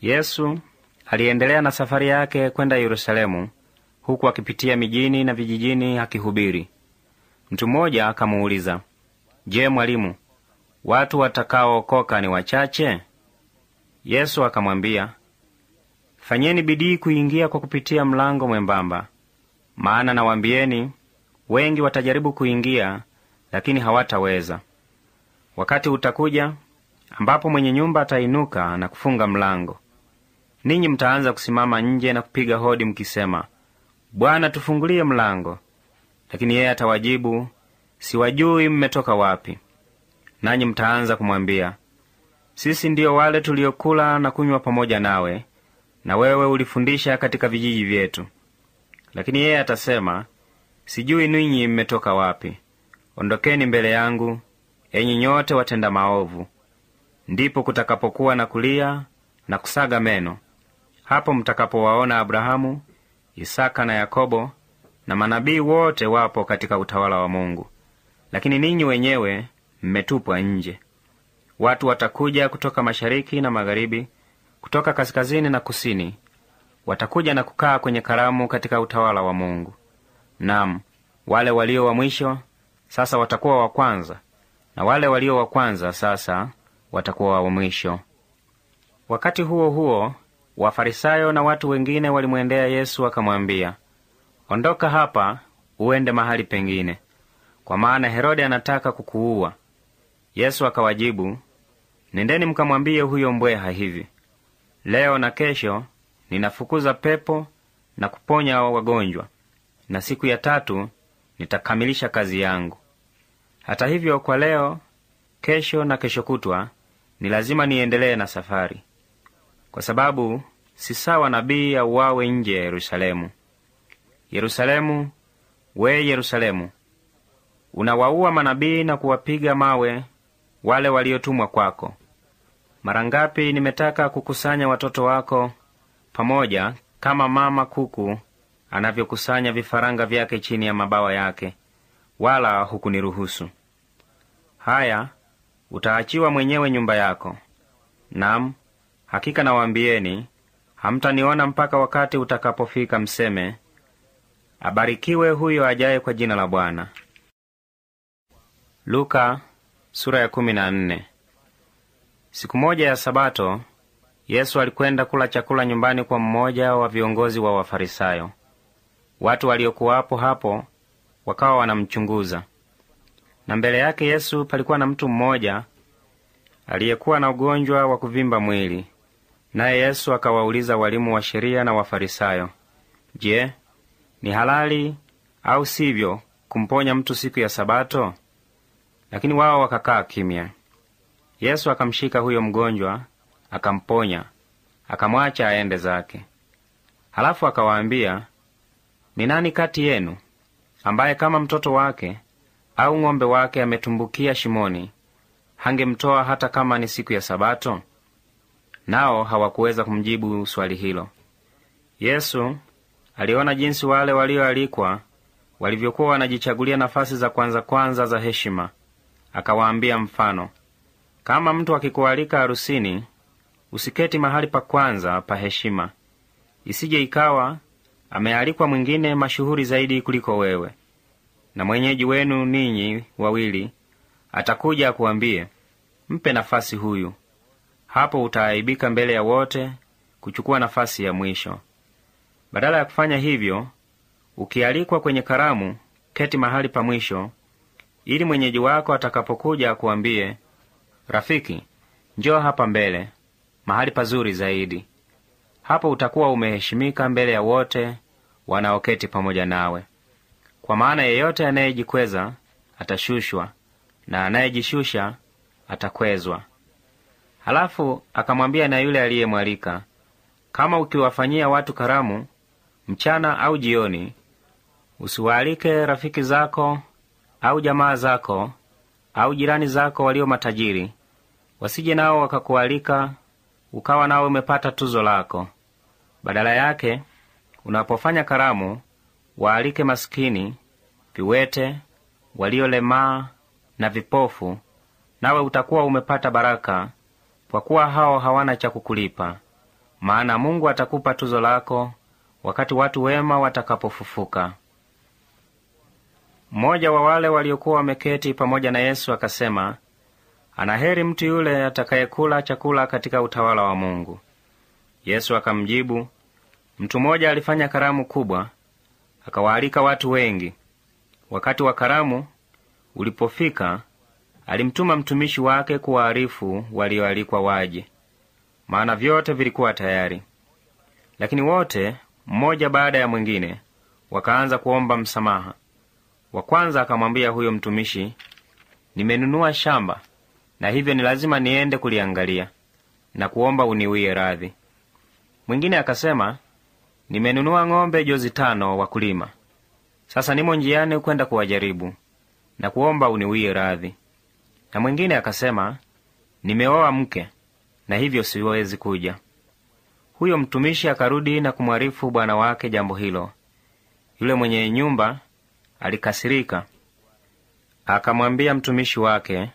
Yesu aliendelea na safari yake kwenda Yerusalemu, huku akipitia mijini na vijijini akihubiri. Mtu mmoja akamuuliza, Je, mwalimu, watu watakaookoka ni wachache? Yesu akamwambia, fanyeni bidii kuingia kwa kupitia mlango mwembamba, maana nawambieni, wengi watajaribu kuingia, lakini hawataweza. Wakati utakuja ambapo mwenye nyumba atainuka na kufunga mlango. Ninyi mtaanza kusimama nje na kupiga hodi mkisema, Bwana, tufungulie mlango. Lakini yeye atawajibu, siwajui mmetoka wapi. Nanyi mtaanza kumwambia, sisi ndiyo wale tuliokula na kunywa pamoja nawe, na wewe ulifundisha katika vijiji vyetu. Lakini yeye atasema, sijui ninyi mmetoka wapi. Ondokeni mbele yangu, enyi nyote watenda maovu. Ndipo kutakapokuwa na kulia na kusaga meno, hapo mtakapowaona Abrahamu, Isaka na Yakobo na manabii wote wapo katika utawala wa Mungu, lakini ninyi wenyewe mmetupwa nje. Watu watakuja kutoka mashariki na magharibi, kutoka kaskazini na kusini, watakuja na kukaa kwenye karamu katika utawala wa Mungu. Nam, wale walio wa mwisho sasa watakuwa wa kwanza, na wale walio wa kwanza sasa watakuwa wa mwisho. Wakati huo huo, Wafarisayo na watu wengine walimwendea Yesu wakamwambia, ondoka hapa uende mahali pengine, kwa maana Herode anataka kukuua. Yesu akawajibu, nendeni mkamwambie huyo mbweha hivi, leo na kesho ninafukuza pepo na kuponya wagonjwa, na siku ya tatu nitakamilisha kazi yangu. Hata hivyo, kwa leo, kesho na kesho kutwa ni lazima niendelee na safari, kwa sababu si sawa nabii auawe nje ya Yerusalemu. Yerusalemu, we Yerusalemu, unawaua manabii na kuwapiga mawe wale waliotumwa kwako. Mara ngapi nimetaka kukusanya watoto wako pamoja kama mama kuku anavyokusanya vifaranga vyake chini ya mabawa yake, wala hukuniruhusu. Haya, utaachiwa mwenyewe nyumba yako. Nam, hakika nawaambieni, hamtaniona mpaka wakati utakapofika mseme, abarikiwe huyo ajaye kwa jina la Bwana. Luka, sura ya kumi na nne. Siku moja ya Sabato, Yesu alikwenda kula chakula nyumbani kwa mmoja wa viongozi wa Wafarisayo. Watu waliokuwapo hapo wakawa wanamchunguza. Na mbele yake Yesu palikuwa na mtu mmoja aliyekuwa na ugonjwa wa kuvimba mwili. Naye Yesu akawauliza walimu wa sheria na Wafarisayo, Je, ni halali au sivyo kumponya mtu siku ya Sabato? Lakini wao wakakaa kimya. Yesu akamshika huyo mgonjwa, akamponya, akamwacha aende zake. Halafu akawaambia, ni nani kati yenu ambaye kama mtoto wake au ng'ombe wake ametumbukia shimoni, hangemtoa hata kama ni siku ya Sabato? Nao hawakuweza kumjibu swali hilo. Yesu aliona jinsi wale walioalikwa walivyokuwa wanajichagulia nafasi za kwanza kwanza za heshima, akawaambia mfano, kama mtu akikualika harusini, usiketi mahali pa kwanza pa heshima, isije ikawa amealikwa mwingine mashuhuri zaidi kuliko wewe, na mwenyeji wenu ninyi wawili atakuja akuambie, mpe nafasi huyu. Hapo utaaibika mbele ya wote kuchukua nafasi ya mwisho. Badala ya kufanya hivyo, ukialikwa kwenye karamu, keti mahali pa mwisho, ili mwenyeji wako atakapokuja akuambie, rafiki, njoo hapa mbele, mahali pazuri zaidi. Hapo utakuwa umeheshimika mbele ya wote wanaoketi pamoja nawe. Kwa maana yeyote anayejikweza atashushwa, na anayejishusha atakwezwa. Halafu akamwambia na yule aliyemwalika, kama ukiwafanyia watu karamu mchana au jioni, usiwaalike rafiki zako au jamaa zako au jirani zako walio matajiri, wasije nao wakakualika ukawa nawe umepata tuzo lako. Badala yake, unapofanya karamu, waalike masikini, viwete, waliolemaa na vipofu, nawe utakuwa umepata baraka, kwa kuwa hao hawana cha kukulipa. Maana Mungu atakupa tuzo lako wakati watu wema watakapofufuka. Mmoja wa wale waliokuwa wameketi pamoja na Yesu akasema, anaheri mtu yule atakayekula chakula katika utawala wa Mungu. Yesu akamjibu, mtu mmoja alifanya karamu kubwa, akawaalika watu wengi. Wakati wa karamu ulipofika, alimtuma mtumishi wake kuwaarifu walioalikwa waje, maana vyote vilikuwa tayari. Lakini wote mmoja baada ya mwingine wakaanza kuomba msamaha. Wa kwanza akamwambia huyo mtumishi, nimenunua shamba na hivyo ni lazima niende kuliangalia na kuomba uniwie radhi. Mwingine akasema, nimenunua ng'ombe jozi tano wa kulima, sasa nimo njiani kwenda kuwajaribu na kuomba uniwie radhi. Na mwingine akasema, nimeoa mke na hivyo siwezi kuja. Huyo mtumishi akarudi na kumwarifu bwana wake jambo hilo. Yule mwenye nyumba alikasirika, akamwambia mtumishi wake,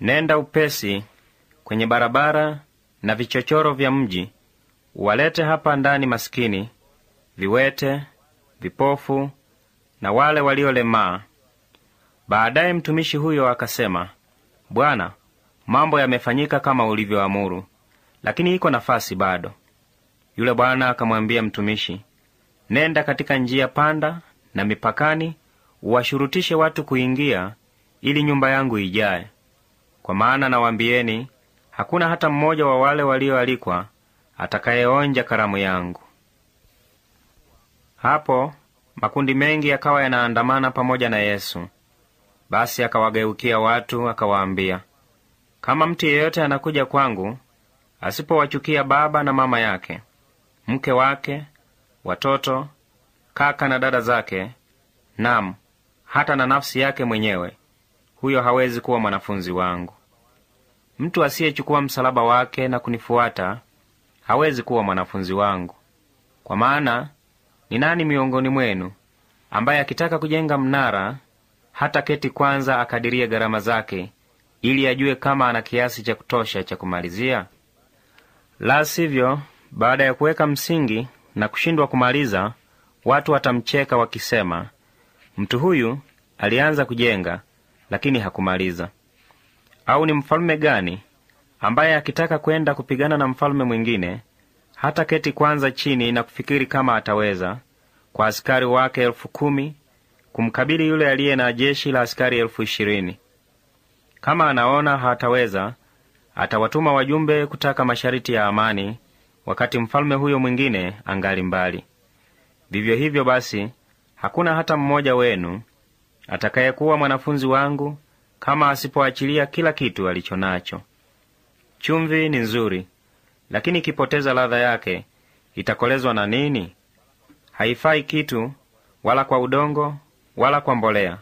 nenda upesi kwenye barabara na vichochoro vya mji, uwalete hapa ndani masikini, viwete, vipofu na wale waliolemaa. Baadaye mtumishi huyo akasema, Bwana, mambo yamefanyika kama ulivyoamuru, lakini iko nafasi bado. Yule bwana akamwambia mtumishi, nenda katika njia panda na mipakani, uwashurutishe watu kuingia, ili nyumba yangu ijae. Kwa maana nawaambieni, hakuna hata mmoja wa wale walioalikwa atakayeonja karamu yangu. Hapo makundi mengi yakawa yanaandamana pamoja na Yesu. Basi akawageukia watu akawaambia, kama mtu yeyote anakuja kwangu asipowachukia baba na mama yake, mke wake, watoto, kaka na dada zake, nam hata na nafsi yake mwenyewe, huyo hawezi kuwa mwanafunzi wangu. Mtu asiyechukua msalaba wake na kunifuata hawezi kuwa mwanafunzi wangu. Kwa maana ni nani miongoni mwenu ambaye akitaka kujenga mnara hata keti kwanza akadirie gharama zake, ili ajue kama ana kiasi cha kutosha cha kumalizia? La sivyo, baada ya kuweka msingi na kushindwa kumaliza, watu watamcheka wakisema, mtu huyu alianza kujenga lakini hakumaliza. Au ni mfalume gani ambaye akitaka kwenda kupigana na mfalume mwingine hata keti kwanza chini na kufikiri kama ataweza kwa askari wake elfu kumi kumkabili yule aliye na jeshi la askari elfu ishirini? Kama anaona hataweza, atawatuma wajumbe kutaka masharti ya amani, wakati mfalume huyo mwingine angali mbali. Vivyo hivyo basi, hakuna hata mmoja wenu atakayekuwa mwanafunzi wangu kama asipoachilia kila kitu alicho nacho. Chumvi ni nzuri, lakini ikipoteza ladha yake itakolezwa na nini? Haifai kitu, wala kwa udongo, wala kwa mbolea.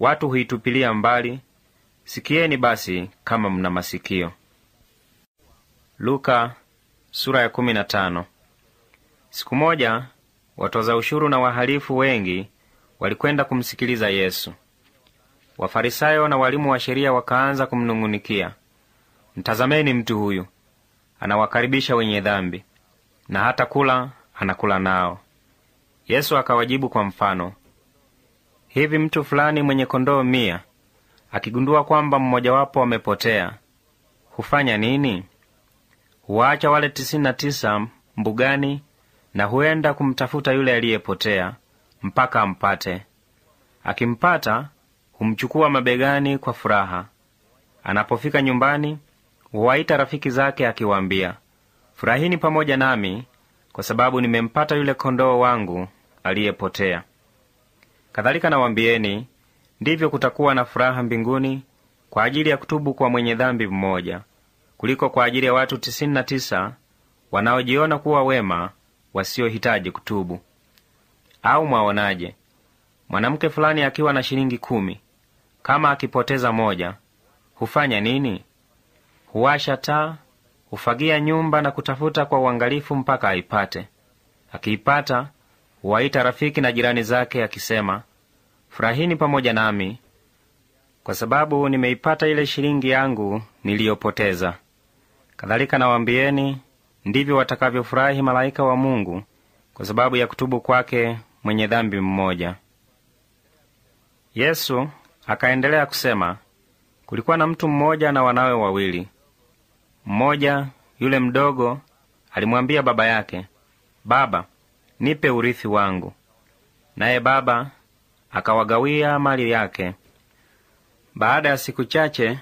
Watu huitupilia mbali. Sikieni basi kama mna masikio. Luka, sura ya kumi na tano. Siku moja watoza ushuru na wahalifu wengi walikwenda kumsikiliza Yesu. Wafarisayo na walimu wa sheria wakaanza kumnung'unikia, mtazameni mtu huyu, anawakaribisha wenye dhambi na hata kula anakula nao. Yesu akawajibu kwa mfano, hivi mtu fulani mwenye kondoo mia akigundua kwamba mmojawapo amepotea hufanya nini? Huwaacha wale tisini na tisa mbugani na huenda kumtafuta yule aliyepotea mpaka ampate. Akimpata humchukua mabegani kwa furaha. Anapofika nyumbani, huwaita rafiki zake akiwaambia, furahini pamoja nami, kwa sababu nimempata yule kondoo wangu aliyepotea. Kadhalika nawambieni, ndivyo kutakuwa na furaha mbinguni kwa ajili ya kutubu kwa mwenye dhambi mmoja kuliko kwa ajili ya watu tisini na tisa wanaojiona kuwa wema wasiohitaji kutubu. Au mwaonaje? Mwanamke fulani akiwa na shilingi kumi, kama akipoteza moja, hufanya nini? Huwasha taa, hufagia nyumba na kutafuta kwa uangalifu mpaka aipate. Akiipata, huwaita rafiki na jirani zake akisema, furahini pamoja nami, kwa sababu nimeipata ile shilingi yangu niliyopoteza. Kadhalika nawambieni, ndivyo watakavyofurahi malaika wa Mungu kwa sababu ya kutubu kwake mwenye dhambi mmoja. Yesu akaendelea kusema, kulikuwa na mtu mmoja na wanawe wawili. Mmoja yule mdogo alimwambia baba yake, Baba, nipe urithi wangu. Naye baba akawagawia mali yake. Baada ya siku chache,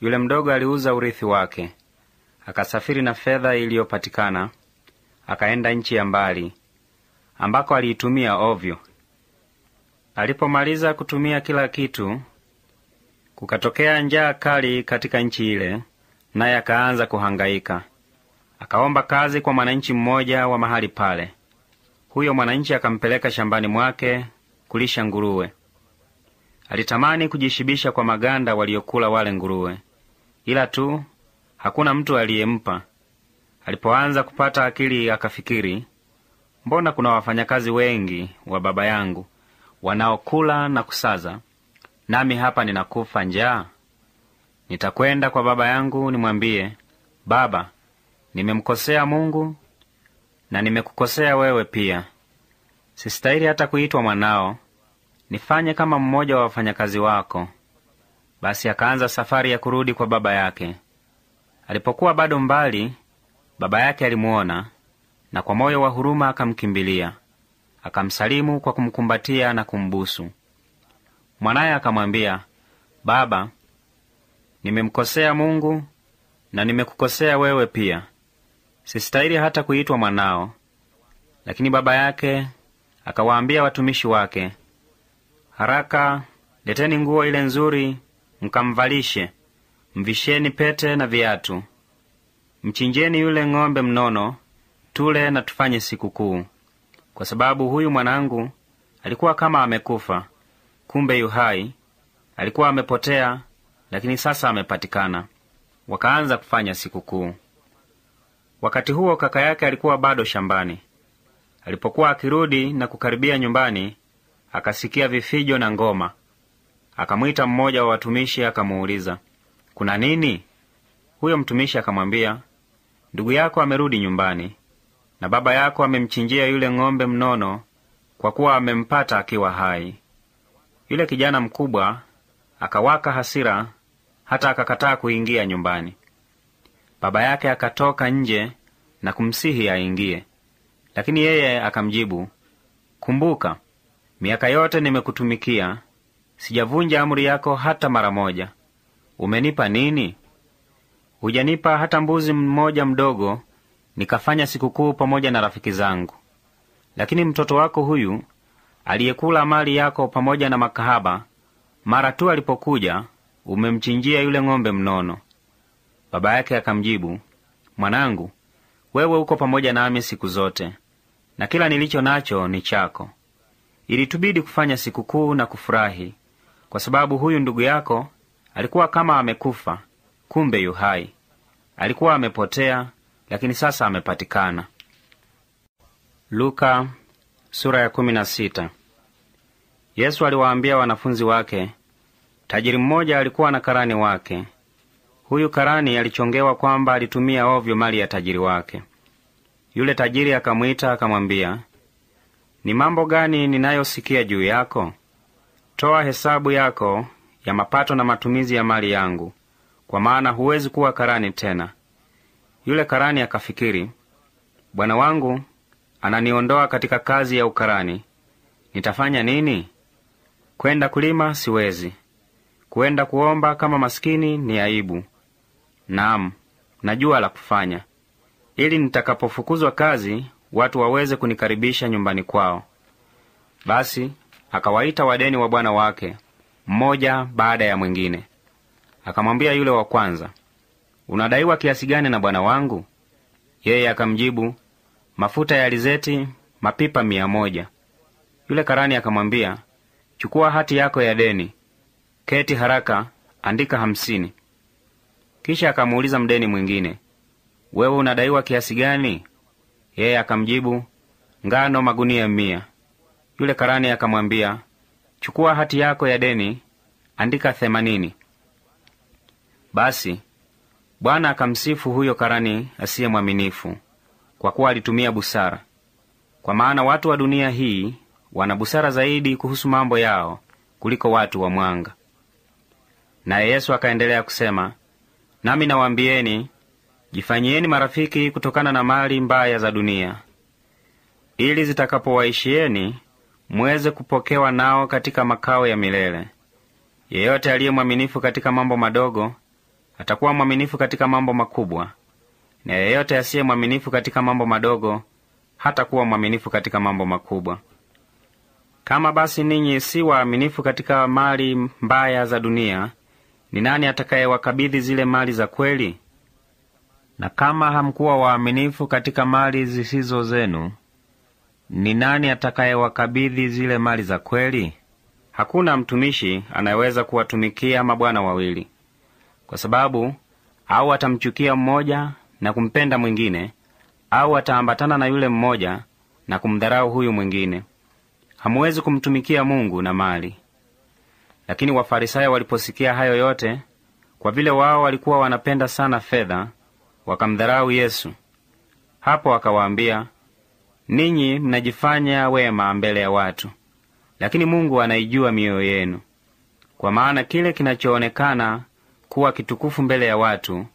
yule mdogo aliuza urithi wake, akasafiri na fedha iliyopatikana, akaenda nchi ya mbali, ambako aliitumia ovyo. Alipomaliza kutumia kila kitu, kukatokea njaa kali katika nchi ile, naye akaanza kuhangaika. Akaomba kazi kwa mwananchi mmoja wa mahali pale. Huyo mwananchi akampeleka shambani mwake kulisha nguruwe. Alitamani kujishibisha kwa maganda waliokula wale nguruwe, ila tu hakuna mtu aliyempa. Alipoanza kupata akili, akafikiri, mbona kuna wafanyakazi wengi wa baba yangu wanaokula na kusaza, nami hapa ninakufa njaa? Nitakwenda kwa baba yangu nimwambie, Baba, nimemkosea Mungu na nimekukosea wewe pia. Sistahili hata kuitwa mwanao, nifanye kama mmoja wa wafanyakazi wako. Basi akaanza safari ya kurudi kwa baba yake. Alipokuwa bado mbali, baba yake alimuona, na kwa moyo wa huruma akamkimbilia, akamsalimu kwa kumkumbatia na kumbusu. Mwanaye akamwambia, Baba, nimemkosea Mungu na nimekukosea wewe pia. Sistahili hata kuitwa mwanao. Lakini baba yake akawaambia watumishi wake, haraka leteni nguo ile nzuri, mkamvalishe, mvisheni pete na viatu, mchinjeni yule ng'ombe mnono, tule na tufanye sikukuu, kwa sababu huyu mwanangu alikuwa kama amekufa, kumbe yu hai; alikuwa amepotea, lakini sasa amepatikana. Wakaanza kufanya sikukuu. Wakati huo kaka yake alikuwa bado shambani. Alipokuwa akirudi na kukaribia nyumbani, akasikia vifijo na ngoma. Akamwita mmoja wa watumishi akamuuliza, kuna nini? Huyo mtumishi akamwambia, ndugu yako amerudi nyumbani, na baba yako amemchinjia yule ng'ombe mnono, kwa kuwa amempata akiwa hai. Yule kijana mkubwa akawaka hasira, hata akakataa kuingia nyumbani. Baba yake akatoka nje na kumsihi aingie, lakini yeye akamjibu, kumbuka, miaka yote nimekutumikia, sijavunja amri yako hata mara moja. Umenipa nini? Hujanipa hata mbuzi mmoja mdogo nikafanya sikukuu pamoja na rafiki zangu. Lakini mtoto wako huyu aliyekula mali yako pamoja na makahaba, mara tu alipokuja umemchinjia yule ng'ombe mnono. Baba yake akamjibu, mwanangu, wewe uko pamoja nami siku zote, na kila nilicho nacho ni chako. Ilitubidi kufanya sikukuu na kufurahi, kwa sababu huyu ndugu yako alikuwa kama amekufa, kumbe yu hai; alikuwa amepotea, lakini sasa amepatikana. Luka, sura ya kumi na sita. Yesu aliwaambia wanafunzi wake, tajiri mmoja alikuwa na karani wake. Huyu karani alichongewa kwamba alitumia ovyo mali ya tajiri wake. Yule tajiri akamwita akamwambia, ni mambo gani ninayosikia juu yako? Toa hesabu yako ya mapato na matumizi ya mali yangu, kwa maana huwezi kuwa karani tena. Yule karani akafikiri, bwana wangu ananiondoa katika kazi ya ukarani. Nitafanya nini? Kwenda kulima siwezi, kwenda kuomba kama maskini ni aibu. Naam, najua la kufanya, ili nitakapofukuzwa kazi watu waweze kunikaribisha nyumbani kwao. Basi akawaita wadeni wa bwana wake mmoja baada ya mwingine. Akamwambia yule wa kwanza, unadaiwa kiasi gani na bwana wangu? Yeye akamjibu, mafuta ya alizeti mapipa mia moja. Yule karani akamwambia, chukua hati yako ya deni, keti haraka, andika hamsini. Kisha akamuuliza mdeni mwingine, wewe unadaiwa kiasi gani? Yeye akamjibu, ngano magunia mia. Yule karani akamwambia, chukua hati yako ya deni, andika themanini. Basi Bwana akamsifu huyo karani asiye mwaminifu, kwa kuwa alitumia busara. Kwa maana watu wa dunia hii wana busara zaidi kuhusu mambo yao kuliko watu wa mwanga. Naye Yesu akaendelea kusema, nami nawaambieni, jifanyieni marafiki kutokana na mali mbaya za dunia, ili zitakapowaishieni muweze kupokewa nao katika makao ya milele. Yeyote aliye mwaminifu katika mambo madogo atakuwa mwaminifu katika mambo makubwa, na yeyote asiye mwaminifu katika mambo madogo hatakuwa mwaminifu katika mambo makubwa. Kama basi ninyi si waaminifu katika mali mbaya za dunia, ni nani atakayewakabidhi zile mali za kweli? Na kama hamkuwa waaminifu katika mali zisizo zenu, ni nani atakayewakabidhi zile mali za kweli? Hakuna mtumishi anayeweza kuwatumikia mabwana wawili, kwa sababu au atamchukia mmoja na kumpenda mwingine, au ataambatana na yule mmoja na kumdharau huyu mwingine. Hamuwezi kumtumikia Mungu na mali. Lakini Wafarisayo waliposikia hayo yote, kwa vile wao walikuwa wanapenda sana fedha, wakamdharau Yesu. Hapo akawaambia, ninyi mnajifanya wema mbele ya watu, lakini Mungu anaijua mioyo yenu, kwa maana kile kinachoonekana kuwa kitukufu mbele ya watu,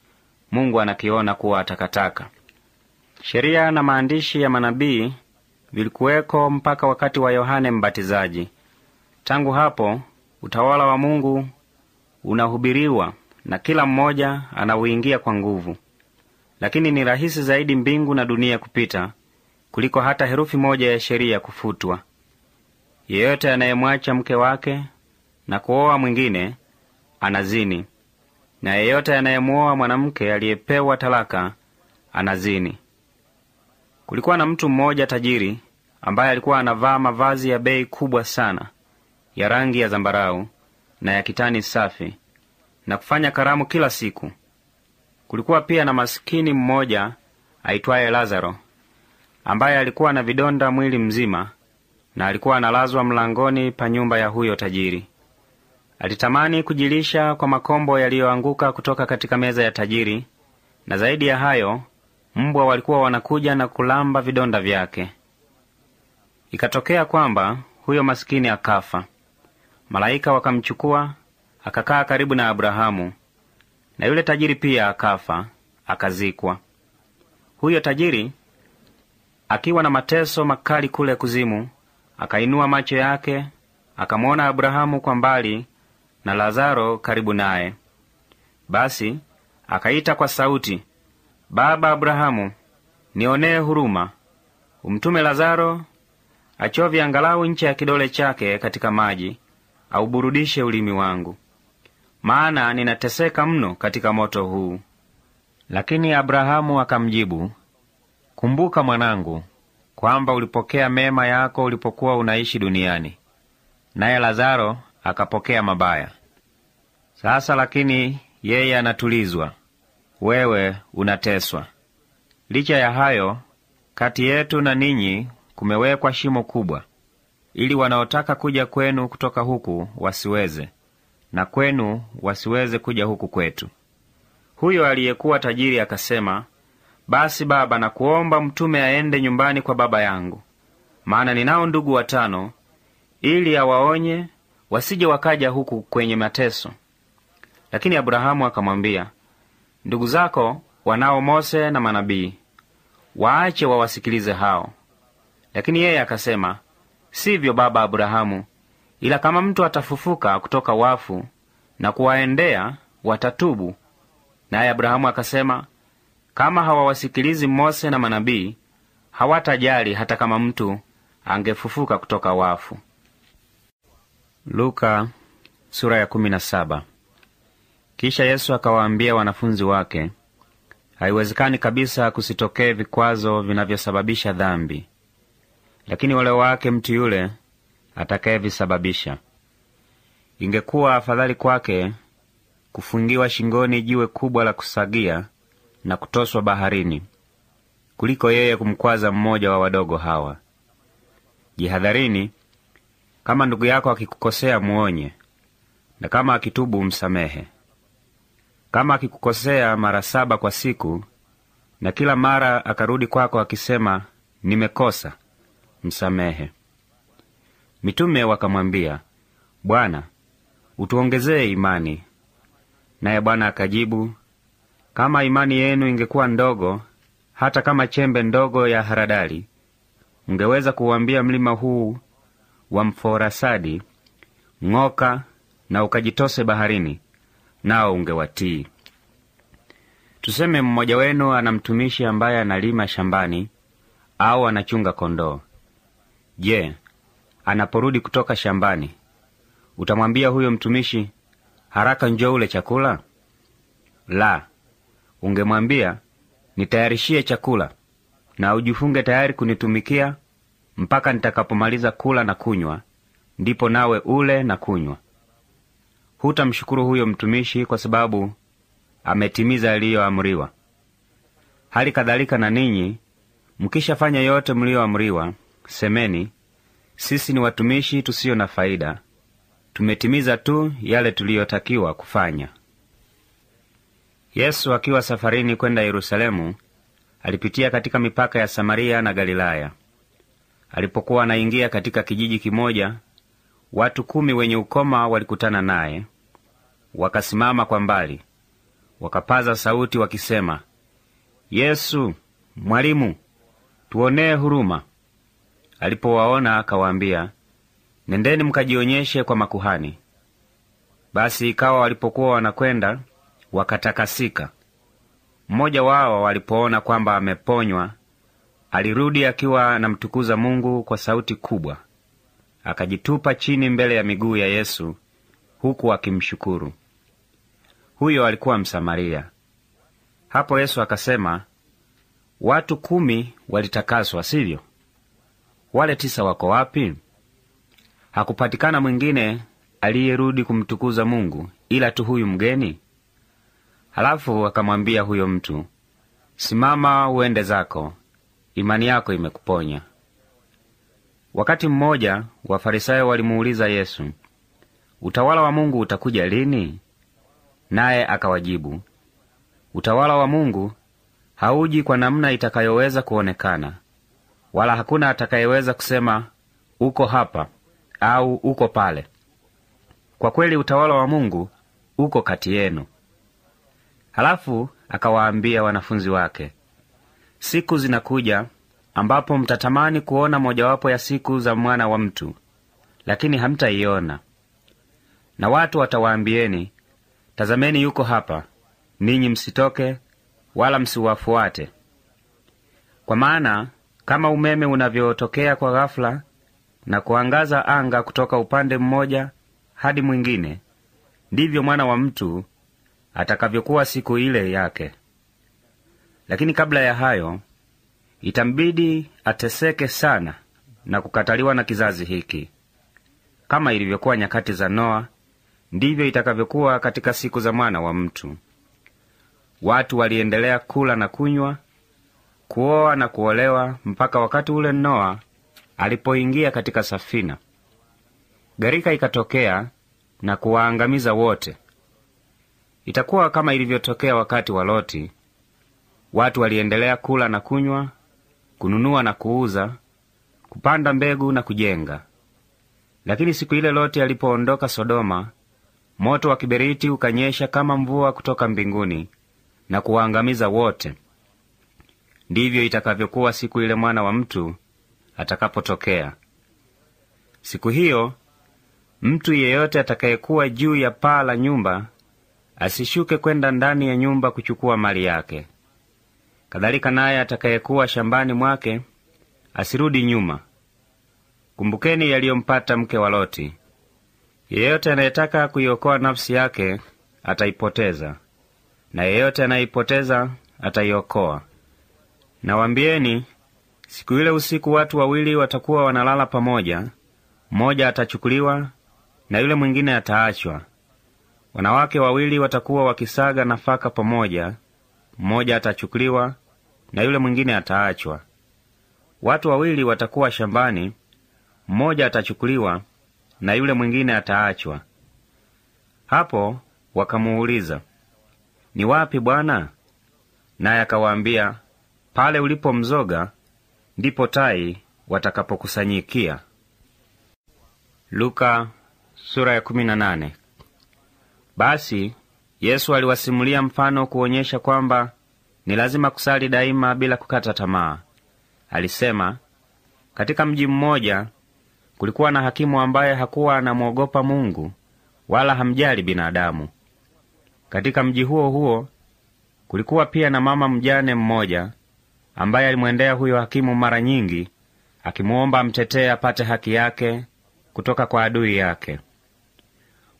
Mungu anakiona kuwa takataka. Sheria na maandishi ya manabii vilikuweko mpaka wakati wa Yohane Mbatizaji. Tangu hapo utawala wa Mungu unahubiriwa na kila mmoja anauingia kwa nguvu. Lakini ni rahisi zaidi mbingu na dunia kupita kuliko hata herufi moja ya sheria kufutwa. Yeyote anayemwacha mke wake na kuoa mwingine anazini, na yeyote anayemwoa mwanamke aliyepewa talaka anazini. Kulikuwa na mtu mmoja tajiri ambaye alikuwa anavaa mavazi ya bei kubwa sana ya rangi ya zambarau na ya kitani safi na kufanya karamu kila siku. Kulikuwa pia na masikini mmoja aitwaye Lazaro ambaye alikuwa na vidonda mwili mzima na alikuwa analazwa mlangoni pa nyumba ya huyo tajiri. Alitamani kujilisha kwa makombo yaliyoanguka kutoka katika meza ya tajiri, na zaidi ya hayo, mbwa walikuwa wanakuja na kulamba vidonda vyake. Ikatokea kwamba huyo masikini akafa. Malaika wakamchukua akakaa karibu na Abrahamu, na yule tajiri pia akafa, akazikwa. Huyo tajiri akiwa na mateso makali kule kuzimu, akainua macho yake akamwona Abrahamu kwa mbali na Lazaro karibu naye. Basi akaita kwa sauti, Baba Abrahamu, nionee huruma, umtume Lazaro achovye angalau ncha ya kidole chake katika maji, auburudishe ulimi wangu, maana ninateseka mno katika moto huu. Lakini Abrahamu akamjibu, Kumbuka mwanangu, kwamba ulipokea mema yako ulipokuwa unaishi duniani, naye Lazaro akapokea mabaya. Sasa lakini yeye anatulizwa, wewe unateswa. Licha ya hayo, kati yetu na ninyi kumewekwa shimo kubwa, ili wanaotaka kuja kwenu kutoka huku wasiweze, na kwenu wasiweze kuja huku kwetu. Huyo aliyekuwa tajiri akasema, basi baba, nakuomba mtume aende nyumbani kwa baba yangu, maana ninao ndugu watano, ili awaonye wasije wakaja huku kwenye mateso. Lakini Abrahamu akamwambia, ndugu zako wanao Mose na manabii, waache wawasikilize hao. Lakini yeye akasema, sivyo baba Abrahamu, ila kama mtu atafufuka kutoka wafu na kuwaendea, watatubu. Naye Abrahamu akasema, kama hawawasikilizi Mose na manabii, hawatajali hata kama mtu angefufuka kutoka wafu. Luka, sura ya kumi na saba. Kisha Yesu akawaambia wanafunzi wake, haiwezekani kabisa kusitokee vikwazo vinavyosababisha dhambi, lakini ole wake mtu yule atakayevisababisha. Ingekuwa afadhali kwake kufungiwa shingoni jiwe kubwa la kusagia na kutoswa baharini kuliko yeye kumkwaza mmoja wa wadogo hawa. Jihadharini, kama ndugu yako akikukosea muonye, na kama akitubu msamehe. Kama akikukosea mara saba kwa siku, na kila mara akarudi kwako akisema nimekosa, msamehe. Mitume wakamwambia, Bwana, utuongezee imani. Naye Bwana akajibu, kama imani yenu ingekuwa ndogo, hata kama chembe ndogo ya haradali, mngeweza kuuambia mlima huu wa mforasadi, ng'oka na ukajitose baharini, nao ungewatii. Tuseme mmoja wenu ana mtumishi ambaye analima shambani au anachunga kondoo. Je, anaporudi kutoka shambani, utamwambia huyo mtumishi, haraka njoo ule chakula? La, ungemwambia nitayarishie chakula na ujifunge tayari kunitumikia mpaka nitakapomaliza kula na kunywa, ndipo nawe ule na kunywa. Hutamshukuru huyo mtumishi kwa sababu ametimiza yaliyoamriwa. Hali kadhalika na ninyi, mkishafanya yote mliyoamriwa, semeni, sisi ni watumishi tusiyo na faida, tumetimiza tu yale tuliyotakiwa kufanya. Yesu akiwa safarini kwenda Yerusalemu, alipitia katika mipaka ya Samaria na Galilaya. Alipokuwa anaingia katika kijiji kimoja, watu kumi wenye ukoma walikutana naye. Wakasimama kwa mbali, wakapaza sauti wakisema, Yesu, Mwalimu, tuonee huruma. Alipowaona akawaambia, nendeni mkajionyeshe kwa makuhani. Basi ikawa walipokuwa wanakwenda, wakatakasika. Mmoja wao walipoona kwamba ameponywa, alirudi akiwa anamtukuza Mungu kwa sauti kubwa, akajitupa chini mbele ya miguu ya Yesu huku akimshukuru. Huyo alikuwa Msamaria. Hapo Yesu akasema, watu kumi walitakaswa, sivyo? Wale tisa wako wapi? Hakupatikana mwingine aliyerudi kumtukuza Mungu ila tu huyu mgeni? Halafu akamwambia huyo mtu, simama uende zako, imani yako imekuponya. Wakati mmoja Wafarisayo walimuuliza Yesu, utawala wa Mungu utakuja lini? Naye akawajibu, utawala wa Mungu hauji kwa namna itakayoweza kuonekana, wala hakuna atakayeweza kusema uko hapa au uko pale. Kwa kweli utawala wa Mungu uko kati yenu. Halafu akawaambia wanafunzi wake, siku zinakuja ambapo mtatamani kuona mojawapo ya siku za mwana wa mtu, lakini hamtaiona. Na watu watawaambieni, tazameni, yuko hapa, ninyi msitoke wala msiwafuate. Kwa maana kama umeme unavyotokea kwa ghafula na kuangaza anga kutoka upande mmoja hadi mwingine, ndivyo mwana wa mtu atakavyokuwa siku ile yake. Lakini kabla ya hayo itambidi ateseke sana na kukataliwa na kizazi hiki. Kama ilivyokuwa nyakati za Noa, ndivyo itakavyokuwa katika siku za mwana wa mtu. Watu waliendelea kula na kunywa, kuoa na kuolewa mpaka wakati ule Noa alipoingia katika safina. Gharika ikatokea na kuwaangamiza wote. Itakuwa kama ilivyotokea wakati wa Loti. Watu waliendelea kula na kunywa, kununua na kuuza, kupanda mbegu na kujenga. Lakini siku ile Loti alipoondoka Sodoma, moto wa kiberiti ukanyesha kama mvua kutoka mbinguni na kuwaangamiza wote. Ndivyo itakavyokuwa siku ile mwana wa mtu atakapotokea. Siku hiyo mtu yeyote atakayekuwa juu ya paa la nyumba asishuke kwenda ndani ya nyumba kuchukua mali yake. Kadhalika naye atakayekuwa shambani mwake asirudi nyuma. Kumbukeni yaliyompata mke wa Loti. Yeyote anayetaka kuiokoa nafsi yake ataipoteza, na yeyote anayeipoteza ataiokoa. Nawambieni, siku ile usiku watu wawili watakuwa wanalala pamoja, mmoja atachukuliwa na yule mwingine ataachwa. Wanawake wawili watakuwa wakisaga nafaka pamoja, mmoja atachukuliwa na yule mwingine ataachwa. Watu wawili watakuwa shambani, mmoja atachukuliwa na yule mwingine ataachwa. Hapo wakamuuliza, ni wapi Bwana? Naye akawaambia, pale ulipo mzoga ndipo tai watakapokusanyikia. Luka sura ya kumi na nane. Basi Yesu aliwasimulia mfano kuonyesha kwamba ni lazima kusali daima bila kukata tamaa. Alisema, katika mji mmoja kulikuwa na hakimu ambaye hakuwa anamwogopa Mungu wala hamjali binadamu. Katika mji huo huo kulikuwa pia na mama mjane mmoja ambaye alimwendea huyo hakimu mara nyingi akimuomba amtetee apate haki yake kutoka kwa adui yake.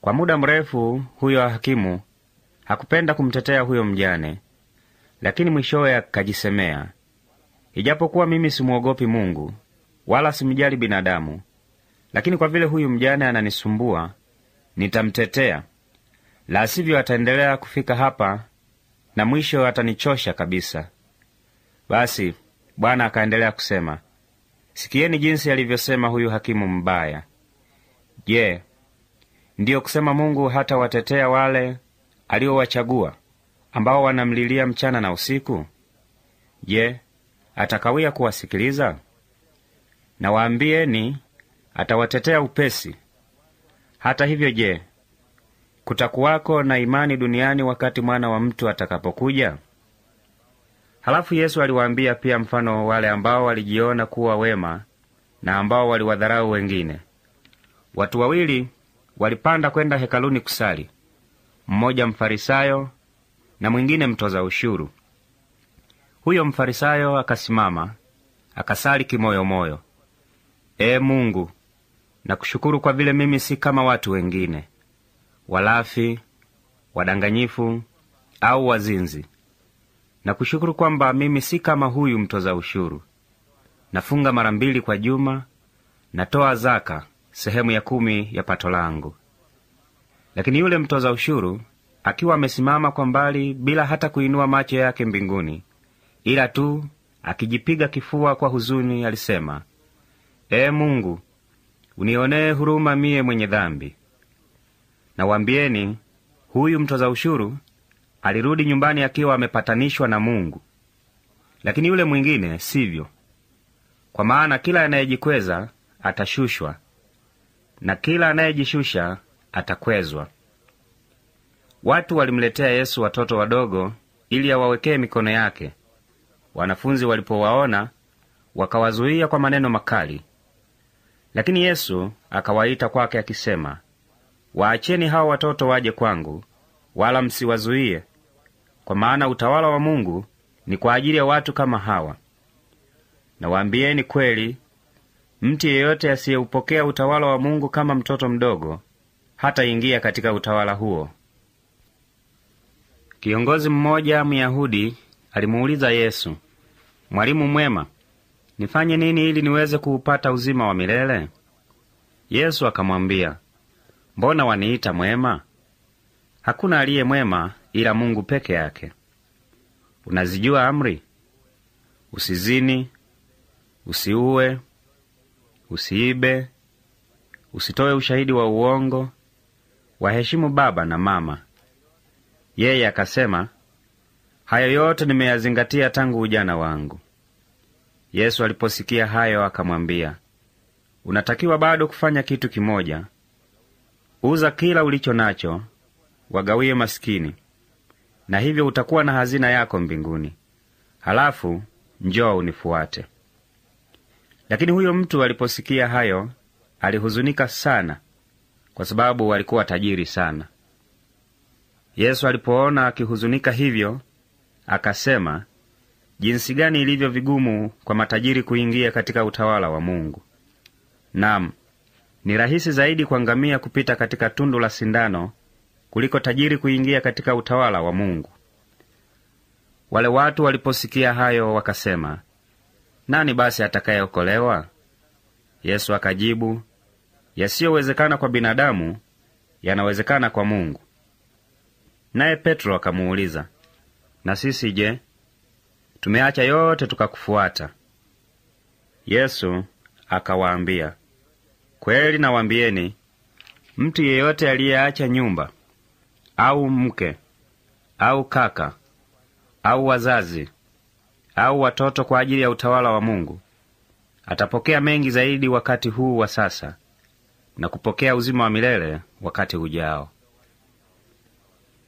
Kwa muda mrefu huyo hakimu hakupenda kumtetea huyo mjane, lakini mwishowe akajisemea, ijapokuwa mimi simwogopi Mungu wala simjali binadamu, lakini kwa vile huyu mjane ananisumbua, nitamtetea, la sivyo ataendelea kufika hapa na mwisho atanichosha kabisa. Basi Bwana akaendelea kusema, sikieni jinsi alivyosema huyu hakimu mbaya. Je, ndiyo kusema Mungu hata watetea wale aliowachagua ambao wanamlilia mchana na usiku? Je, atakawia kuwasikiliza? Nawaambieni, atawatetea upesi. Hata hivyo, je, kutakuwako na imani duniani wakati mwana wa mtu atakapokuja? Halafu Yesu aliwaambia pia mfano wale ambao walijiona kuwa wema na ambao waliwadharau wengine. Watu wawili walipanda kwenda hekaluni kusali, mmoja mfarisayo na mwingine mtoza ushuru. Huyo mfarisayo akasimama akasali kimoyomoyo, Ee Mungu, nakushukuru kwa vile mimi si kama watu wengine, walafi, wadanganyifu au wazinzi. Nakushukuru kwamba mimi si kama huyu mtoza ushuru. Nafunga mara mbili kwa juma, natoa zaka sehemu ya kumi ya pato langu. Lakini yule mtoza ushuru akiwa amesimama kwa mbali bila hata kuinua macho yake mbinguni, ila tu akijipiga kifua kwa huzuni, alisema, Ee Mungu, unionee huruma miye mwenye dhambi. Nawambieni, huyu mtoza ushuru alirudi nyumbani akiwa amepatanishwa na Mungu. Lakini yule mwingine sivyo. Kwa maana kila anayejikweza atashushwa, na kila anayejishusha atakwezwa. Watu walimletea Yesu watoto wadogo ili awawekee mikono yake. Wanafunzi walipowaona wakawazuia kwa maneno makali, lakini Yesu akawaita kwake akisema, waacheni hawa watoto waje kwangu, wala msiwazuie, kwa maana utawala wa Mungu ni kwa ajili ya watu kama hawa. Nawaambieni kweli, mtu yeyote asiyeupokea utawala wa Mungu kama mtoto mdogo hataingia katika utawala huo. Kiongozi mmoja Myahudi alimuuliza Yesu, Mwalimu mwema, nifanye nini ili niweze kuupata uzima wa milele? Yesu akamwambia, mbona waniita mwema? Hakuna aliye mwema ila Mungu peke yake. Unazijua amri: usizini, usiue, usiibe, usitoe ushahidi wa uongo, waheshimu baba na mama. Yeye akasema, hayo yote nimeyazingatia tangu ujana wangu. Yesu aliposikia hayo akamwambia, unatakiwa bado kufanya kitu kimoja. Uza kila ulicho nacho, wagawie masikini, na hivyo utakuwa na hazina yako mbinguni. Halafu njoo unifuate. Lakini huyo mtu aliposikia hayo alihuzunika sana, kwa sababu walikuwa tajiri sana. Yesu alipoona akihuzunika hivyo, akasema, jinsi gani ilivyo vigumu kwa matajiri kuingia katika utawala wa Mungu. Naam, ni rahisi zaidi kwa ngamia kupita katika tundu la sindano kuliko tajiri kuingia katika utawala wa Mungu. Wale watu waliposikia hayo wakasema, nani basi atakayeokolewa? Yesu akajibu, yasiyowezekana kwa binadamu yanawezekana kwa Mungu. Naye Petro akamuuliza, na sisi je? Tumeacha yote tukakufuata. Yesu akawaambia, kweli nawaambieni, mtu yeyote aliyeacha nyumba au mke au kaka au wazazi au watoto kwa ajili ya utawala wa Mungu atapokea mengi zaidi wakati huu wa sasa na kupokea uzima wa milele wakati ujao.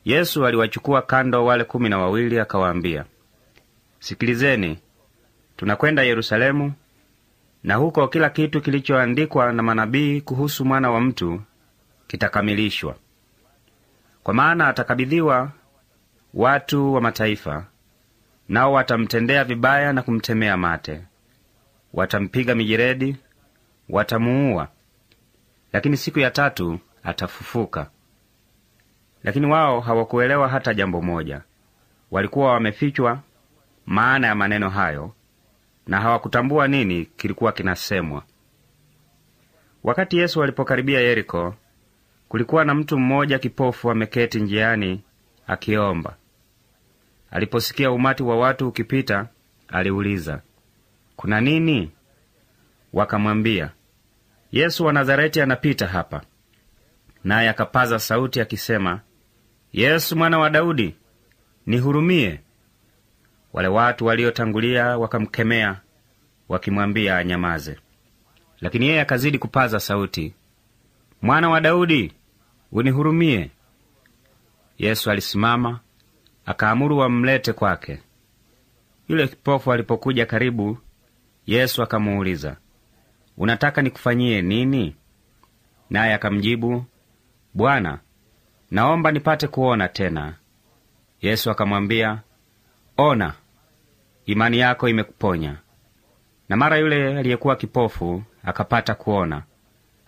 Yesu aliwachukua kando wale kumi na wawili akawaambia, Sikilizeni, tunakwenda Yerusalemu, na huko kila kitu kilichoandikwa na manabii kuhusu mwana wa mtu kitakamilishwa. kwa maana atakabidhiwa watu wa mataifa, nao watamtendea vibaya na kumtemea mate, watampiga mijeredi, watamuua, lakini siku ya tatu atafufuka. Lakini wao hawakuelewa hata jambo moja. Walikuwa wamefichwa maana ya maneno hayo, na hawakutambua nini kilikuwa kinasemwa. Wakati Yesu alipokaribia Yeriko, kulikuwa na mtu mmoja kipofu ameketi njiani akiomba. Aliposikia umati wa watu ukipita, aliuliza, kuna nini? Wakamwambia, Yesu wa Nazareti anapita hapa. Naye akapaza sauti akisema, Yesu mwana wa Daudi, nihurumie. Wale watu waliotangulia wakamkemea wakimwambia anyamaze, lakini yeye akazidi kupaza sauti, mwana wa Daudi, unihurumie. Yesu alisimama akaamuru wamlete kwake. Yule kipofu alipokuja karibu, Yesu akamuuliza, unataka nikufanyie nini? Naye akamjibu, Bwana, naomba nipate kuona tena. Yesu akamwambia, ona, imani yako imekuponya. Na mara yule aliyekuwa kipofu akapata kuona,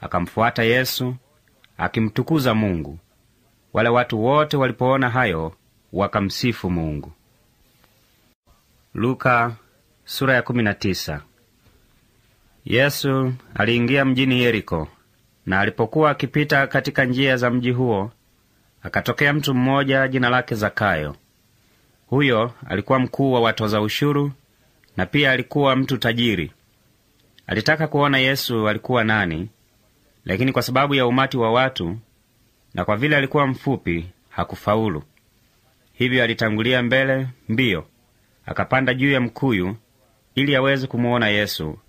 akamfuata Yesu akimtukuza Mungu. Wale watu wote walipoona hayo wakamsifu Mungu. Luka sura ya kumi na tisa. Yesu aliingia mjini Yeriko, na alipokuwa akipita katika njia za mji huo, akatokea mtu mmoja jina lake Zakayo. Huyo alikuwa mkuu wa watoza ushuru na pia alikuwa mtu tajiri. Alitaka kuona Yesu alikuwa nani, lakini kwa sababu ya umati wa watu na kwa vile alikuwa mfupi hakufaulu. Hivyo alitangulia mbele mbio, akapanda juu ya mkuyu ili aweze kumuona Yesu,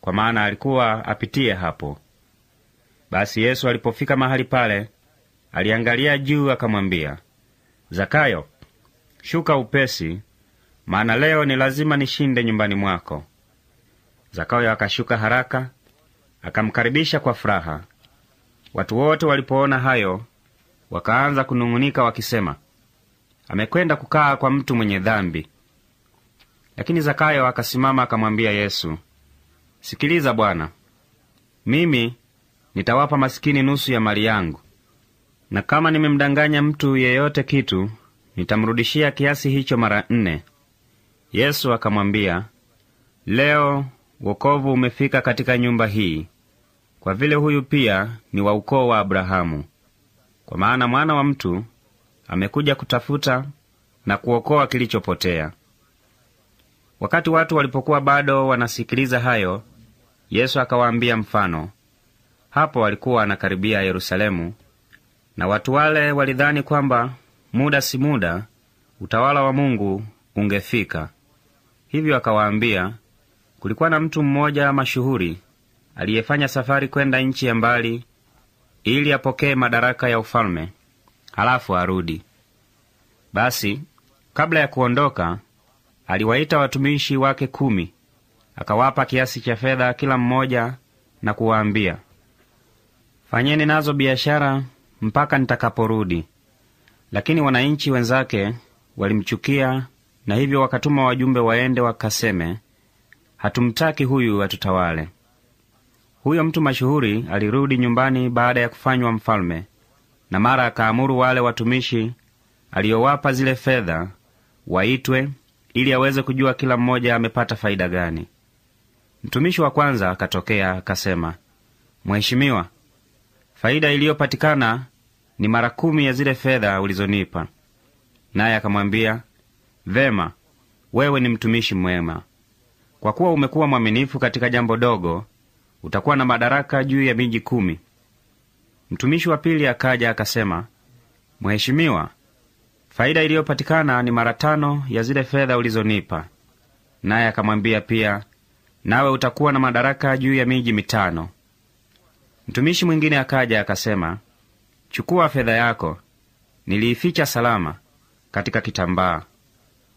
kwa maana alikuwa apitie hapo. Basi Yesu alipofika mahali pale, aliangalia juu, akamwambia, Zakayo, shuka upesi, maana leo ni lazima nishinde nyumbani mwako. Zakayo akashuka haraka, akamkaribisha kwa furaha. Watu wote walipoona hayo, wakaanza kunung'unika wakisema, amekwenda kukaa kwa mtu mwenye dhambi. Lakini Zakayo akasimama akamwambia Yesu, sikiliza Bwana, mimi nitawapa masikini nusu ya mali yangu, na kama nimemdanganya mtu yeyote kitu, nitamrudishia kiasi hicho mara nne. Yesu akamwambia, leo wokovu umefika katika nyumba hii, kwa vile huyu pia ni wa ukoo wa Abrahamu. Kwa maana mwana wa mtu amekuja kutafuta na kuokoa kilichopotea. Wakati watu walipokuwa bado wanasikiliza hayo, Yesu akawaambia mfano. Hapo walikuwa anakaribia Yerusalemu, na watu wale walidhani kwamba muda si muda utawala wa Mungu ungefika. Hivyo akawaambia, kulikuwa na mtu mmoja mashuhuri aliyefanya safari kwenda nchi ya mbali ili apokee madaraka ya ufalme, halafu arudi. Basi kabla ya kuondoka, aliwaita watumishi wake kumi, akawapa kiasi cha fedha kila mmoja, na kuwaambia, fanyeni nazo biashara mpaka nitakaporudi. Lakini wananchi wenzake walimchukia, na hivyo wakatuma wajumbe waende wakaseme, hatumtaki huyu atutawale. Huyo mtu mashuhuri alirudi nyumbani baada ya kufanywa mfalme, na mara akaamuru wale watumishi aliyowapa zile fedha waitwe, ili aweze kujua kila mmoja amepata faida gani. Mtumishi wa kwanza akatokea akasema, Mheshimiwa, faida iliyopatikana ni mara kumi ya zile fedha ulizonipa. Naye akamwambia, vema, wewe ni mtumishi mwema. Kwa kuwa umekuwa mwaminifu katika jambo dogo, utakuwa na madaraka juu ya miji kumi. Mtumishi wa pili akaja akasema, Mheshimiwa, faida iliyopatikana ni mara tano ya zile fedha ulizonipa. Naye akamwambia pia, nawe utakuwa na madaraka juu ya miji mitano. Mtumishi mwingine akaja akasema, chukua fedha yako, niliificha salama katika kitambaa,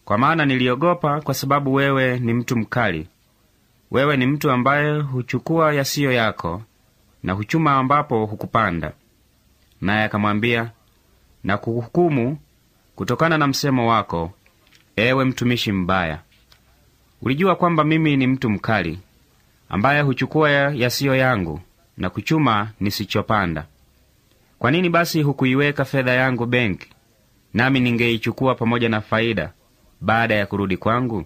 kwa maana niliogopa, kwa sababu wewe ni mtu mkali. Wewe ni mtu ambaye huchukua yasiyo yako na huchuma ambapo hukupanda. Naye akamwambia, na kuhukumu kutokana na msemo wako, ewe mtumishi mbaya. Ulijua kwamba mimi ni mtu mkali ambaye huchukua yasiyo yangu na kuchuma nisichopanda. Kwa nini basi hukuiweka fedha yangu benki, nami ningeichukua pamoja na faida baada ya kurudi kwangu?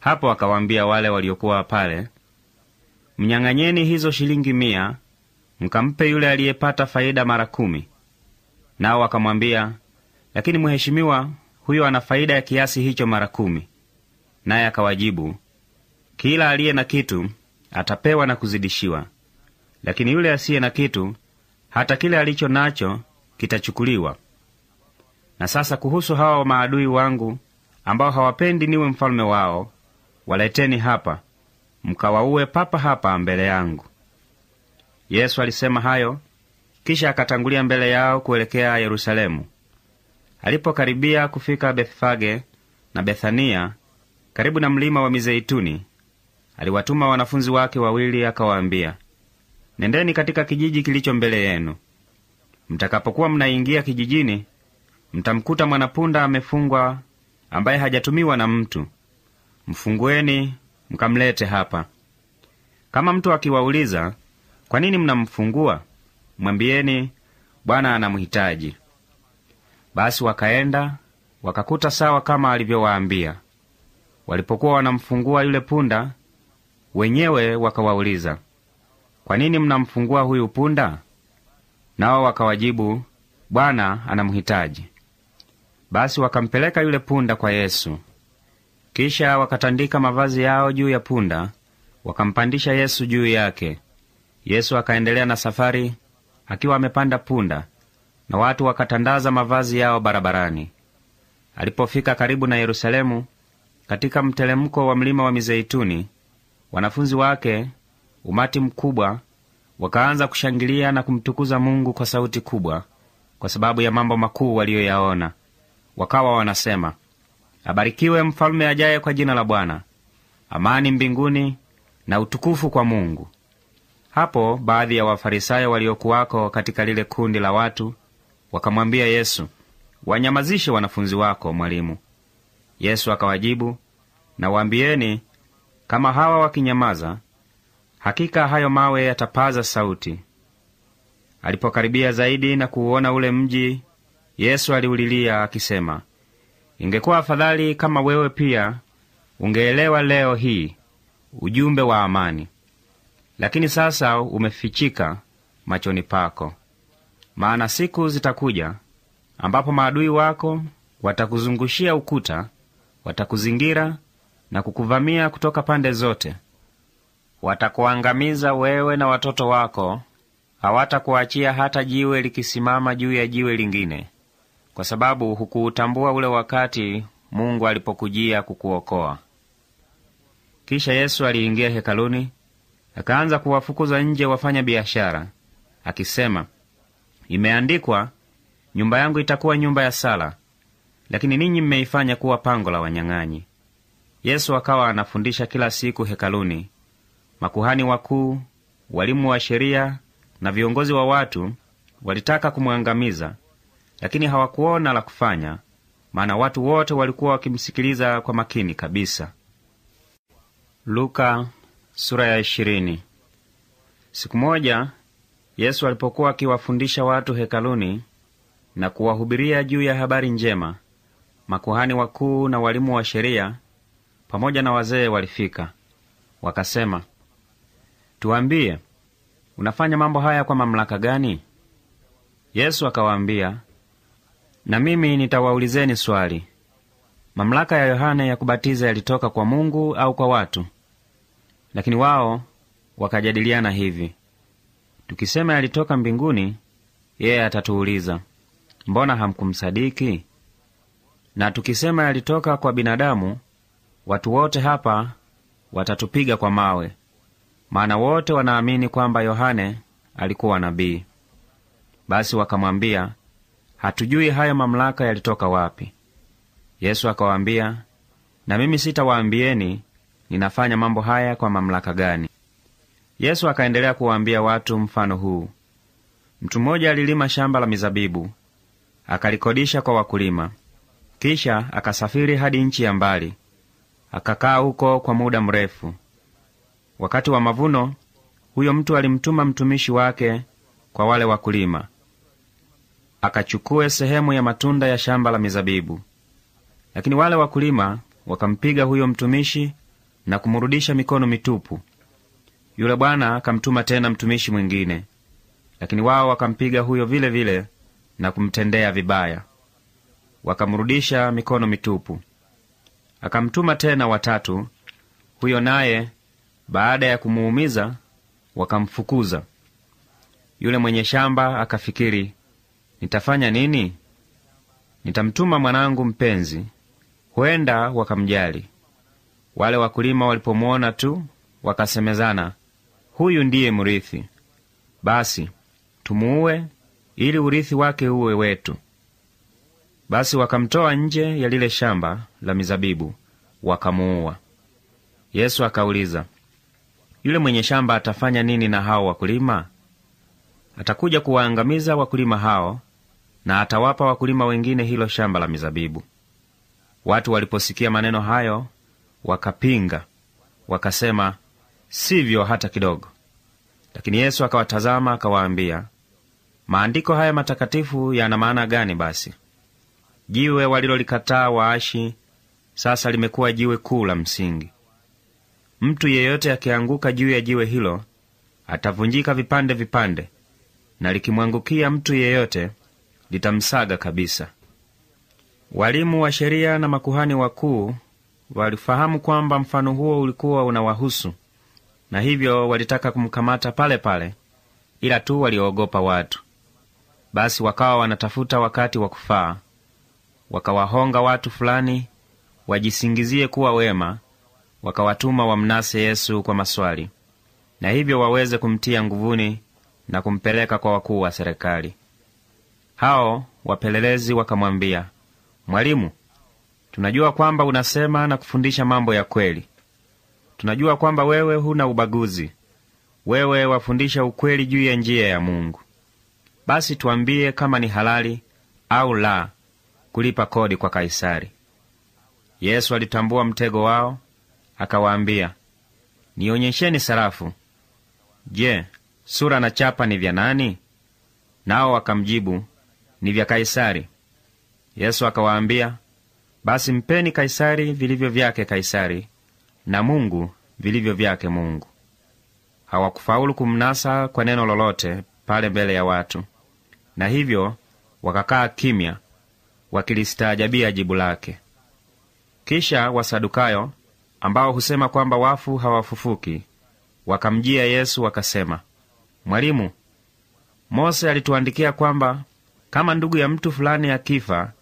Hapo akawaambia wale waliokuwa pale, mnyang'anyeni hizo shilingi mia, mkampe yule aliyepata faida mara kumi. Nao wakamwambia, lakini mheshimiwa, huyo ana faida ya kiasi hicho mara kumi. Naye akawajibu, kila aliye na kitu atapewa na kuzidishiwa, lakini yule asiye na kitu, hata kile alicho nacho kitachukuliwa. Na sasa kuhusu hawa maadui wangu ambao hawapendi niwe mfalme wao, waleteni hapa, mkawaue papa hapa mbele yangu. Yesu alisema hayo, kisha akatangulia mbele yao kuelekea Yerusalemu. Alipokaribia kufika Bethfage na Bethania karibu na mlima wa Mizeituni, aliwatuma wanafunzi wake wawili, akawaambia, nendeni katika kijiji kilicho mbele yenu. Mtakapokuwa mnaingia kijijini, mtamkuta mwanapunda amefungwa, ambaye hajatumiwa na mtu. Mfungueni mkamlete hapa. Kama mtu akiwauliza kwa nini mnamfungua, mwambieni Bwana anamhitaji. Basi wakaenda wakakuta sawa kama alivyowaambia. Walipokuwa wanamfungua yule punda, wenyewe wakawauliza, kwa nini mnamfungua huyu punda? Nao wakawajibu, Bwana anamhitaji. Basi wakampeleka yule punda kwa Yesu. Kisha wakatandika mavazi yao juu ya punda, wakampandisha Yesu juu yake. Yesu akaendelea na safari akiwa amepanda punda, na watu wakatandaza mavazi yao barabarani. Alipofika karibu na Yerusalemu, katika mtelemko wa mlima wa Mizeituni, wanafunzi wake, umati mkubwa, wakaanza kushangilia na kumtukuza Mungu kwa sauti kubwa kwa sababu ya mambo makuu waliyoyaona. Wakawa wanasema, abarikiwe mfalme ajaye kwa jina la Bwana, amani mbinguni na utukufu kwa Mungu. Hapo baadhi ya Wafarisayo waliokuwako katika lile kundi la watu wakamwambia Yesu, wanyamazishe wanafunzi wako, Mwalimu. Yesu akawajibu, nawaambieni, kama hawa wakinyamaza, hakika hayo mawe yatapaza sauti. Alipokaribia zaidi na kuuona ule mji, Yesu aliulilia akisema, ingekuwa afadhali kama wewe pia ungeelewa leo hii ujumbe wa amani. Lakini sasa umefichika machoni pako. Maana siku zitakuja ambapo maadui wako watakuzungushia ukuta, watakuzingira na kukuvamia kutoka pande zote. Watakuangamiza wewe na watoto wako, hawatakuachia hata jiwe likisimama juu ya jiwe lingine, kwa sababu hukuutambua ule wakati Mungu alipokujia kukuokoa. Kisha Yesu aliingia hekaluni akaanza kuwafukuza nje wafanya biashara, akisema, imeandikwa, nyumba yangu itakuwa nyumba ya sala, lakini ninyi mmeifanya kuwa pango la wanyang'anyi. Yesu akawa anafundisha kila siku hekaluni. Makuhani wakuu, walimu wa sheria na viongozi wa watu walitaka kumwangamiza, lakini hawakuona la kufanya, maana watu wote walikuwa wakimsikiliza kwa makini kabisa. Luka, sura ya ishirini. Siku moja Yesu alipokuwa akiwafundisha watu hekaluni na kuwahubiria juu ya habari njema, makuhani wakuu na walimu wa sheria pamoja na wazee walifika. Wakasema, tuambie, unafanya mambo haya kwa mamlaka gani? Yesu akawaambia, na mimi nitawaulizeni swali. Mamlaka ya Yohane ya kubatiza yalitoka kwa Mungu au kwa watu? Lakini wao wakajadiliana hivi, tukisema yalitoka mbinguni, yeye atatuuliza, mbona hamkumsadiki? Na tukisema yalitoka kwa binadamu, watu wote hapa watatupiga kwa mawe, maana wote wanaamini kwamba Yohane alikuwa nabii. Basi wakamwambia, hatujui hayo mamlaka yalitoka wapi. Yesu akawaambia, na mimi sitawaambieni ninafanya mambo haya kwa mamlaka gani. Yesu akaendelea kuwaambia watu mfano huu: mtu mmoja alilima shamba la mizabibu, akalikodisha kwa wakulima. Kisha akasafiri hadi nchi ya mbali, akakaa huko kwa muda mrefu. Wakati wa mavuno, huyo mtu alimtuma mtumishi wake kwa wale wakulima, akachukue sehemu ya matunda ya shamba la mizabibu. Lakini wale wakulima wakampiga huyo mtumishi na kumrudisha mikono mitupu. Yule bwana akamtuma tena mtumishi mwingine, lakini wao wakampiga huyo vile vile na kumtendea vibaya, wakamrudisha mikono mitupu. Akamtuma tena watatu, huyo naye baada ya kumuumiza wakamfukuza. Yule mwenye shamba akafikiri, nitafanya nini? Nitamtuma mwanangu mpenzi, huenda wakamjali. Wale wakulima walipomwona tu wakasemezana, huyu ndiye mrithi, basi tumuue ili urithi wake uwe wetu. Basi wakamtoa nje ya lile shamba la mizabibu wakamuua. Yesu akauliza, yule mwenye shamba atafanya nini na hao wakulima? Atakuja kuwaangamiza wakulima hao, na atawapa wakulima wengine hilo shamba la mizabibu. Watu waliposikia maneno hayo wakapinga, wakasema, sivyo hata kidogo. Lakini Yesu akawatazama akawaambia, maandiko haya matakatifu yana maana gani? Basi jiwe walilolikataa waashi sasa limekuwa jiwe kuu la msingi. Mtu yeyote akianguka juu ya jiwe hilo atavunjika vipande vipande, na likimwangukia mtu yeyote litamsaga kabisa. Walimu wa sheria na makuhani wakuu walifahamu kwamba mfano huo ulikuwa unawahusu, na hivyo walitaka kumkamata pale pale, ila tu waliogopa watu. Basi wakawa wanatafuta wakati wa kufaa, wakawahonga watu fulani wajisingizie kuwa wema, wakawatuma wamnase Yesu kwa maswali, na hivyo waweze kumtia nguvuni na kumpeleka kwa wakuu wa serikali. Hao wapelelezi wakamwambia, Mwalimu, tunajua kwamba unasema na kufundisha mambo ya kweli. Tunajua kwamba wewe huna ubaguzi, wewe wafundisha ukweli juu ya njia ya Mungu. Basi tuambie kama ni halali au la kulipa kodi kwa Kaisari. Yesu alitambua mtego wao, akawaambia, nionyesheni sarafu. Je, sura na chapa ni vya nani? Nao wakamjibu, ni vya Kaisari. Yesu akawaambia, basi mpeni Kaisari vilivyo vyake Kaisari, na Mungu vilivyo vyake Mungu. Hawakufaulu kumnasa kwa neno lolote pale mbele ya watu, na hivyo wakakaa kimya, wakilistaajabia jibu lake. Kisha Wasadukayo ambao husema kwamba wafu hawafufuki wakamjia Yesu wakasema, Mwalimu, Mose alituandikia kwamba kama ndugu ya mtu fulani akifa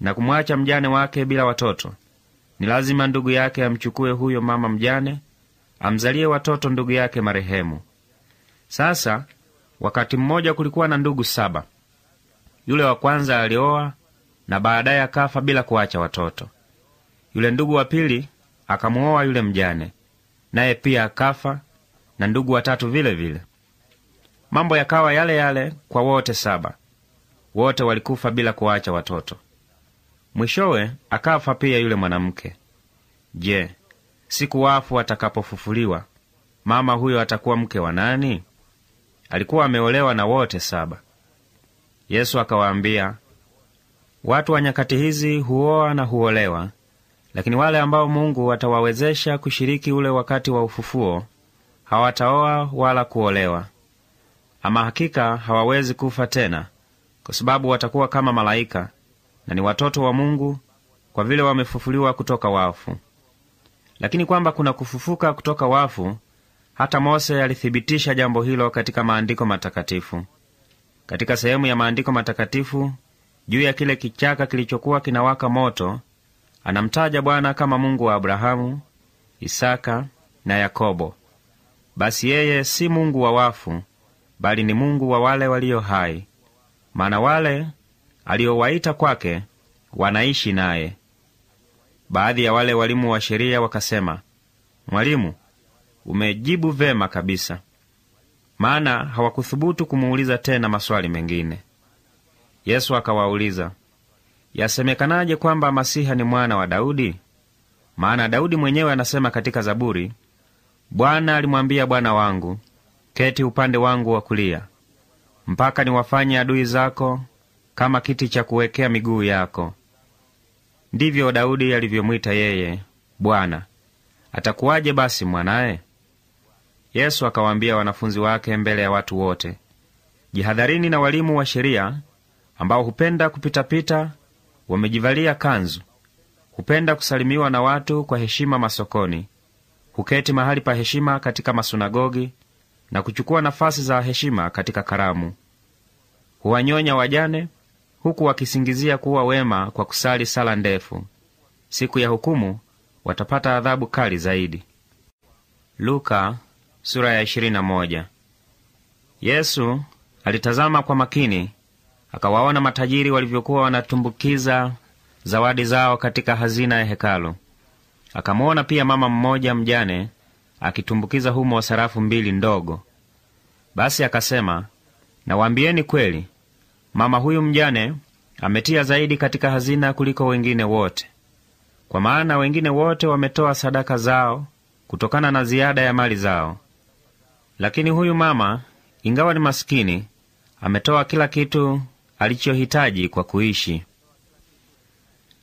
na kumwacha mjane wake bila watoto, ni lazima ndugu yake amchukue huyo mama mjane, amzalie watoto ndugu yake marehemu. Sasa wakati mmoja kulikuwa na ndugu saba. Yule wa kwanza alioa na baadaye akafa bila kuacha watoto. Yule ndugu wa pili akamuoa yule mjane, naye pia akafa, na ndugu watatu vile vile. Mambo yakawa yale yale kwa wote saba. Wote walikufa bila kuwacha watoto. Mwishowe akafa pia yule mwanamke. Je, siku wafu atakapofufuliwa, mama huyo atakuwa mke wa nani? Alikuwa ameolewa na wote saba. Yesu akawaambia, watu wa nyakati hizi huoa na huolewa, lakini wale ambao Mungu atawawezesha kushiriki ule wakati wa ufufuo hawataoa wala kuolewa. Ama hakika hawawezi kufa tena, kwa sababu watakuwa kama malaika na ni watoto wa Mungu kwa vile wamefufuliwa kutoka wafu. Lakini kwamba kuna kufufuka kutoka wafu, hata Mose alithibitisha jambo hilo katika maandiko matakatifu. Katika sehemu ya maandiko matakatifu juu ya kile kichaka kilichokuwa kinawaka moto, anamtaja Bwana kama Mungu wa Abrahamu, Isaka na Yakobo. Basi yeye si Mungu wa wafu, bali ni Mungu wa wale walio hai, maana wale aliowaita kwake wanaishi naye. Baadhi ya wale walimu wa sheria wakasema, Mwalimu, umejibu vema kabisa. Maana hawakuthubutu kumuuliza tena maswali mengine. Yesu akawauliza, yasemekanaje kwamba Masiha ni mwana wa Daudi? Maana Daudi mwenyewe anasema katika Zaburi, Bwana alimwambia Bwana wangu, keti upande wangu wa kulia, mpaka niwafanye adui zako kama kiti cha kuwekea miguu yako. Ndivyo Daudi alivyomwita yeye Bwana. Atakuwaje basi mwanaye? Yesu akawaambia wanafunzi wake mbele ya watu wote, jihadharini na walimu wa sheria ambao hupenda kupitapita, wamejivalia kanzu, hupenda kusalimiwa na watu kwa heshima masokoni, huketi mahali pa heshima katika masunagogi na kuchukua nafasi za heshima katika karamu. Huwanyonya wajane, huku wakisingizia kuwa wema kwa kusali sala ndefu. Siku ya hukumu watapata adhabu kali zaidi. Luka, sura ya ishirini na moja. Yesu alitazama kwa makini akawaona matajiri walivyokuwa wanatumbukiza zawadi zao katika hazina ya hekalu. Akamwona pia mama mmoja mjane akitumbukiza humo sarafu mbili ndogo. Basi akasema, nawaambieni kweli, mama huyu mjane ametia zaidi katika hazina kuliko wengine wote, kwa maana wengine wote wametoa sadaka zao kutokana na ziada ya mali zao, lakini huyu mama, ingawa ni masikini, ametoa kila kitu alichohitaji kwa kuishi.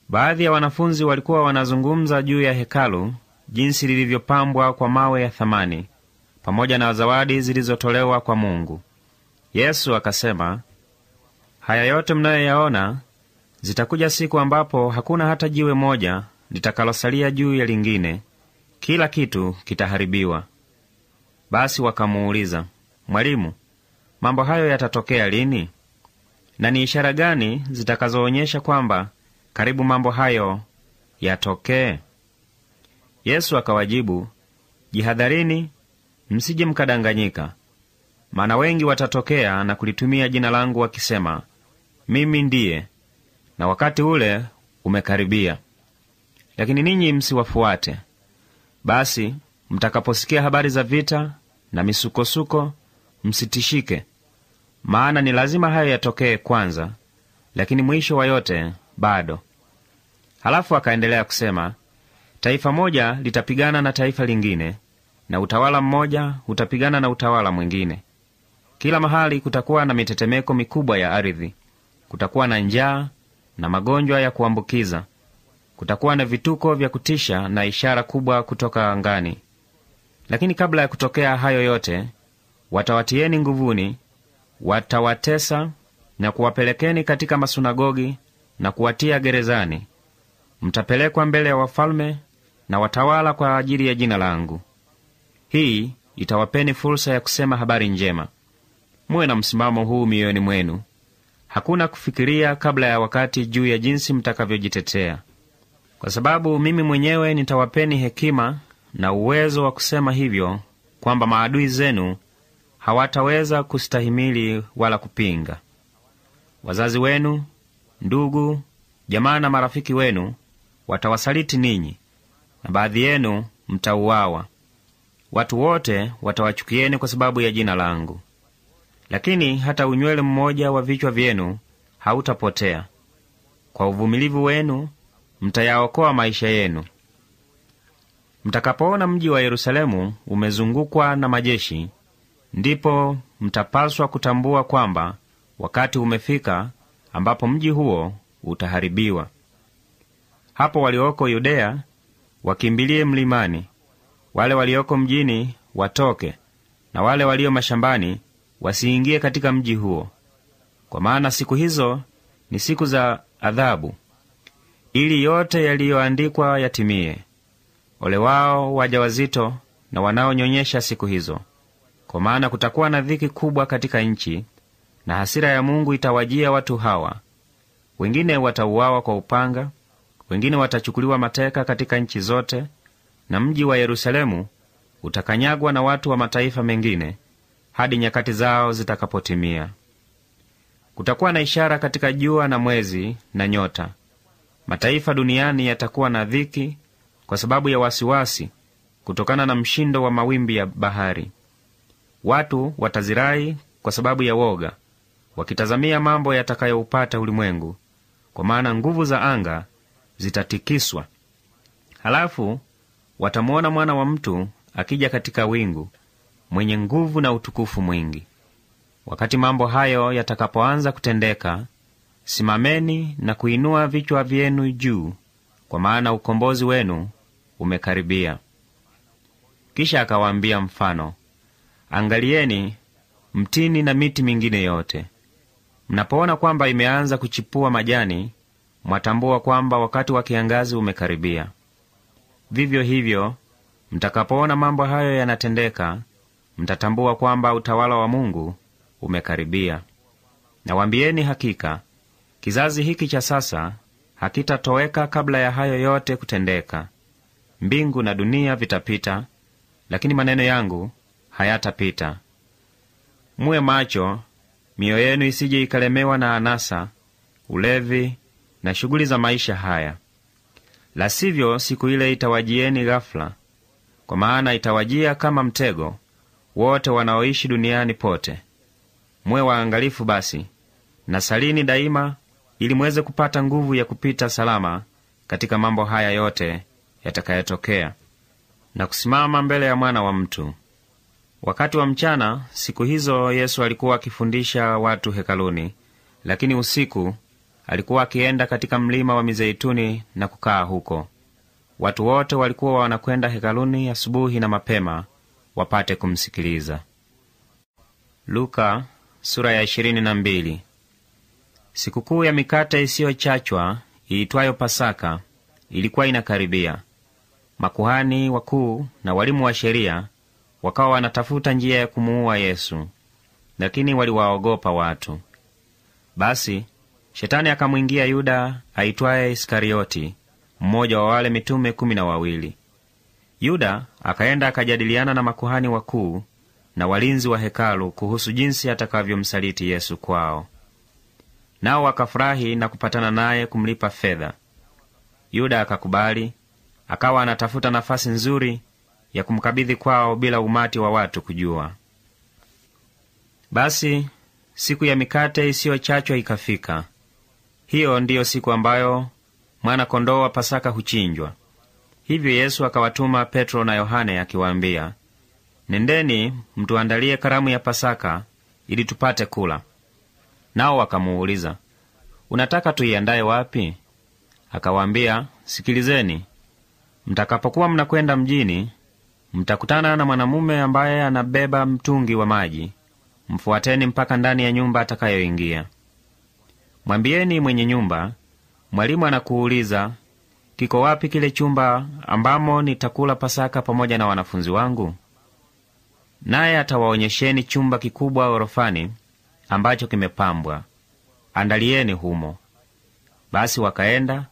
Baadhi ya wanafunzi walikuwa wanazungumza juu ya hekalu, jinsi lilivyopambwa kwa mawe ya thamani, pamoja na zawadi zilizotolewa kwa Mungu. Yesu akasema, haya yote mnayoyaona, zitakuja siku ambapo hakuna hata jiwe moja litakalosalia juu ya lingine, kila kitu kitaharibiwa. Basi wakamuuliza, Mwalimu, mambo hayo yatatokea lini? Na ni ishara gani zitakazoonyesha kwamba karibu mambo hayo yatokee? Yesu akawajibu, jihadharini, msije mkadanganyika. Maana wengi watatokea na kulitumia jina langu wakisema, mimi ndiye, na wakati ule umekaribia. Lakini ninyi msiwafuate. Basi mtakaposikia habari za vita na misukosuko, msitishike, maana ni lazima hayo yatokee kwanza, lakini mwisho wa yote bado. Halafu akaendelea kusema, taifa moja litapigana na taifa lingine, na utawala mmoja utapigana na utawala mwingine. Kila mahali kutakuwa na mitetemeko mikubwa ya ardhi, kutakuwa na njaa na magonjwa ya kuambukiza, kutakuwa na vituko vya kutisha na ishara kubwa kutoka angani. Lakini kabla ya kutokea hayo yote, watawatieni nguvuni, watawatesa na kuwapelekeni katika masunagogi na kuwatia gerezani. Mtapelekwa mbele ya wafalme na watawala kwa ajili ya jina langu. Hii itawapeni fursa ya kusema habari njema. Muwe na msimamo huu mioyoni mwenu. Hakuna kufikiria kabla ya wakati juu ya jinsi mtakavyojitetea, kwa sababu mimi mwenyewe nitawapeni hekima na uwezo wa kusema hivyo, kwamba maadui zenu hawataweza kustahimili wala kupinga. Wazazi wenu, ndugu, jamaa na marafiki wenu watawasaliti ninyi, na baadhi yenu mtauawa. Watu wote watawachukieni kwa sababu ya jina langu, lakini hata unywele mmoja wa vichwa vyenu hautapotea. Kwa uvumilivu wenu mtayaokoa maisha yenu. Mtakapoona mji wa Yerusalemu umezungukwa na majeshi, ndipo mtapaswa kutambua kwamba wakati umefika ambapo mji huo utaharibiwa. Hapo walioko Yudea wakimbilie mlimani, wale walioko mjini watoke, na wale walio mashambani wasiingie katika mji huo, kwa maana siku hizo ni siku za adhabu, ili yote yaliyoandikwa yatimie. Ole wao wajawazito na wanaonyonyesha siku hizo, kwa maana kutakuwa na dhiki kubwa katika nchi, na hasira ya Mungu itawajia watu hawa. Wengine watauawa kwa upanga, wengine watachukuliwa mateka katika nchi zote, na mji wa Yerusalemu utakanyagwa na watu wa mataifa mengine hadi nyakati zao zitakapotimia. Kutakuwa na ishara katika jua na mwezi na nyota. Mataifa duniani yatakuwa na dhiki kwa sababu ya wasiwasi, kutokana na mshindo wa mawimbi ya bahari. Watu watazirai kwa sababu ya woga, wakitazamia mambo yatakayoupata ulimwengu, kwa maana nguvu za anga zitatikiswa. Halafu watamwona mwana wa mtu akija katika wingu, mwenye nguvu na utukufu mwingi. Wakati mambo hayo yatakapoanza kutendeka, simameni na kuinua vichwa vyenu juu, kwa maana ukombozi wenu umekaribia. Kisha akawaambia mfano, angalieni mtini na miti mingine yote. Mnapoona kwamba imeanza kuchipua majani, mwatambua kwamba wakati wa kiangazi umekaribia. Vivyo hivyo, mtakapoona mambo hayo yanatendeka, mtatambua kwamba utawala wa Mungu umekaribia. Nawambieni hakika, kizazi hiki cha sasa hakitatoweka kabla ya hayo yote kutendeka. Mbingu na dunia vitapita, lakini maneno yangu hayatapita. Muwe macho, mioyo yenu isije ikalemewa na anasa, ulevi na shughuli za maisha haya, la sivyo siku ile itawajieni ghafula, kwa maana itawajia kama mtego wote wanaoishi duniani pote. Mwe waangalifu basi na salini daima, ili mweze kupata nguvu ya kupita salama katika mambo haya yote yatakayotokea na kusimama mbele ya mwana wa mtu. Wakati wa mchana siku hizo Yesu alikuwa akifundisha watu hekaluni, lakini usiku alikuwa akienda katika mlima wa Mizeituni na kukaa huko. Watu wote walikuwa wanakwenda hekaluni asubuhi na mapema wapate kumsikiliza. Luka, sura ya ishirini na mbili. Sikukuu ya mikate isiyochachwa iitwayo Pasaka ilikuwa inakaribia. Makuhani wakuu na walimu wa sheria wakawa wanatafuta njia ya kumuua Yesu, lakini waliwaogopa watu. Basi Shetani akamwingia Yuda aitwaye Iskarioti, mmoja wa wale mitume kumi na wawili. Yuda akaenda akajadiliana na makuhani wakuu na walinzi wa hekalu kuhusu jinsi atakavyomsaliti Yesu kwao. Nao wakafurahi na kupatana naye kumlipa fedha. Yuda akakubali, akawa anatafuta nafasi nzuri ya kumkabidhi kwao bila umati wa watu kujua. Basi siku ya mikate isiyochachwa ikafika. Hiyo ndiyo siku ambayo mwana-kondoo wa Pasaka huchinjwa. Hivyo Yesu akawatuma Petro na Yohane akiwaambia, nendeni mtuandalie karamu ya Pasaka ili tupate kula. Nao wakamuuliza, unataka tuiandaye wapi? Akawaambia, sikilizeni, mtakapokuwa mnakwenda mjini, mtakutana na mwanamume ambaye anabeba mtungi wa maji. Mfuateni mpaka ndani ya nyumba atakayoingia. Mwambieni mwenye nyumba, mwalimu anakuuliza, kiko wapi kile chumba ambamo nitakula Pasaka pamoja na wanafunzi wangu? Naye atawaonyesheni chumba kikubwa orofani ambacho kimepambwa. Andalieni humo. Basi wakaenda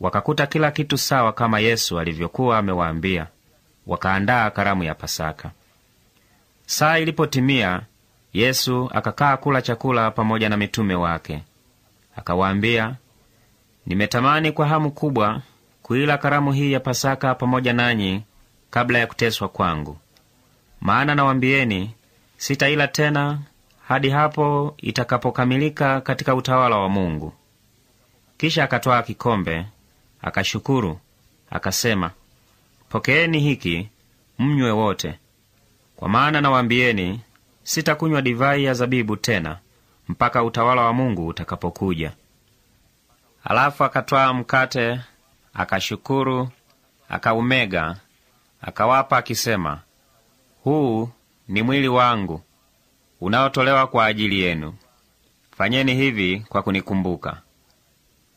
wakakuta kila kitu sawa kama Yesu alivyokuwa amewaambia. Wakaandaa karamu ya Pasaka. Saa ilipotimia, Yesu akakaa kula chakula pamoja na mitume wake. Akawaambia, nimetamani kwa hamu kubwa kuila karamu hii ya Pasaka pamoja nanyi kabla ya kuteswa kwangu. Maana nawambieni, sitaila tena hadi hapo itakapokamilika katika utawala wa Mungu. Kisha akatwaa kikombe, akashukuru, akasema, pokeeni hiki mnywe wote, kwa maana nawambieni, sitakunywa divai ya zabibu tena mpaka utawala wa Mungu utakapokuja. Alafu akatwaa mkate, akashukuru, akaumega, akawapa akisema, huu ni mwili wangu unaotolewa kwa ajili yenu. Fanyeni hivi kwa kunikumbuka.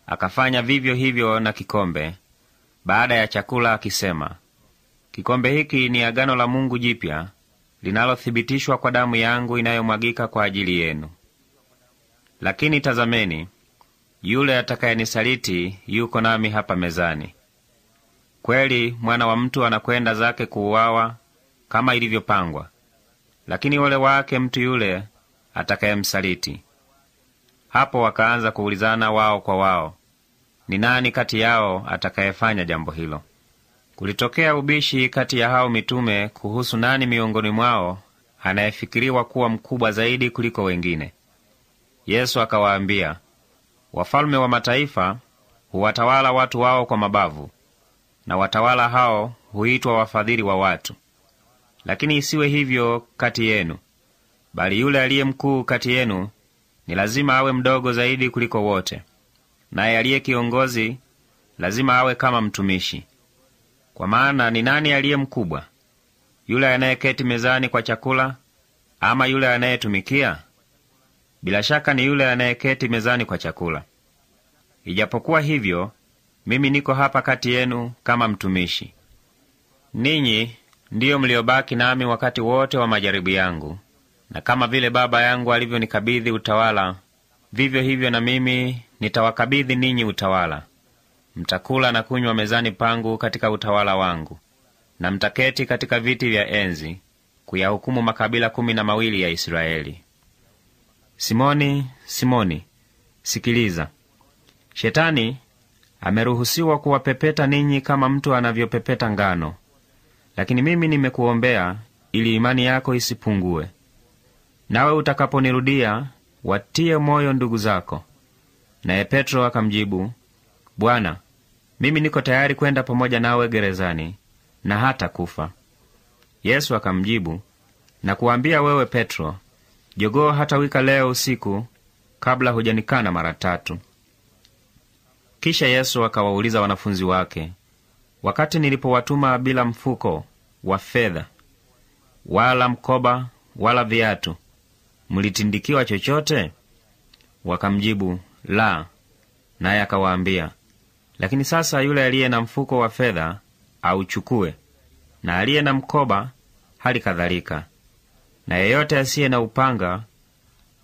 Akafanya vivyo hivyo na kikombe baada ya chakula, akisema, kikombe hiki ni agano la Mungu jipya linalothibitishwa kwa damu yangu inayomwagika kwa ajili yenu. Lakini tazameni, yule atakayenisaliti yuko nami hapa mezani. Kweli mwana wa mtu anakwenda zake kuuawa kama ilivyopangwa, lakini ole wake mtu yule atakayemsaliti. Hapo wakaanza kuulizana wao kwa wao, ni nani kati yao atakayefanya jambo hilo. Kulitokea ubishi kati ya hao mitume kuhusu nani miongoni mwao anayefikiriwa kuwa mkubwa zaidi kuliko wengine. Yesu akawaambia, wafalme wa mataifa huwatawala watu wao kwa mabavu, na watawala hao huitwa wafadhili wa watu. Lakini isiwe hivyo kati yenu, bali yule aliye mkuu kati yenu ni lazima awe mdogo zaidi kuliko wote, naye aliye kiongozi lazima awe kama mtumishi. Kwa maana ni nani aliye mkubwa, yule anayeketi mezani kwa chakula, ama yule anayetumikia? Bila shaka ni yule anayeketi mezani kwa chakula. Ijapokuwa hivyo, mimi niko hapa kati yenu kama mtumishi. Ninyi ndiyo mliobaki nami wakati wote wa majaribu yangu, na kama vile Baba yangu alivyonikabidhi utawala, vivyo hivyo na mimi nitawakabidhi ninyi utawala. Mtakula na kunywa mezani pangu katika utawala wangu, na mtaketi katika viti vya enzi kuyahukumu makabila kumi na mawili ya Israeli. Simoni, Simoni, sikiliza. Shetani ameruhusiwa kuwapepeta ninyi kama mtu anavyopepeta ngano, lakini mimi nimekuombea ili imani yako isipungue. Nawe utakaponirudia watie moyo ndugu zako. Naye Petro akamjibu, Bwana, mimi niko tayari kwenda pamoja nawe gerezani na hata kufa. Yesu akamjibu nakuambia wewe Petro, jogoo hata wika leo usiku kabla hujanikana mara tatu. Kisha Yesu akawauliza wanafunzi wake, wakati nilipowatuma bila mfuko wa fedha wala mkoba wala viatu, mlitindikiwa chochote? Wakamjibu, la. Naye akawaambia, lakini sasa yule aliye na mfuko wa fedha auchukue, na aliye na mkoba hali kadhalika, na yeyote asiye na upanga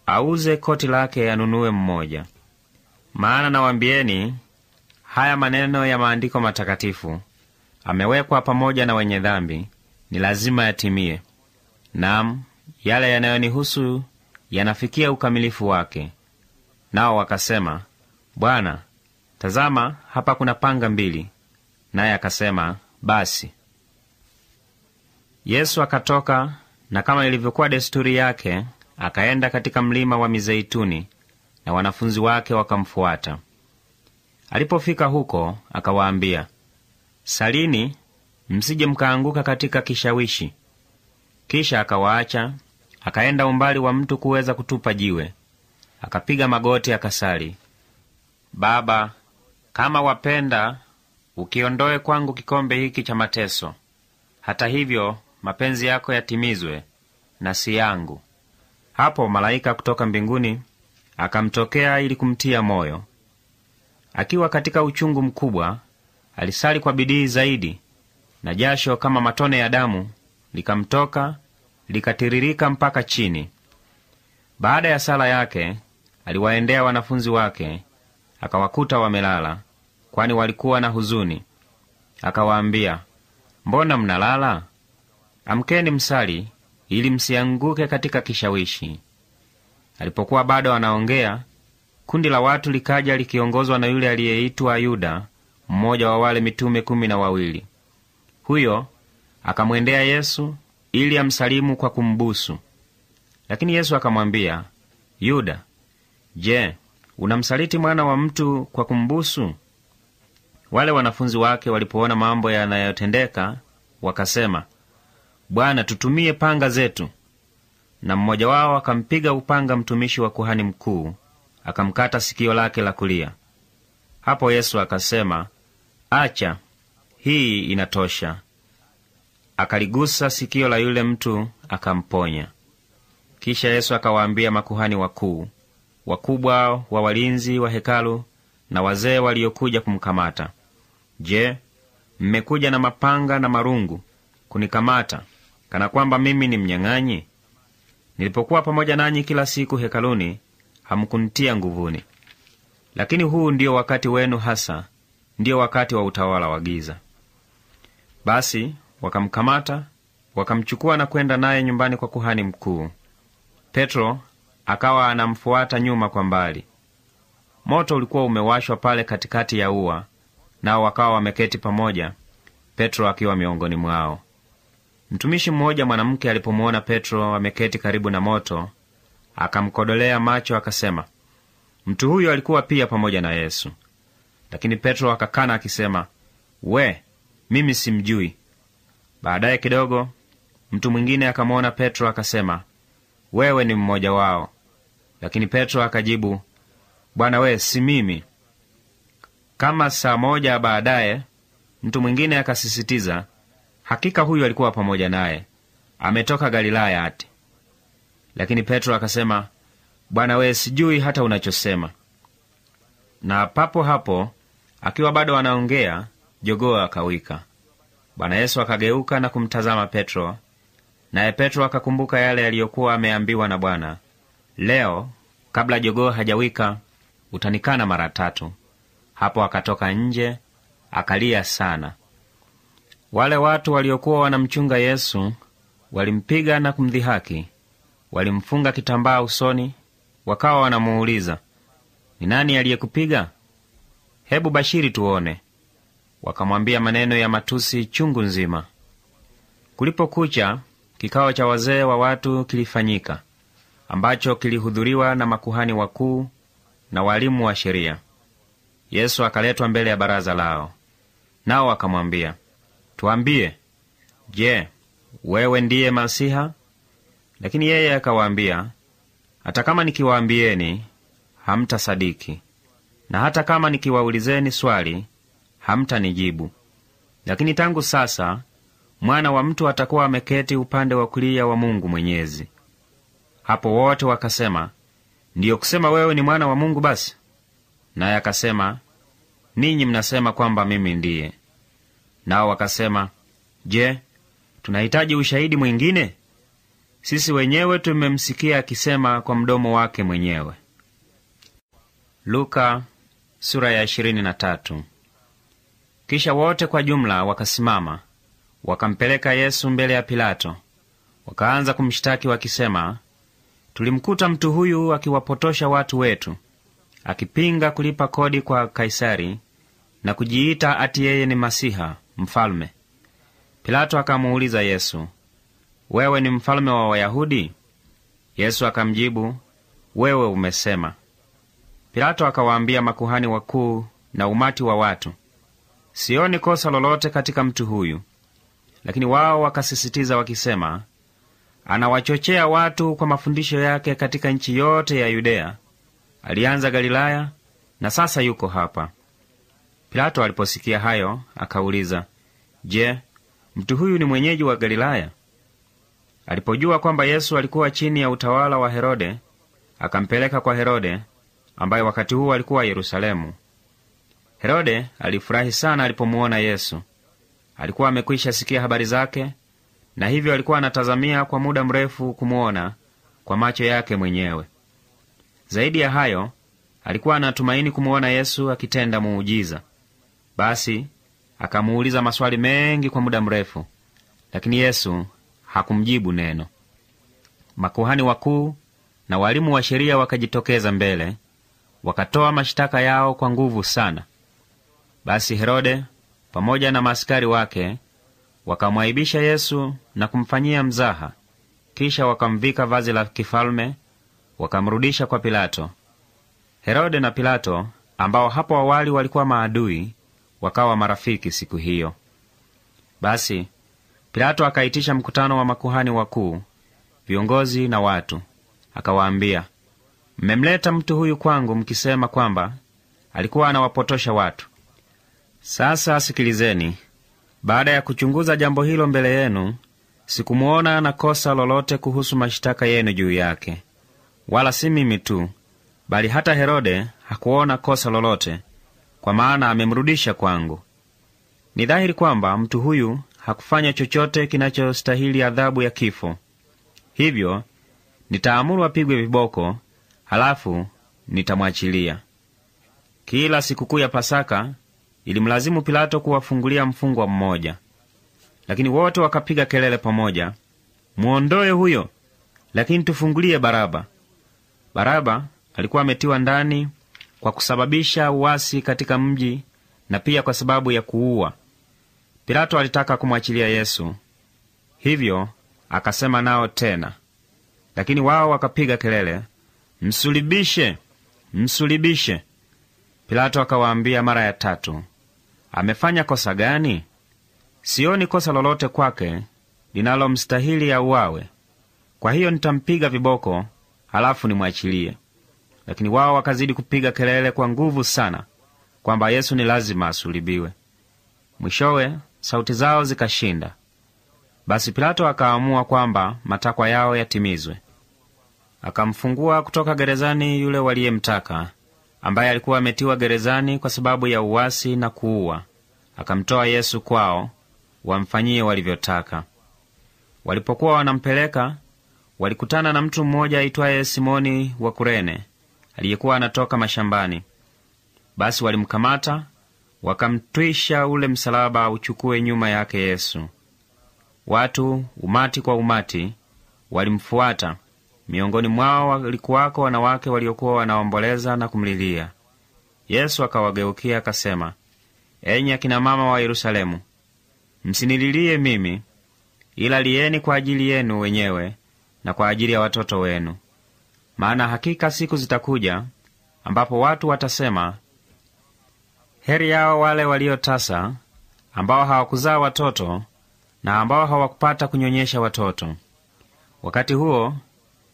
auze koti lake anunue mmoja. Maana nawambieni, haya maneno ya maandiko matakatifu amewekwa pamoja na wenye dhambi, ni lazima yatimie. Naam, yale yanayonihusu yanafikia ukamilifu wake. Nao wakasema, Bwana, tazama, hapa kuna panga mbili. Naye akasema, basi. Yesu akatoka na kama ilivyokuwa desturi yake akaenda katika mlima wa Mizeituni, na wanafunzi wake wakamfuata. Alipofika huko, akawaambia, salini msije mkaanguka katika kishawishi. Kisha akawaacha akaenda umbali wa mtu kuweza kutupa jiwe, akapiga magoti akasali, Baba, kama wapenda, ukiondoe kwangu kikombe hiki cha mateso. Hata hivyo mapenzi yako yatimizwe na si yangu. Hapo malaika kutoka mbinguni akamtokea ili kumtia moyo. Akiwa katika uchungu mkubwa, alisali kwa bidii zaidi, na jasho kama matone ya damu likamtoka likatiririka mpaka chini. Baada ya sala yake, aliwaendea wanafunzi wake, akawakuta wamelala, kwani walikuwa na huzuni. Akawaambia, mbona mnalala? Amkeni msali, ili msianguke katika kishawishi. Alipokuwa bado anaongea, kundi la watu likaja likiongozwa na yule aliyeitwa Yuda, mmoja wa wale mitume kumi na wawili. Huyo akamwendea Yesu ili amsalimu kwa kumbusu. Lakini Yesu akamwambia, Yuda, je, unamsaliti mwana wa mtu kwa kumbusu? Wale wanafunzi wake walipoona mambo yanayotendeka wakasema, Bwana, tutumie panga zetu. Na mmoja wao akampiga upanga mtumishi wa kuhani mkuu, akamkata sikio lake la kulia. Hapo Yesu akasema, acha, hii inatosha. Akaligusa sikio la yule mtu akamponya. Kisha Yesu akawaambia makuhani wakuu, wakubwa wa walinzi wa hekalu na wazee waliokuja kumkamata, Je, mmekuja na mapanga na marungu kunikamata kana kwamba mimi ni mnyang'anyi? Nilipokuwa pamoja nanyi kila siku hekaluni, hamkunitia nguvuni. Lakini huu ndiyo wakati wenu hasa, ndiyo wakati wa utawala wa giza. Basi wakamkamata wakamchukua na kwenda naye nyumbani kwa kuhani mkuu. Petro akawa anamfuata nyuma kwa mbali. Moto ulikuwa umewashwa pale katikati ya ua, nao wakawa wameketi pamoja, Petro akiwa miongoni mwao. Mtumishi mmoja mwanamke alipomuona Petro ameketi karibu na moto, akamkodolea macho akasema, mtu huyo alikuwa pia pamoja na Yesu. Lakini Petro akakana akisema, we, mimi simjui. Baadaye kidogo mtu mwingine akamwona Petro akasema, wewe ni mmoja wao. Lakini Petro akajibu, Bwana we, si mimi. Kama saa moja baadaye mtu mwingine akasisitiza, hakika huyu alikuwa pamoja naye, ametoka Galilaya ati. Lakini Petro akasema, Bwana we, sijui hata unachosema. Na papo hapo akiwa bado anaongea, jogoo akawika. Bwana Yesu akageuka na kumtazama Petro, naye Petro akakumbuka yale yaliyokuwa ameambiwa na Bwana, leo kabla jogoo hajawika utanikana mara tatu. Hapo akatoka nje akalia sana. Wale watu waliokuwa wanamchunga Yesu walimpiga na kumdhihaki, walimfunga kitambaa usoni, wakawa wanamuuliza, ni nani aliyekupiga? Hebu bashiri tuone. Wakamwambia maneno ya matusi chungu nzima. Kulipokucha, kikao cha wazee wa watu kilifanyika, ambacho kilihudhuriwa na makuhani wakuu na walimu wa sheria. Yesu akaletwa mbele ya baraza lao, nao wakamwambia, tuambie, je, wewe ndiye Masiha? Lakini yeye akawaambia, hata kama nikiwaambieni hamtasadiki, na hata kama nikiwaulizeni swali hamtanijibu. Lakini tangu sasa mwana wa mtu atakuwa ameketi upande wa kulia wa Mungu Mwenyezi. Hapo wote wakasema, ndiyo kusema wewe ni mwana wa Mungu basi? Naye akasema, ninyi mnasema kwamba mimi ndiye. Nao wakasema, je, tunahitaji ushahidi mwingine? Sisi wenyewe tumemsikia akisema kwa mdomo wake mwenyewe. Luka, sura ya ishirini na tatu. Kisha wote kwa jumla wakasimama wakampeleka Yesu mbele ya Pilato, wakaanza kumshtaki wakisema, tulimkuta mtu huyu akiwapotosha watu wetu, akipinga kulipa kodi kwa Kaisari na kujiita ati yeye ni Masiha, mfalme. Pilato akamuuliza Yesu, wewe ni mfalme wa Wayahudi? Yesu akamjibu, wewe umesema. Pilato akawaambia makuhani wakuu na umati wa watu, sioni kosa lolote katika mtu huyu. Lakini wao wakasisitiza wakisema, anawachochea watu kwa mafundisho yake katika nchi yote ya Yudea. Alianza Galilaya na sasa yuko hapa. Pilato aliposikia hayo akauliza, Je, mtu huyu ni mwenyeji wa Galilaya? Alipojua kwamba Yesu alikuwa chini ya utawala wa Herode, akampeleka kwa Herode ambaye wakati huu alikuwa Yerusalemu. Herode alifurahi sana alipomuona Yesu. Alikuwa amekwisha sikia habari zake, na hivyo alikuwa anatazamia kwa muda mrefu kumuona kwa macho yake mwenyewe. Zaidi ya hayo, alikuwa anatumaini kumuona Yesu akitenda muujiza. Basi akamuuliza maswali mengi kwa muda mrefu, lakini Yesu hakumjibu neno. Makuhani wakuu na walimu wa sheria wakajitokeza mbele, wakatoa mashitaka yao kwa nguvu sana. Basi Herode pamoja na maaskari wake wakamwaibisha Yesu na kumfanyia mzaha. Kisha wakamvika vazi la kifalme, wakamrudisha kwa Pilato. Herode na Pilato, ambao hapo awali walikuwa maadui, wakawa marafiki siku hiyo. Basi Pilato akaitisha mkutano wa makuhani wakuu, viongozi na watu, akawaambia, mmemleta mtu huyu kwangu mkisema kwamba alikuwa anawapotosha watu. Sasa sikilizeni. Baada ya kuchunguza jambo hilo mbele yenu, sikumuona na kosa lolote kuhusu mashitaka yenu juu yake. Wala si mimi tu, bali hata Herode hakuona kosa lolote, kwa maana amemrudisha kwangu. Ni dhahiri kwamba mtu huyu hakufanya chochote kinachostahili adhabu ya kifo. Hivyo nitaamuru apigwe viboko, halafu nitamwachilia. Kila sikukuu ya Pasaka ilimlazimu Pilato kuwafungulia mfungwa mmoja, lakini wote wakapiga kelele pamoja, muondoe huyo, lakini tufungulie Baraba. Baraba alikuwa ametiwa ndani kwa kusababisha uasi katika mji na pia kwa sababu ya kuua. Pilato alitaka kumwachilia Yesu, hivyo akasema nao tena, Lakini wao wakapiga kelele, msulibishe, msulibishe! Pilato akawaambia mara ya tatu, amefanya kosa gani? Sioni kosa lolote kwake linalomstahili auawe. Kwa hiyo nitampiga viboko, halafu nimwachilie. Lakini wao wakazidi kupiga kelele kwa nguvu sana kwamba Yesu ni lazima asulibiwe. Mwishowe sauti zao zikashinda. Basi Pilato akaamua kwamba matakwa yao yatimizwe. Akamfungua kutoka gerezani yule waliyemtaka, ambaye alikuwa ametiwa gerezani kwa sababu ya uwasi na kuua. Akamtoa Yesu kwao wamfanyie walivyotaka. Walipokuwa wanampeleka, walikutana na mtu mmoja aitwaye Simoni wa Kurene aliyekuwa anatoka mashambani. Basi walimkamata wakamtwisha ule msalaba uchukue nyuma yake Yesu. Watu umati kwa umati walimfuata. Miongoni mwao walikuwako wanawake waliokuwa wanaomboleza na kumlilia. Yesu akawageukia akasema, enyi akina mama wa Yerusalemu, msinililie mimi, ila lieni kwa ajili yenu wenyewe na kwa ajili ya watoto wenu. Maana hakika siku zitakuja ambapo watu watasema, heri yao wale waliotasa, ambao hawakuzaa watoto na ambao hawakupata kunyonyesha watoto. Wakati huo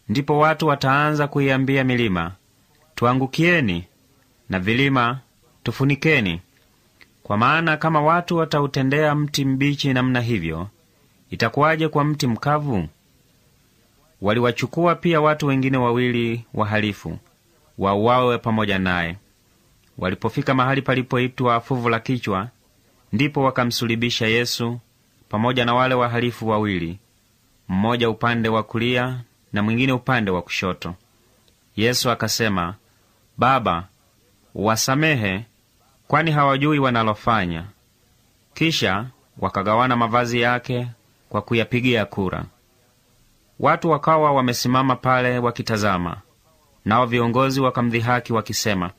ndipo watu wataanza kuiambia milima, tuangukieni, na vilima, tufunikeni. Kwa maana kama watu watautendea mti mbichi namna hivyo, itakuwaje kwa mti mkavu? Waliwachukua pia watu wengine wawili wahalifu wauawe pamoja naye. Walipofika mahali palipoitwa fuvu la kichwa, ndipo wakamsulibisha Yesu pamoja na wale wahalifu wawili, mmoja upande wa kulia na mwingine upande wa kushoto. Yesu akasema, Baba, wasamehe, kwani hawajui wanalofanya. Kisha wakagawana mavazi yake kwa kuyapigia kura. Watu wakawa wamesimama pale wakitazama, nao viongozi wakamdhihaki wakisema,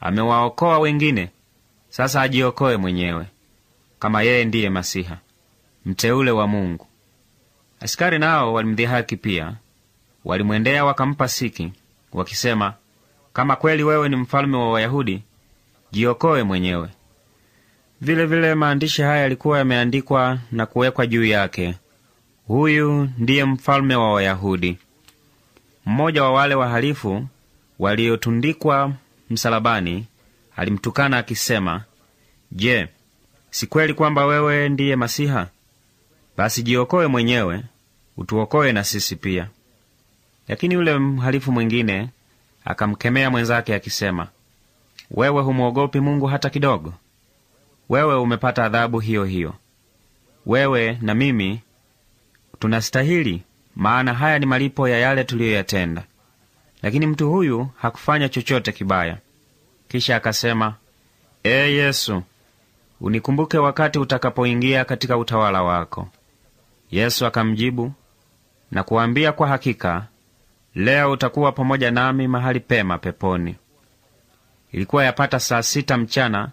amewaokoa wengine, sasa ajiokoe mwenyewe, kama yeye ndiye Masiha, mteule wa Mungu. Askari nao walimdhihaki pia, walimwendea wakampa siki, wakisema, kama kweli wewe ni mfalme wa Wayahudi, jiokoe mwenyewe. Vile vile maandishi haya yalikuwa yameandikwa na kuwekwa juu yake, huyu ndiye mfalme wa Wayahudi. Mmoja wa wale wahalifu waliotundikwa msalabani alimtukana akisema, Je, si kweli kwamba wewe ndiye Masiha? Basi jiokoe mwenyewe, utuokoe na sisi pia. Lakini yule mhalifu mwingine akamkemea mwenzake akisema, wewe humwogopi Mungu hata kidogo? Wewe umepata adhabu hiyo hiyo. Wewe na mimi tunastahili, maana haya ni malipo ya yale tuliyoyatenda. Lakini mtu huyu hakufanya chochote kibaya. Kisha akasema, Ee Yesu, unikumbuke wakati utakapoingia katika utawala wako. Yesu akamjibu na kuambia, kwa hakika leo utakuwa pamoja nami mahali pema peponi. Ilikuwa yapata saa sita mchana,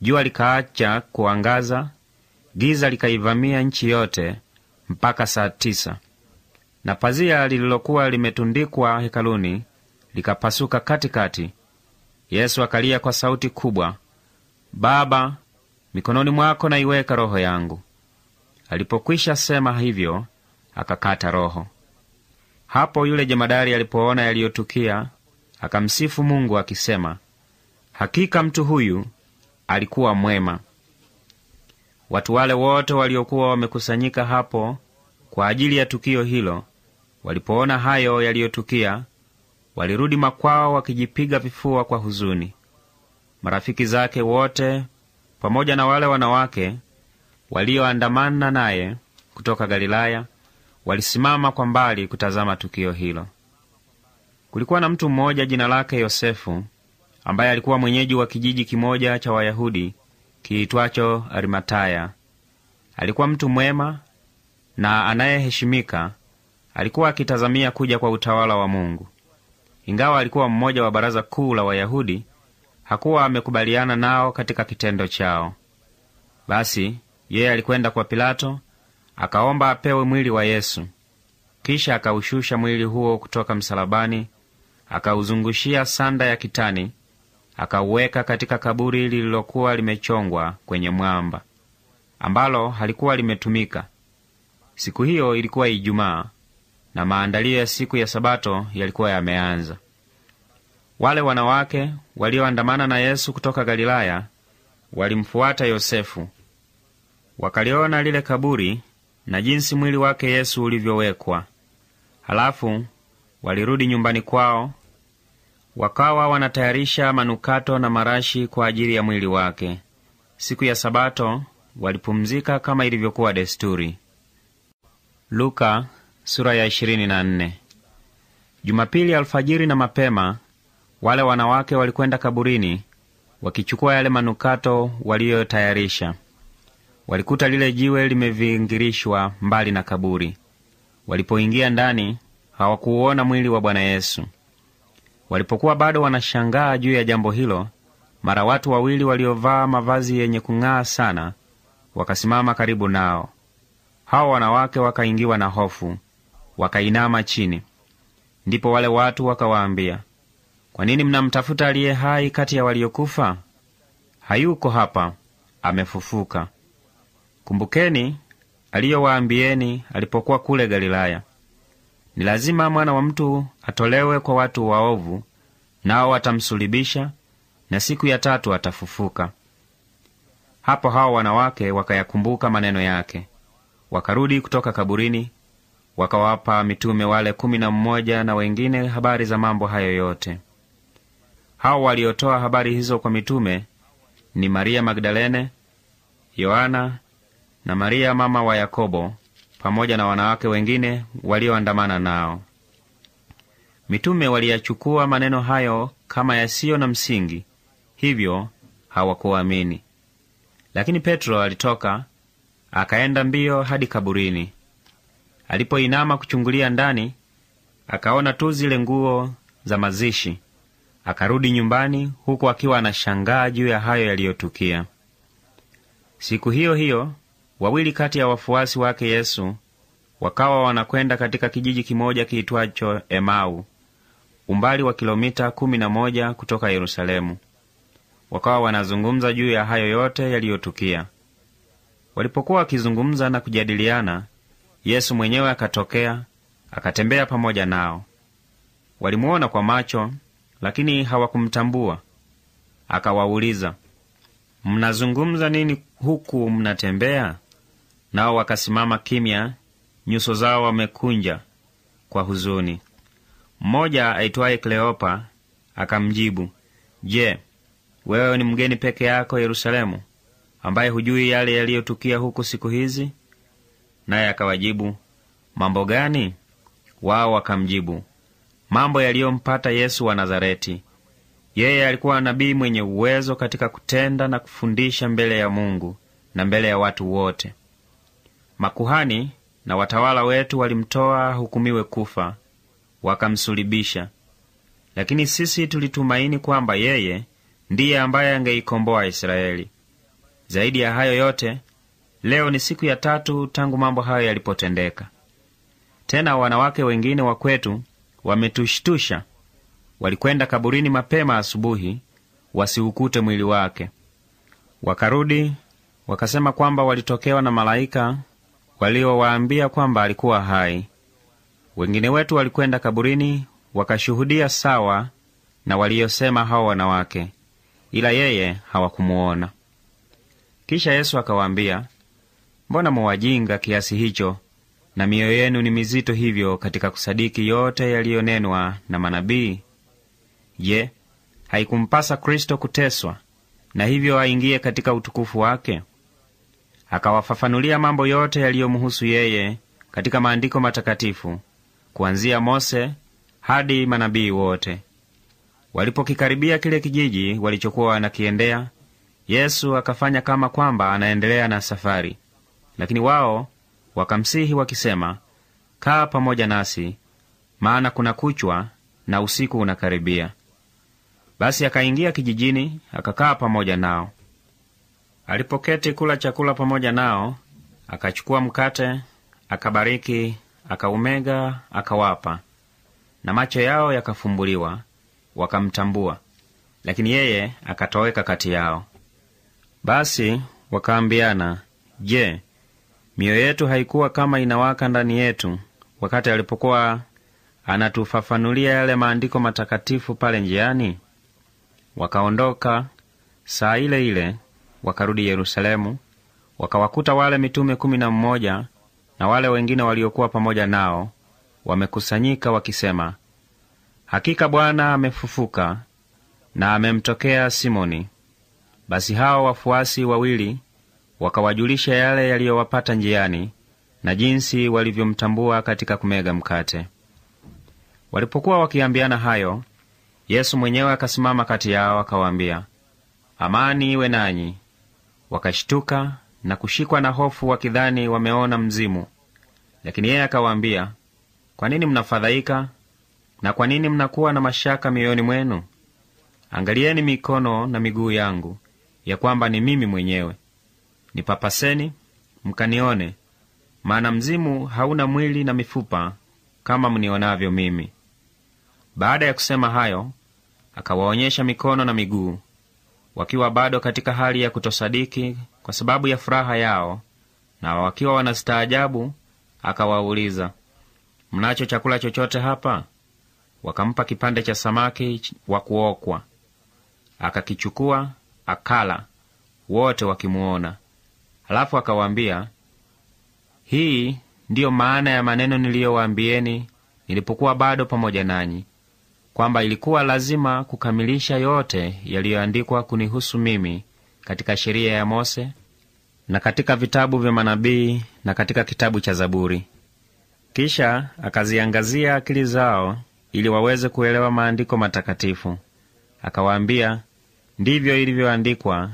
jua likaacha kuangaza, giza likaivamia nchi yote mpaka saa tisa, na pazia lililokuwa limetundikwa hekaluni likapasuka katikati. Yesu akalia kwa sauti kubwa, Baba, mikononi mwako naiweka roho yangu. Alipokwisha sema hivyo, akakata roho. Hapo yule jemadari alipoona yaliyotukia, akamsifu Mungu akisema, hakika mtu huyu alikuwa mwema. Watu wale wote waliokuwa wamekusanyika hapo kwa ajili ya tukio hilo, walipoona hayo yaliyotukia, walirudi makwao wakijipiga vifua kwa huzuni. Marafiki zake wote pamoja na wale wanawake walioandamana naye kutoka Galilaya walisimama kwa mbali kutazama tukio hilo. Kulikuwa na mtu mmoja jina lake Yosefu, ambaye alikuwa mwenyeji wa kijiji kimoja cha Wayahudi kiitwacho Arimataya. Alikuwa mtu mwema na anayeheshimika. Alikuwa akitazamia kuja kwa utawala wa Mungu. Ingawa alikuwa mmoja wa baraza kuu la Wayahudi, hakuwa amekubaliana nao katika kitendo chao. Basi yeye alikwenda kwa Pilato akaomba apewe mwili wa Yesu. Kisha akaushusha mwili huo kutoka msalabani, akauzungushia sanda ya kitani, akauweka katika kaburi lililokuwa limechongwa kwenye mwamba, ambalo halikuwa limetumika. Siku hiyo ilikuwa Ijumaa, na maandalio ya siku ya Sabato yalikuwa yameanza. Wale wanawake walioandamana na Yesu kutoka Galilaya walimfuata Yosefu, wakaliona lile kaburi na jinsi mwili wake Yesu ulivyowekwa. Halafu walirudi nyumbani kwao, wakawa wanatayarisha manukato na marashi kwa ajili ya mwili wake. Siku ya Sabato walipumzika kama ilivyokuwa desturi. Luka, sura ya ishirini na nne. Jumapili alfajiri na mapema wale wanawake walikwenda kaburini wakichukua yale manukato waliyotayarisha. Walikuta lile jiwe limevingirishwa mbali na kaburi. Walipoingia ndani, hawakuuona mwili wa Bwana Yesu. Walipokuwa bado wanashangaa juu ya jambo hilo, mara watu wawili waliovaa mavazi yenye kung'aa sana wakasimama karibu nao. Hao wanawake wakaingiwa na hofu, wakainama chini. Ndipo wale watu wakawaambia, kwa nini mnamtafuta aliye hai kati ya waliokufa? Hayuko hapa, amefufuka. Kumbukeni aliyowaambieni alipokuwa kule Galilaya. Ni lazima mwana wa mtu atolewe kwa watu waovu, nao watamsulibisha, na siku ya tatu atafufuka. Hapo hao wanawake wakayakumbuka maneno yake, wakarudi kutoka kaburini, wakawapa mitume wale kumi na mmoja na wengine habari za mambo hayo yote. Hao waliotoa habari hizo kwa mitume ni Maria Magdalene, Yohana na Maria mama wa Yakobo, pamoja na wanawake wengine walioandamana nao. Mitume waliyachukua maneno hayo kama yasiyo na msingi, hivyo hawakuamini. Lakini Petro alitoka akaenda mbio hadi kaburini. Alipoinama kuchungulia ndani, akaona tu zile nguo za mazishi. Akarudi nyumbani, huku akiwa anashangaa juu ya hayo yaliyotukia. Siku hiyo hiyo wawili kati ya wafuasi wake Yesu wakawa wanakwenda katika kijiji kimoja kiitwacho Emau, umbali wa kilomita kumi na moja kutoka Yerusalemu. Wakawa wanazungumza juu ya hayo yote yaliyotukia. Walipokuwa wakizungumza na kujadiliana, Yesu mwenyewe akatokea akatembea pamoja nao. Walimuona kwa macho, lakini hawakumtambua. Akawauliza, mnazungumza nini huku mnatembea? Nao wakasimama kimya, nyuso zao wamekunja kwa huzuni. Mmoja aitwaye Kleopa akamjibu, Je, wewe ni mgeni peke yako Yerusalemu, ambaye hujui yale yaliyotukia huku siku hizi? Naye akawajibu, mambo gani? Wao wakamjibu, mambo yaliyompata Yesu wa Nazareti. Yeye alikuwa nabii mwenye uwezo katika kutenda na kufundisha mbele ya Mungu na mbele ya watu wote. Makuhani na watawala wetu walimtoa hukumiwe kufa, wakamsulibisha. Lakini sisi tulitumaini kwamba yeye ndiye ambaye angeikomboa Israeli. Zaidi ya hayo yote, leo ni siku ya tatu tangu mambo hayo yalipotendeka. Tena wanawake wengine wa kwetu wametushtusha. Walikwenda kaburini mapema asubuhi, wasiukute mwili wake. Wakarudi wakasema kwamba walitokewa na malaika waliowaambia kwamba alikuwa hai. Wengine wetu walikwenda kaburini wakashuhudia sawa na waliyosema hao wanawake, ila yeye hawakumuona. Kisha Yesu akawaambia, mbona muwajinga kiasi hicho na mioyo yenu ni mizito hivyo katika kusadiki yote yaliyonenwa na manabii? Je, haikumpasa Kristo kuteswa na hivyo aingie katika utukufu wake? Akawafafanulia mambo yote yaliyomhusu yeye katika maandiko matakatifu, kuanzia Mose hadi manabii wote. Walipokikaribia kile kijiji walichokuwa wanakiendea, Yesu akafanya kama kwamba anaendelea na safari, lakini wao wakamsihi wakisema, kaa pamoja nasi, maana kuna kuchwa na usiku unakaribia. Basi akaingia kijijini akakaa pamoja nao. Alipoketi kula chakula pamoja nao, akachukua mkate, akabariki, akaumega, akawapa, na macho yao yakafumbuliwa, wakamtambua, lakini yeye akatoweka kati yao. Basi wakaambiana, Je, mioyo yetu haikuwa kama inawaka ndani yetu wakati alipokuwa anatufafanulia yale maandiko matakatifu pale njiani? Wakaondoka saa ile ile wakarudi Yerusalemu, wakawakuta wale mitume kumi na mmoja na wale wengine waliokuwa pamoja nao wamekusanyika wakisema, hakika Bwana amefufuka na amemtokea Simoni. Basi hao wafuasi wawili wakawajulisha yale yaliyowapata njiani na jinsi walivyomtambua katika kumega mkate. Walipokuwa wakiambiana hayo, Yesu mwenyewe akasimama kati yao akawaambia, amani iwe nanyi. Wakashtuka na kushikwa na hofu, wakidhani wameona mzimu. Lakini yeye akawaambia, kwa nini mnafadhaika na kwa nini mnakuwa na mashaka mioyoni mwenu? Angalieni mikono na miguu yangu, ya kwamba ni mimi mwenyewe. Nipapaseni mkanione, maana mzimu hauna mwili na mifupa kama mnionavyo mimi. Baada ya kusema hayo, akawaonyesha mikono na miguu. Wakiwa bado katika hali ya kutosadiki kwa sababu ya furaha yao, na wakiwa wanastaajabu, akawauliza, mnacho chakula chochote hapa? Wakampa kipande cha samaki wa kuokwa. Akakichukua akala, wote wakimuona. Halafu akawaambia, hii ndiyo maana ya maneno niliyowaambieni nilipokuwa bado pamoja nanyi, kwamba ilikuwa lazima kukamilisha yote yaliyoandikwa kunihusu mimi katika sheria ya Mose na katika vitabu vya manabii na katika kitabu cha Zaburi. Kisha akaziangazia akili zao ili waweze kuelewa maandiko matakatifu. Akawaambia, ndivyo ilivyoandikwa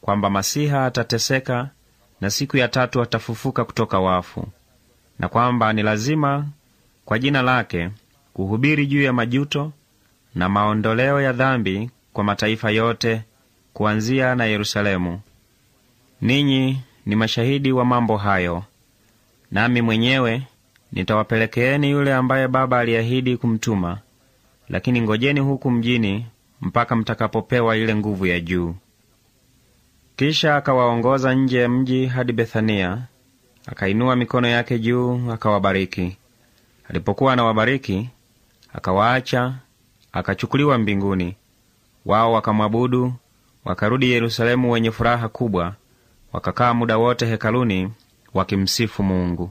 kwamba Masiha atateseka na siku ya tatu atafufuka kutoka wafu, na kwamba ni lazima kwa jina lake kuhubiri juu ya majuto na maondoleo ya dhambi kwa mataifa yote, kuanzia na Yerusalemu. Ninyi ni mashahidi wa mambo hayo. Nami mwenyewe nitawapelekeeni yule ambaye Baba aliahidi kumtuma, lakini ngojeni huku mjini mpaka mtakapopewa ile nguvu ya juu. Kisha akawaongoza nje ya mji hadi Bethania, akainua mikono yake juu akawabariki. Alipokuwa anawabariki, akawaacha, akachukuliwa mbinguni. Wao wakamwabudu, wakarudi Yerusalemu wenye furaha kubwa, wakakaa muda wote hekaluni wakimsifu Mungu.